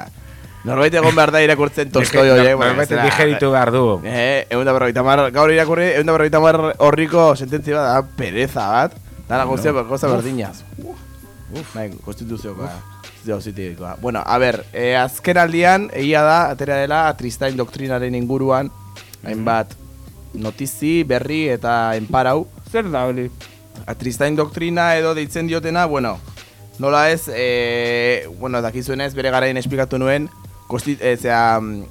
Norbait egon behar da irakurtzen tostoi horiek. norbait digeritu behar du. Eh, egun da berrogeita mar, gaur irakurri, egun da berrogeita mar horriko sententzi bat da, pereza bat. Dara No. guztia, gauza Uf. berdinaz. Bai, konstituziokoa. Konstituziokoa. Bueno, a ber, eh, azken aldian, egia da, atera dela, Tristain doktrinaren inguruan, hainbat notizi, berri eta enparau. Zer da hori? Tristain doktrina edo deitzen diotena, bueno, nola ez, e, bueno, dakizuenez, bere garaien esplikatu nuen, kosti, e, zera, mm,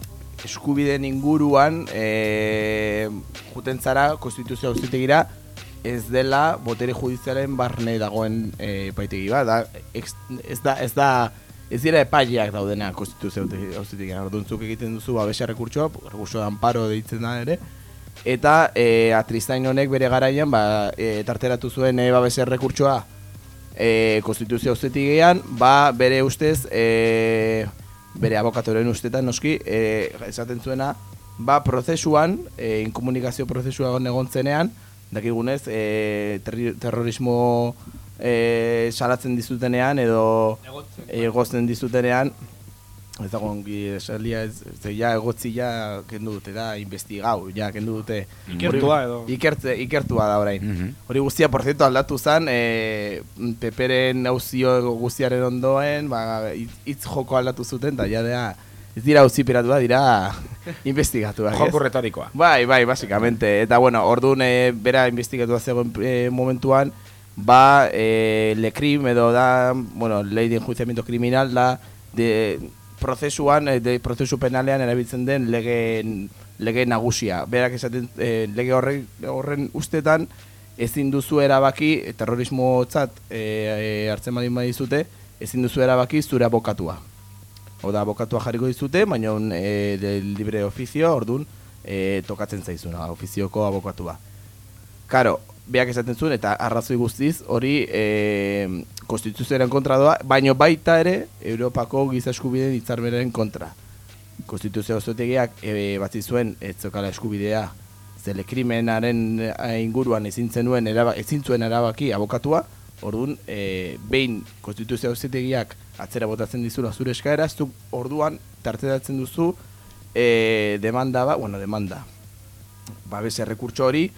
eskubideen inguruan, e, juten zara, konstituzio auzitegira, ez dela botere judizialen barne dagoen e, epaitegi bat, da, ez da, ez da, ez dira epaileak daudena konstituzio auzitegira, orduntzuk egiten duzu babesa rekurtsoa, rekurtso de amparo deitzen da ere, eta e, atristain honek bere garaian ba, e, tarteratu zuen e, babese rekurtsoa e, konstituzio auzitegian, ba, bere ustez, e, bere abokatoren ustetan noski, e, esaten zuena, ba, prozesuan, e, inkomunikazio prozesua egon zenean, dakigunez, e, terrorismo e, salatzen dizutenean edo egotzen. dizutenean, ez dago ongi esalia ez, ez ja egotzi ja kendu dute da investigau, ja kendu dute Ikertua Hori- edo. Ikertze, ikertua da orain. Hori guztia, por cierto, aldatu zen, e, peperen auzio guztiaren ondoen, ba, hitz joko aldatu zuten, eta jadea, ez dira auziperatua, dira investigatuak. ez? Joko retorikoa. Bai, bai, basikamente. Eta, bueno, orduan, e, bera investigatua zegoen e, momentuan, ba, e, lekrim edo da, bueno, ley de enjuiciamiento criminal da, de, prozesuan, eh, de prozesu penalean erabiltzen den lege, lege nagusia. Berak esaten, eh, lege horren, horren ustetan, ezin duzu erabaki, terrorismotzat eh, eh, hartzen badin badizute, ezin duzu erabaki zure abokatua. Hau da, abokatua jarriko dizute, baina e, de libre ofizio, ordun e, tokatzen zaizuna, ofizioko abokatua. Karo, beak esaten zuen, eta arrazoi guztiz, hori e, konstituzioaren kontra doa, baino baita ere, Europako giza eskubideen hitzarmenaren kontra. Konstituzio auzotegiak e, batzi zuen, ez zokala eskubidea, zele krimenaren eh, inguruan ezin zenuen eraba, ezin zuen erabaki abokatua, orduan, e, behin konstituzio auzitegiak atzera botatzen dizula zure eskaera, zuk orduan tarteratzen duzu e, demanda ba, bueno, demanda. Babese rekurtso hori,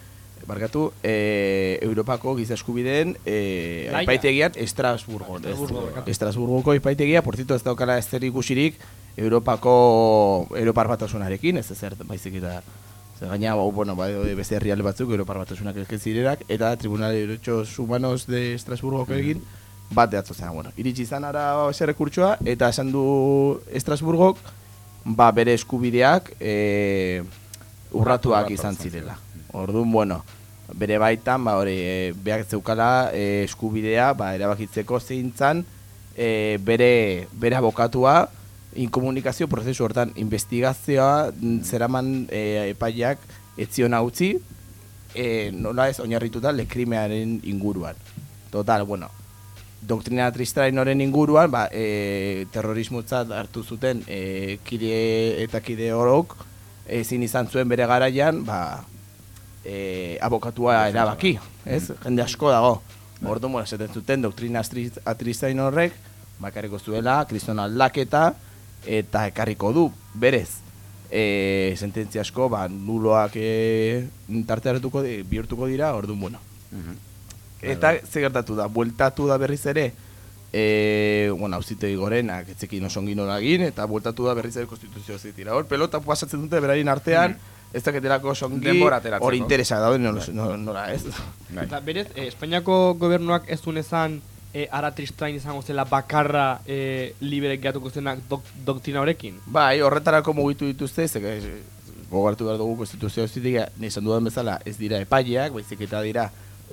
barkatu, e, Europako giza eskubideen e, Laia. epaitegian. Estrasburgo, barkatu. Estrasburgoko epaitegia, por cierto, ez daukala ez zer ikusirik Europako Europar batasunarekin, ez ezer baizik eta Zer gaina, bau, bueno, ba, beste herrialde batzuk, Europar batasunak zirenak, eta Tribunal de Derechos Humanos de Estrasburgoko egin, bat dehatzo zen, bueno, iritsi izan ara rekurtsoa, eta esan du Estrasburgok, ba, bere eskubideak, e, urratuak Urratu izan izan zirela. Orduan, bueno, bere baitan, ba, hori, e, behar zeukala e, eskubidea, ba, erabakitzeko zeintzan, e, bere, bere abokatua, inkomunikazio prozesu hortan, investigazioa mm, zeraman e, epaiak etzion utzi, e, nola ez oinarrituta lekrimearen inguruan. Total, bueno, doktrina tristrainoren inguruan, ba, e, terrorismotzat hartu zuten e, kide eta kide orok, ezin izan zuen bere garaian, ba, e, abokatua erabaki, ez? Jende asko dago. Orduan, bueno, esaten zuten doktrina atristrain horrek, bakarriko zuela, kriston aldaketa, eta ekarriko du, berez, e, sententzia asko, ba, nuloak e, tarte hartuko di, bihurtuko dira, orduan, bueno. Eta ze gertatu da, bueltatu da berriz ere, e, bueno, auzitegi gorenak, etzekin oso ongi nola egin, eta bueltatu da berriz ere konstituzio zitira. Hor, pelota pasatzen dute beraien artean, ez daketelako oso ongi, Denbora ateratzeko. hor interesa daude nola, nola, nola ez. Eta berez, eh, Espainiako gobernuak ez duen ezan eh, ara tristrain izango zela bakarra eh, liberek gehiatuko zenak dok, doktrina horrekin. Bai, horretarako mugitu dituzte, ze eh, gogartu behar dugu konstituzio auzitegia, nizan dudan bezala, ez dira epaileak, baizik eta dira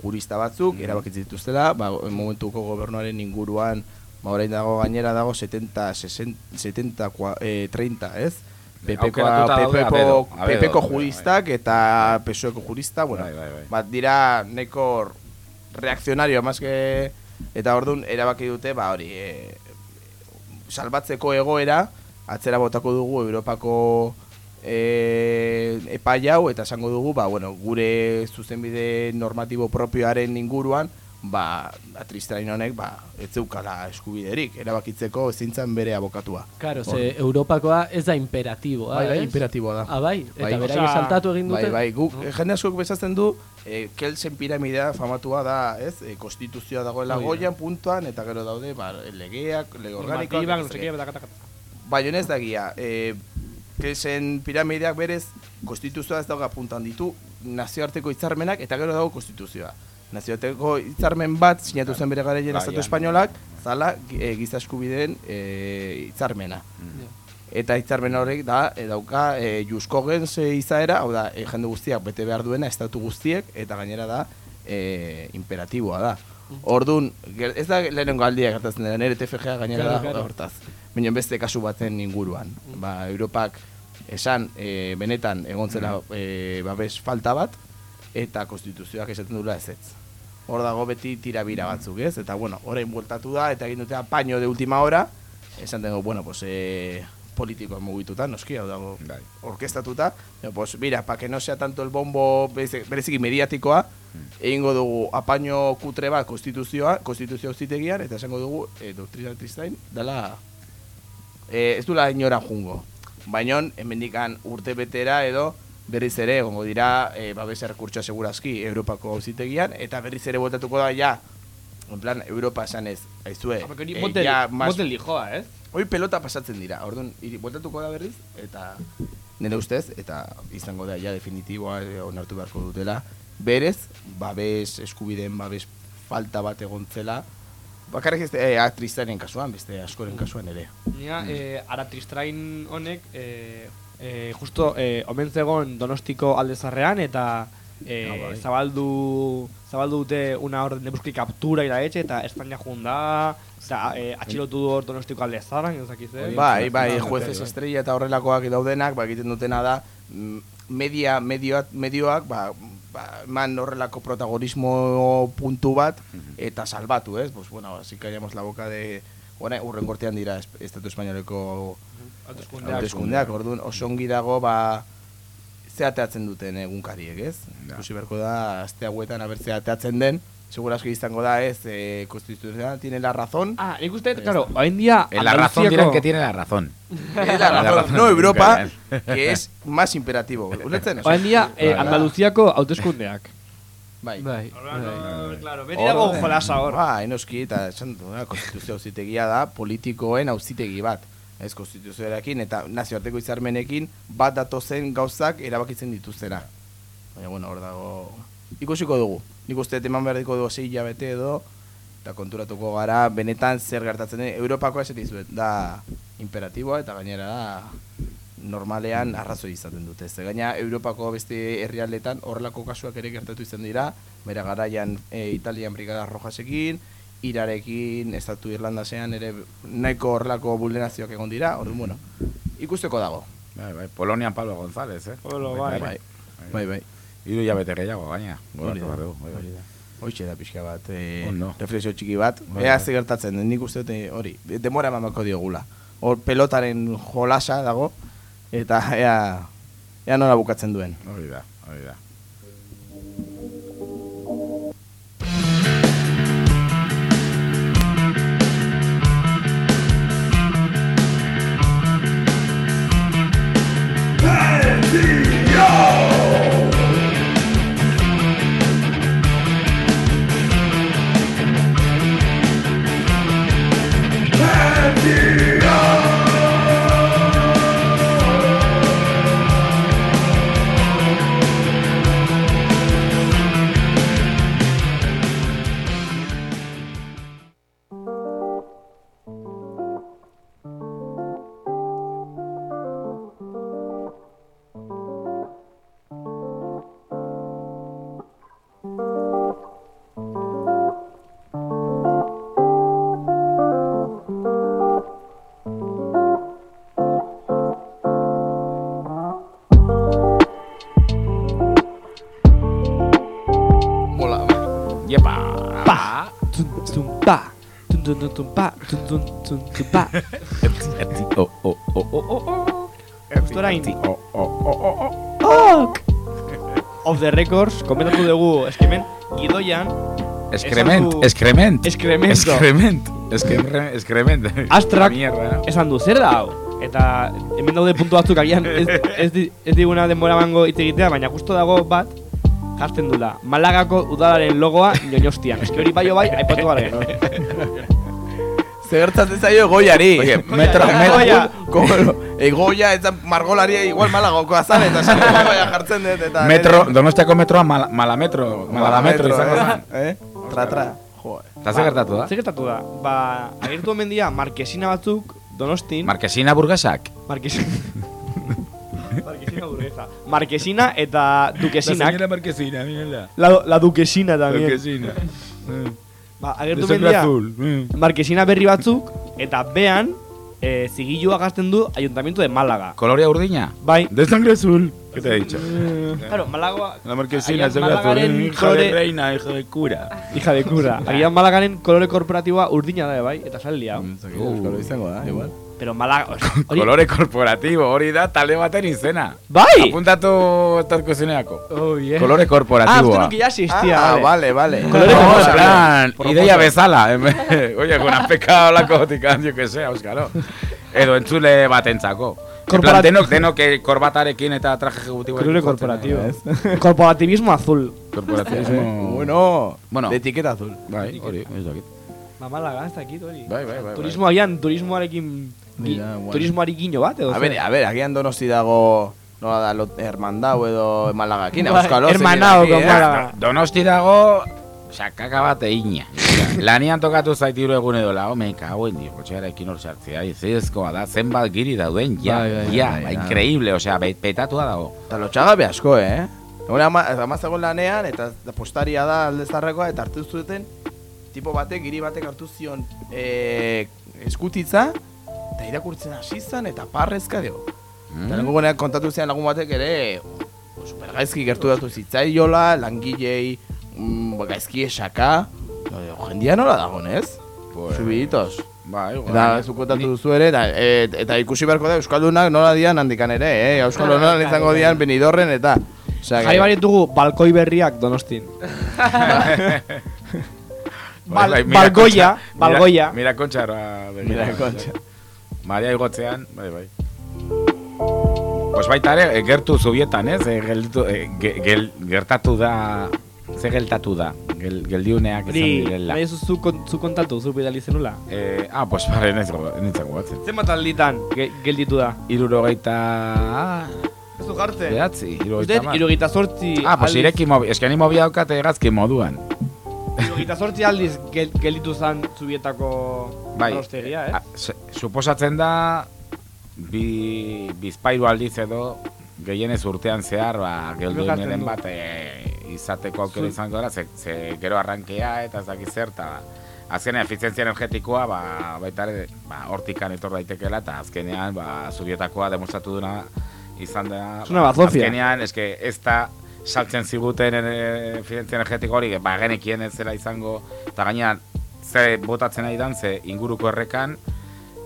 jurista batzuk, erabakitzen dituztela, ba, momentuko gobernuaren inguruan, ba, orain dago gainera dago 70, 60, 70, kua- eh, 30, ez? PPko, PPko bai, juristak eta PSOeko jurista, bueno, Bai, bai, bai. bat dira neko reakzionario, más que, eta orduan erabaki dute, ba hori, e, salbatzeko egoera, atzera botako dugu Europako e, epai hau, eta esango dugu, ba, bueno, gure zuzenbide normatibo propioaren inguruan, ba, atristrain honek, ba, ez zeukala eskubiderik, erabakitzeko ezintzan bere abokatua. Claro, Hor. ze Europakoa ez da imperatiboa, Bai, bai, imperatiboa da. Ah, bai? Eta beraiek saltatu egin dute? Bai, bai, guk, jende askok bezatzen du, e, Kelsen piramidea famatua da, ez? E, konstituzioa dagoela da. goian, puntuan, eta gero daude, ba, legeak, lege organikoak. Normatibak, eta no sé ez qué, dakit. taka, taka, taka. Baina ez da gia, e, Kelsen piramideak berez, konstituzioa ez dauga puntan ditu, nazioarteko hitzarmenak, eta gero dago konstituzioa. Nazioarteko hitzarmen bat, sinatu zen bere garaien Bai, estatu ja. espainolak, zala e, giza eskubideen e, hitzarmena. Eta hitzarmen horrek da, e, dauka e, Juskogen ze izaera, hau da, e, jende guztiak bete behar duena, estatu guztiek, eta gainera da, e, imperatiboa da. Orduan, ger- ez da lehenengo aldia gertatzen dena, nire TFG gainera da, hortaz. Baina beste kasu baten inguruan. Ba, Europak esan, e, benetan, egon zela e, babes falta bat, eta konstituzioak esaten duela ez ez. Hor dago beti tirabira batzuk, ez? Eta, bueno, orain bueltatu da, eta egin dute apaño de última hora, esan dugu, bueno, pues, eh, politikoa mugituta, noski, hau dago orkestatuta, pero, pues, mira, pa que no sea tanto el bombo berezi- bereziki mediatikoa, egingo dugu apaño kutre bat konstituzioa, konstituzio auzitegian, eta esango dugu, eh, doktrina tristain, dela, eh, ez dula inora jungo. Baina, hemendikan urte betera edo, berriz ere, egongo dira, eh, babes erkurtsoa segurazki Europako auzitegian, eta berriz ere botatuko da, ja, en plan, Europa esan ez, aizue, eh, motel, ja, mas- motel lijoa, ez? Hoi pelota pasatzen dira, orduan, iri, bueltatuko da berriz, eta nire ustez, eta izango da ja definitiboa eh, onartu beharko dutela, berez, babes, eskubideen babes falta bat egon zela, bakarrik ez eh, aktrizaren kasuan, beste askoren kasuan ere. Nia, eh, ara tristrain honek, eh, eh, justo, eh, omen zegoen donostiko aldezarrean, eta eh, Ah, bai. zabaldu, zabaldu dute una orden de busca y captura y la etxe, eta Espainia junda, eta eh, atxilotu du hor donostiko aldezarran, ez dakiz, eh? Bai, bai, jueces estrella eta horrelakoak daudenak, ba, egiten dutena da, mm, media, medioak, medioak, ba, ba, eman horrelako protagonismo puntu bat, eta salbatu, ez? Pues, bueno, así callamos la boca de... Bueno, urren gortean dira es- Estatu Espainoleko Hauteskundeak. orduan oso ongi dago, ba, ze ateatzen duten egunkariek, ez? Ikusi beharko da, aste hauetan, aber ze ateatzen den, segurazki izango da, ez, eh, Constitucional tiene la razón. Ah, nik uste, claro, hoy en día... En la razón dirán que tiene la razón. La razón. No Europa, que es más imperativo. Hoy en día, eh. Andaluziako hauteskundeak. Bai. Bai. Claro, beti dago jolasa hor. Bai, noski, eta esan du, da, konstituzio auzitegia da, politikoen auzitegi bat. Ez konstituzioarekin eta nazioarteko izarmenekin bat datozen gauzak erabakitzen dituztera. Baina, bueno, hor dago... Ikusiko dugu. Nik uste eman behar diko dugu sei hilabete edo, eta konturatuko gara, benetan zer gertatzen den. Europakoa esaten dizuet, da imperatiboa eta gainera da normalean arrazoi izaten dute. Ze gaina Europako beste herrialdetan horrelako kasuak ere gertatu izan dira, bera garaian e, Italian Brigada Rojasekin, Irarekin, Estatu Irlandasean ere nahiko horrelako vulnerazioak egon dira, orduan, bueno, ikusteko dago. Bai, bai, Polonian Pablo González, eh? Pablo, bai. Bai, bai, bai. Hiru hilabete gehiago gaina. Hori da, bai, bai. hori da. Hoxe da pixka bat, e, Ondo. reflexio txiki bat. Bai, Ea bai. ze gertatzen nik uste eh, hori, demora mamako diogula. Hor pelotaren jolasa dago, eta ea, ea nola bukatzen duen. Hori da, hori da. Mola. Records, komentatu dugu eskemen gidoian Excrement, esan du- excrement. Excremento. Excrement. Excrement. Excrement. Astrak esan du, zer da hau? Eta hemen daude puntu batzuk agian ez, ez, di- ez diguna denbora mango hitz egitea, baina justo dago bat jartzen dula. Malagako udalaren logoa ñoñostian. Eske hori bai o bai, aipatu gara gero. Ze gertatzen zaio goiari. Oye, metro- metro- Goia, como, e, goia, eta margolaria igual malagoko azan, eta esan goia jartzen dut, eta... Metro, donostiako metroa mala, mala metro. Mala metro izango eh? Eh? Tra, tra. Jo, Eta ze gertatu da? Zer gertatu da? Ba, agertu omen dira markesina batzuk Donostin. Marquesina burgesak. Markesina. Markesina burguesa. Markesina eta duquesinak. Marquesina, mírala. La, la duquesina también. Duquesina. Ba, agertu mendia, mm. markesina berri batzuk, eta bean, e, zigilua gazten du Ayuntamiento de Málaga. Colorea urdina. Bai. De sangre azul. ¿Qué te he dicho? Claro, Málaga... La marquesina, sangre azul. Hija de reina, hija de cura. Hija de cura. Agian Malagaren kolore korporatiboa urdina da, bai? Eta sal liao. Euskalo izango da, igual. Pero Málaga... Hori, Kolore korporatibo, hori da talde baten izena. Bai! Apuntatu etorkizunerako. Oh, yeah. Kolore Ah, korporatiboa. nuke ya existía. Ah, vale, vale. Kolore No, korporatiboa. plan, ideia bezala. Oye, con peka olako botikan, yo que sé, euskalo. Edo entzule batentzako. En plan, Korporat- denok, denok eh, korbatarekin eta traje ejecutibo. Kolore korporatibo. Corporativismo azul. Korporativismo. Bueno, Bueno. de etiqueta azul. Bai, hori, ez dakit. Ba, Málaga, ez dakit hori. Bai, bai, bai. Turismo agian, turismoarekin... Mira, bueno. Turismoari guiño bat, edo A ver, a ver, agian donosti dago nola da, lot, hermandau edo malagakin, Bai, euskalo. hermanao zein con eh? Donosti dago, sakaka bat egina. Lanian tokatu zaitiru egun edo la, me cago dio, kotxearekin hor sartzea, ezezkoa da, zenbat giri dauden, ja, Bai, bai, ja, ba, increíble, osea, be- petatua dago. Eta lotxagabe asko, eh? Hora ama, amazago lanean, eta da postaria da aldezarrekoa, eta hartu zuten, tipo batek, giri batek hartu zion e, eskutitza, eta irakurtzen hasi zen, eta parrezka dio. Mm. Eta nengo kontatu zian lagun batek ere, o, supergaizki gertu datu zitzaiola, langilei, mm, gaizki esaka, no, jendia nola dago, ez? Pues- Subiditos. Bai, Eta zu kontatu duzu ere, eta, et, eta ikusi beharko da Euskaldunak nola dian handikan ere, eh? Euskalo nola izango dian benidorren eta... Osea, Jai barit dugu balkoi berriak donostin. Bal, Bai, mira balgoia, balgoia. Mira, mira kontxarra. begira. Mira kontxa. Maria igotzean, bai, bai. Pues baita ere, eh, gertu zubietan, ez? Eh, gelditu, eh, ge- gel, gertatu da, ze geltatu da, gel, geldiuneak izan direla. nahi zu, zu, zu kontatu, zu bidali zenula. Eh, ah, pues bale, nintzako, nintzako batzen. Zenbat alditan ge, gelditu da? Irurogeita... Ez du jartzen. Behatzi, Uste, irurogeita mar. irurogeita sortzi Ah, pues ireki mobi, eski ni mobi daukate egazki moduan. Irurogeita sortzi aldiz gel, gelditu zan zubietako Bai. donostegia, eh? Se- suposatzen da bi, bizpairu aldiz edo gehienez urtean zehar, ba, Jokatzen geldoineren du. bat e, izateko aukera izango dela, ze, ze gero arrankea eta ez dakit zer, eta azkenean efizientzia energetikoa, ba, baita ere, ba, hortikan etor daitekeela, eta azkenean, ba, zubietakoa demostratu duna izan da, bazofia. azkenean, eske ez da saltzen ziguten eh, efizientzia energetiko hori, ba, genekien ez zela izango, eta gainean, ze botatzen nahi dan, ze inguruko errekan,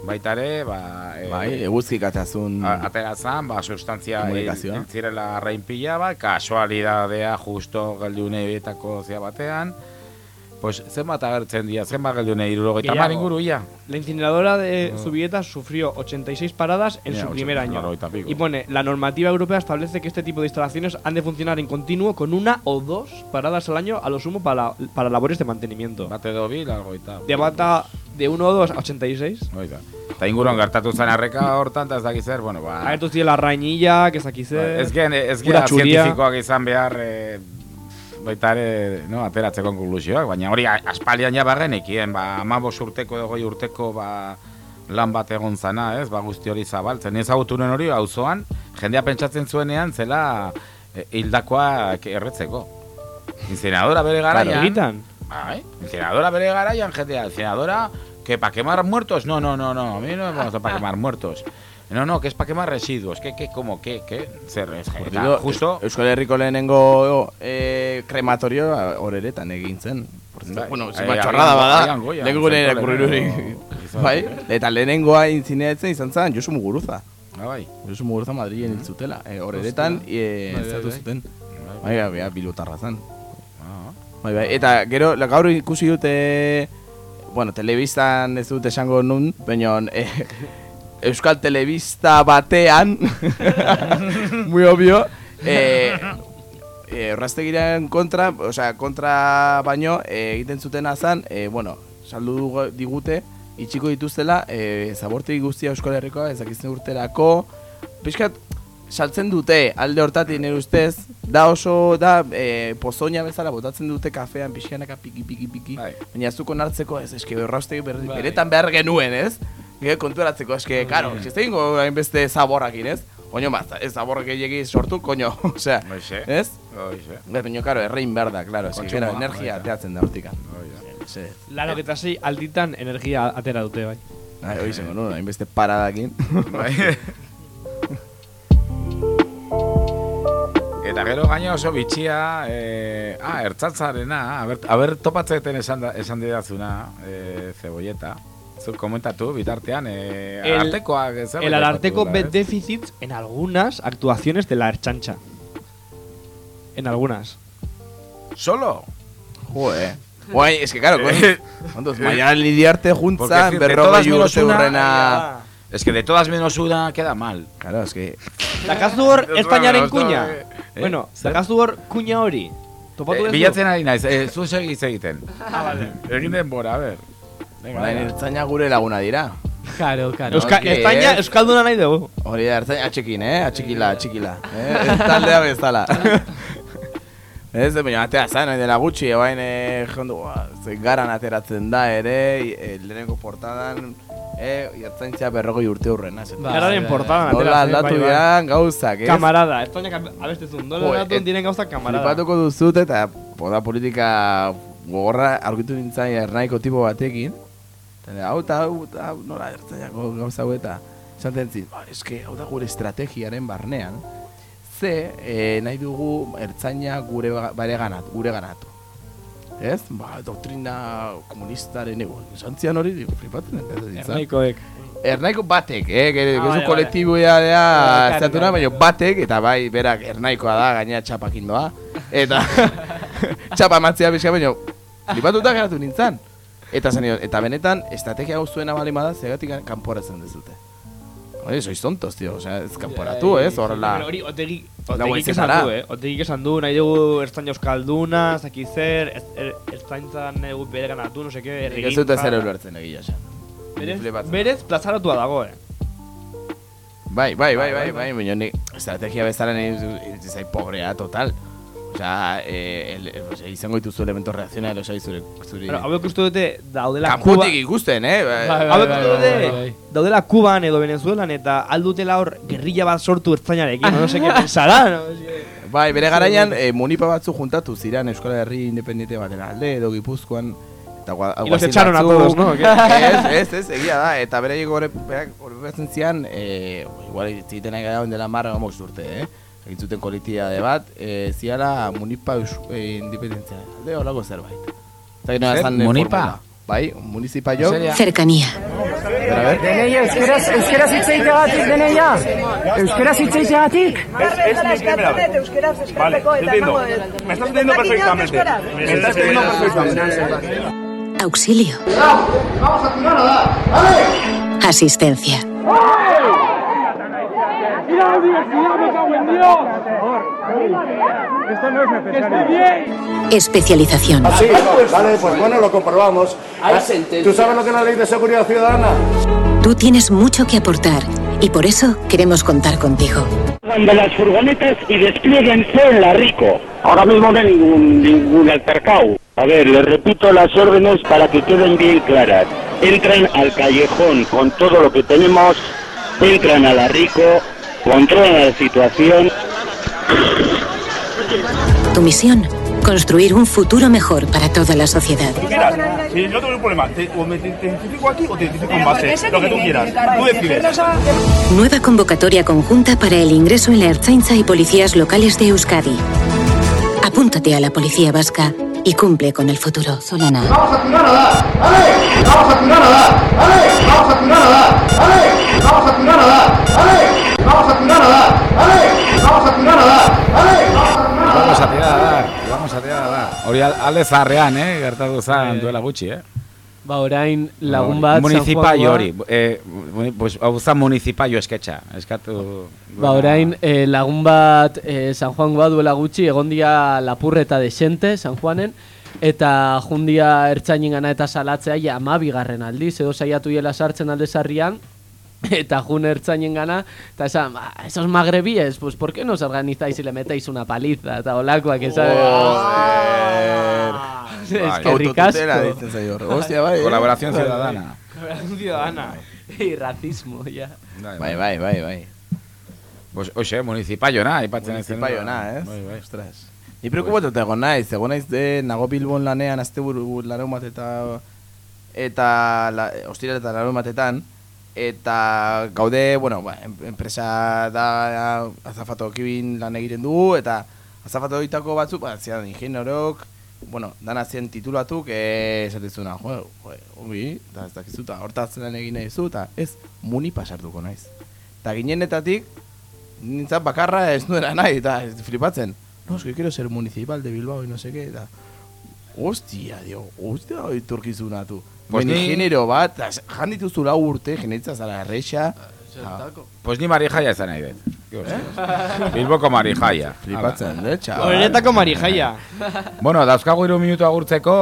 baita ere, ba... e, Bai, eguzkik atazun a- atera zan, ba, sustantzia Komunikazioa. hil zirela reinpila, ba, kasualidadea justo geldune horietako zea batean, pues zenbat agertzen dira, zenbat geldune irurogeita mar inguru ia. La incineradora de. Zubieta sufrió 86 paradas en Ya, su primer 80, año. 90 pico. Y pone, la normativa europea establece que este tipo de instalaciones han de funcionar en continuo con una o dos paradas al año a lo sumo para, para labores de mantenimiento. Bate do bil, algo eta. De bata de 1 o 2 a 86. Oida. Eta inguruan gertatu zen arreka hortan, eta ez dakiz zer, bueno, ba... Agertu ziren la rainilla, que ez dakiz zer. Ez gen, ez gen txuria. zientifikoak izan behar, e, baita ere, no, ateratzeko konklusioak, baina hori a- aspaldian ja bagenekien, ba, amabos urteko edo goi urteko, ba, lan bat egon zana, ez, ba, guzti hori zabaltzen. Ez agutu nuen hori, auzoan jendea pentsatzen zuenean, zela e, hildakoak erretzeko. Incineradora bere garaian. Claro. Bai, incineradora bere garaian, jendea, incineradora, que para quemar muertos, no, no, no, no, a mí no me vamos para quemar muertos. No, no, que es para quemar residuos, que, que, como, que, que, zer, ez, Por eta digo, justo, Euskal Herriko lehenengo eh, krematorioa horeretan egin zen. Bai, bueno, bai, zenbat agian- txorrada bada, lehenko gure lehenengo- Bai, eta lehenengoa intzineatzen izan zen Josu Muguruza. Ah, bai. Josu Muguruza Madrilen hil zutela. Eh, horeretan, eh, Bai, bai, zatu bai. zuten. Bai, bai, bai, bilutarra zen. Ah. Bai, bai, eta gero, la- gaur ikusi dute, bueno, telebistan ez dut esango nun, baina eh, Euskal Telebista batean, muy obvio, eh, eh, kontra, osea, kontra baino, eh, egiten zutena zen, eh, bueno, saldu digute, itxiko dituztela, eh, zabortegi guztia Euskal Herrikoa, ezakizten urterako, pixkat, saltzen dute alde hortatik nire ustez, da oso, da, e, pozoina bezala botatzen dute kafean pixkanaka piki piki piki, baina ez duko nartzeko ez, eske berraustegi ber, Bai. beretan behar genuen, ez? Gero konturatzeko, eske, karo, ez egingo hainbeste zaborrakin, ez? Oño mazta, ez zaborrak gehiagi sortu, koño, osea, Hoxe. ez? Hoxe. Baina, karo, errein behar da, klaro, Kontsumoa, gero, energia ateatzen da hortikan. Ze, Laro eta sei alditan energia atera dute, bai. Bai, hori zengo, no? Hainbeste paradakin. Bai. Eta gero gaina oso bitxia, eh, ah, ertzatzarena, aber, aber topatzeten esan, da, esan didazuna, eh, cebolleta. Zuk komentatu, bitartean, eh, El- arartekoak, zerbait El Ararteco aipatu ve ez? déficits en algunas actuaciones de la Erchancha. En algunas. ¿Solo? Joder. Guay, es que claro, Eh, coño. ¿Cuántos? Mañana lidiarte urte una, hurrena... Es que de todas menos una queda mal. Claro, es que... Dakazu hor Espainiaren kuña. eh, Bueno, dakazu hor kuña hori. Topatu Eh, bilatzen ari naiz, eh, zu segiz egiten. Ah, vale. Egin denbora, a ver. Venga, Orain ertzaina gure laguna dira. Claro, claro. Euska, Noski, España, eh? Euskalduna nahi dugu. Hori da, ertzaina atxekin, eh? Atxikila, atxikila. Eh? Taldea bezala. Ez, baina atea zan, nahi dela gutxi, ebain, eh, jondu, garan ateratzen da ere, eh, lehenengo portadan, eh, ertzaintzia berrogei urte hurrena. Ba, Gararen portadan ateratzen, aldatu bai, bai. diran gauzak, ez? Kamarada, Espainiak abestezun. Dola aldatu diren gauzak kamarada. Flipatuko duzut eta poda politika gogorra aurkitu nintzen ernaiko tipo batekin. Eta hau eta hau hau nola ertzaiako gauza hau eta esaten zin, ba, eske hau da gure estrategiaren barnean. Ze e, nahi dugu ertzaina gure ba- bare ganat, gure ganatu. Ez? Ba, doktrina komunistaren egon. Esan zian hori, flipatzen. Ernaikoek. Ernaiko batek, eh? Gero, Ah, vale, kolektiboa vale. da, Claro, estatura, claro. baina batek, eta bai, berak ernaikoa da, gaina txapakin doa. Eta txapa matzea bizka, baina flipatuta geratu nintzen. Eta zen, eta benetan, estrategia hau zuena bali bada, zegatik kanporatzen dezute. Hori, sois tontos, tío, osea, ez kanporatu, ez, horrela. Hori, otegi, La otegi esan du, eh? Otegi esan du, nahi dugu ertzaina euskalduna, zaki zer, ez- er- ertzaintza nahi dugu bere ganatu, no seke, Nik ez dute zer ulertzen egia esan. Berez, berez plazaratua dago, eh? Bai, bai, bai, bai, bai, baina nik estrategia bezala nahi zai pobrea total. Osea, eh, el, osea, izango dituzu elementos reakzionales, osea, zure... zure... Claro, hauek uste dute daudela Kanpotik ikusten, eh? Bai, Hauek bai, uste dute bai, bai. daudela Kuban edo Venezuelan eta aldutela hor gerrilla bat sortu ertzainarekin, no sé qué pensarán. no? Bai, bere garaian, eh, munipa batzu juntatu ziren Euskal Herri Independiente baten alde edo Gipuzkoan eta gua, Y los guazin echaron a todos, ¿no? ¿O? Ez, ez, ez, egia da, eta bere berak horretzen zian, eh, igual ziten nahi gara dela marra gomok urte, eh? Egin zuten kolitia de bat, eh, ziala munipa eus, eh, independentzia alde horako zerbait. Eta gero Zer? zan, eh, Munipa? formula. Bai, municipa jo. Cercanía. A ver. Deneia, euskeraz, euskeraz hitz egiteagatik, deneia! Euskeraz hitz egiteagatik! Euskaraz eskatzeko eta emango dut. Me estás entendiendo perfectamente. Me estás entendiendo perfectamente. Auxilio. Vamos a tirar a dar, ¿vale? Asistencia. ¡Ir a la universidad, me cago en Dios! Esto no es necesario. bien! Especialización. Así, vale, pues bueno, lo comprobamos. ¿Tú sabes lo que es la ley de seguridad ciudadana? Tú tienes mucho que aportar y por eso queremos contar contigo. Cuando las furgonetas y desplieguense en la Rico. Ahora mismo no hay ningún, ningún altercado. A ver, les repito las órdenes para que queden bien claras. Entran al callejón con todo lo que tenemos, entran a la Rico, controlan la situación. Tu misión, construir un futuro mejor para toda la sociedad. Mira, si no tengo un problema, te- o me te te identifico aquí o te identifico en base, lo que tú quieras. Tú decides. Nueva convocatoria conjunta para el ingreso en la Ertzaintza y policías locales de Euskadi. Apúntate a la policía vasca y cumple con el futuro. Solana. Vamos a tirar a dar, ¿vale? Vamos a tirar a dar, ¿vale? Vamos a tirar a dar, ¿vale? Vamos a tirar a dar, ¿vale? Vamos a tirar a dar, ¿vale? Vamos a tirar a dar, ¿vale? Vamos a tirar a dar, vamos a. Hori al- alde zaharrean, eh, gertatu zan duela gutxi, eh. Ba, orain lagun bat Municipaio San hori, eh, pues, hau zan municipaio esketxa, eskatu... Ba, orain eh, lagun bat eh, San Juan duela gutxi egon dia lapurreta desente San Juanen eta jundia ertzainen gana eta salatzea ja amabigarren aldiz edo saiatu hiela sartzen alde sarrian eta jun ertzainen gana eta esan, ba, esos magrebíes, pues ¿por qué no os organizáis y le metéis una paliza? Eta olakoak esan Es que Autotutela ricasco ditzen zaio horre. Hostia, bai. Colaboración ciudadana. Colaboración ciudadana. Y racismo, ya Bai, bai, bai, bai. Pues, oxe, municipaio na, aipatzen ez Municipaio na, ez? Bai, bai. Ostras. Ni preocupatuta egon naiz, egon naiz de nago Bilbon lanean asteburu larun bat eta eta la, ostira eta larun batetan eta gaude, bueno, ba, en- enpresa da azafato kibin lan egiten dugu eta azafato ditako batzuk, ba, zian ingenorok, bueno, dana zien titulatuk, eh, esatizuna, jo, jo, ongi, eta ez dakizuta, hortaz lan egin nahi zu, eta ez, muni pasartuko naiz. Eta ginenetatik, nintzat bakarra ez nuera nahi, eta flipatzen. No, es que quiero ser municipal de Bilbao y no sé qué, eta... Hostia, dio, hostia, etorkizuna tu. Pues ni- genero bat, jan dituzu lau urte, genetza zara erreixa. Pues ni marijaia ezan nahi dut. Bilboko marijaia. Flipatzen, eh, chaval. Horretako marijaia. Bueno, dauzkagu iru minutu agurtzeko,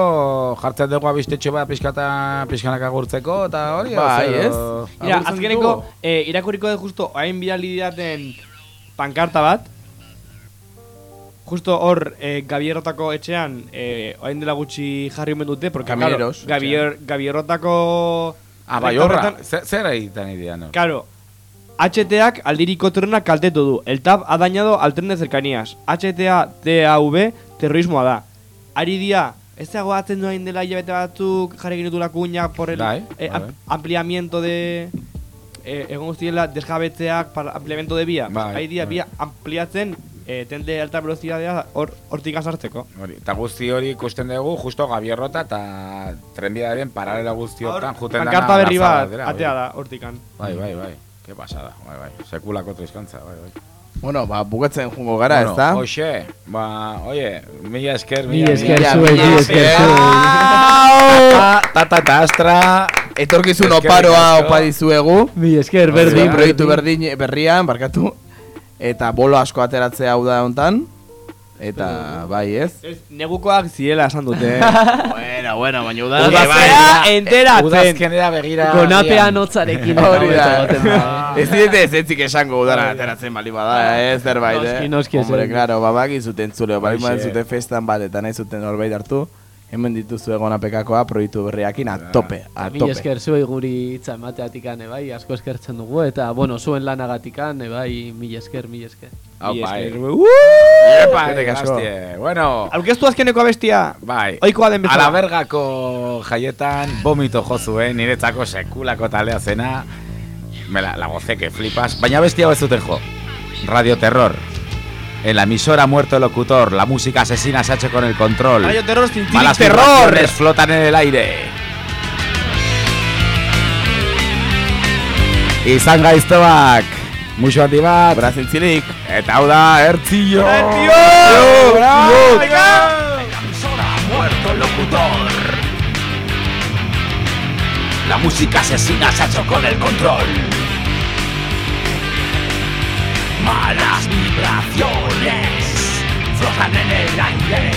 jartzen dugu abistetxo bat pixkata, pixkanak agurtzeko, eta hori, Bai, ez? Mira, azkeneko, eh, irakurriko dut justo, hain bidali didaten pankarta bat. Justo hor, eh, Gabierrotako etxean, eh, orain dela gutxi jarri omen dute, porque, Camioneros, claro, Gabier, Gabierrotako... Ah, bai, horra, zer, egiten idean, no? Claro, HTak aldiriko trena kaltetu du. El TAP ha dañado al tren de cercanías. HTA TAV terrorismoa da. Ari dia, ez dago atzen duain dela hilabete batzuk jarri ginetu la kuña por el Bai, eh, bai, am- ampliamiento de... Eh, egon guztiela desjabetzeak para ampliamiento de. Bai, Ari dia, bai. vía ampliatzen eh, tren de alta velocidadea hor, hortik azartzeko. Hori, eta guzti hori ikusten dugu, justo gabierrota eta trenbidearen paralela guztiotan juten dana Pankarta berri bat, atea bai. da, hortikan. Bai, bai, bai. Ke pasada, bai, bai. Sekulako triskantza, bai, bai. Bueno, ba, bukatzen jungo gara, Bueno, ez da? Hoxe, ba, oye, mila esker, Mila esker mila, zuei, mila mila esker esker. zuei. Tata, tata eta astra. Etorkizun oparoa opa dizuegu. Mila esker, berdin, proiektu berdin, berrian, barkatu. Eta bolo asko ateratzea hau da hontan. Eta, bai, ez? Ez, negukoak zirela esan dute. bueno, bueno, baina Udazkea bai. enteratzen. Udazkenera begira. Gonapean hotzarekin. Hori da. Ez direte ez etzik esango udaran ateratzen bali bada, ez zerbait, eh? Noski, noski, Hombre, ezen. claro, babaki zuten zure, bali Hoxe. zuten festan bat eta nahi zuten norbait hartu, hemen dituzu egona pekakoa proiektu berriakin a tope, a Mil tope. esker zuei guri hitza emateatikan, bai, asko eskertzen dugu, eta, bueno, zuen lanagatikan, bai, mil esker, mil esker. Hau, bai. esker. Iepa, Eskerrik asko. gaztie. Bueno, Aurkeztu azkeneko abestia. bai. Oikoa den bezala. Alabergako jaietan vomito jo zuen, niretzako sekulako talea zena. Me la, la gocé que flipas. Baina bestia hau ez zuten jo. Radio Terror. En la emisora muerto el locutor, la música asesina se ha hecho con el control. Radio Terror, sin Malas terror. flotan en el aire. Izan gaiztoak, muxo handi bat. Brazintzilik. Eta hau da, ertzio. Ertzio, muerto el locutor. La música asesina se ha hecho con el control. Malas vibraciones flotan en el aire.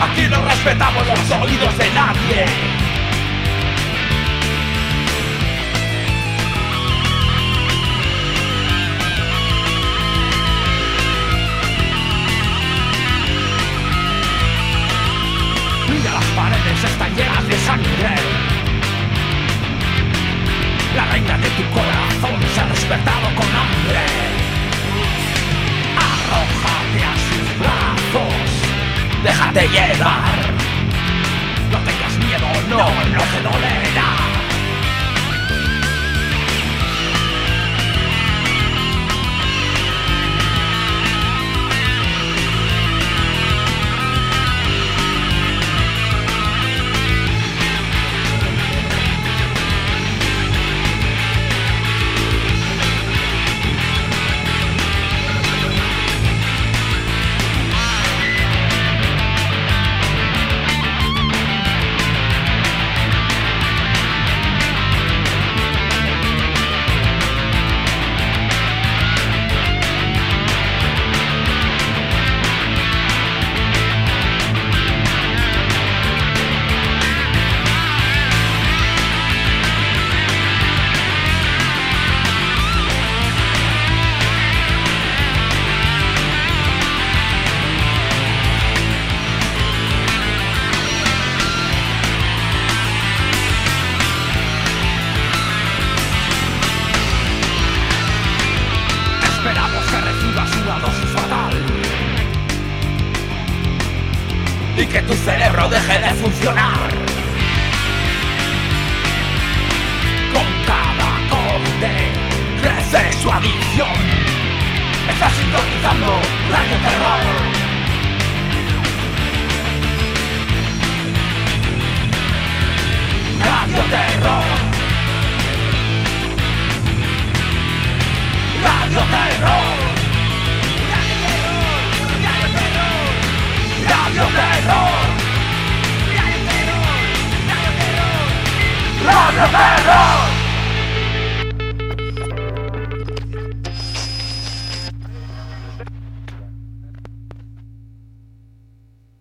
Aquí no respetamos los oídos de nadie. Mira las paredes están llenas de sangre. La reina de tu corazón se ha despertado con hambre. Arrójate a sus brazos. Déjate llevar. No tengas miedo, no, no te dolerá.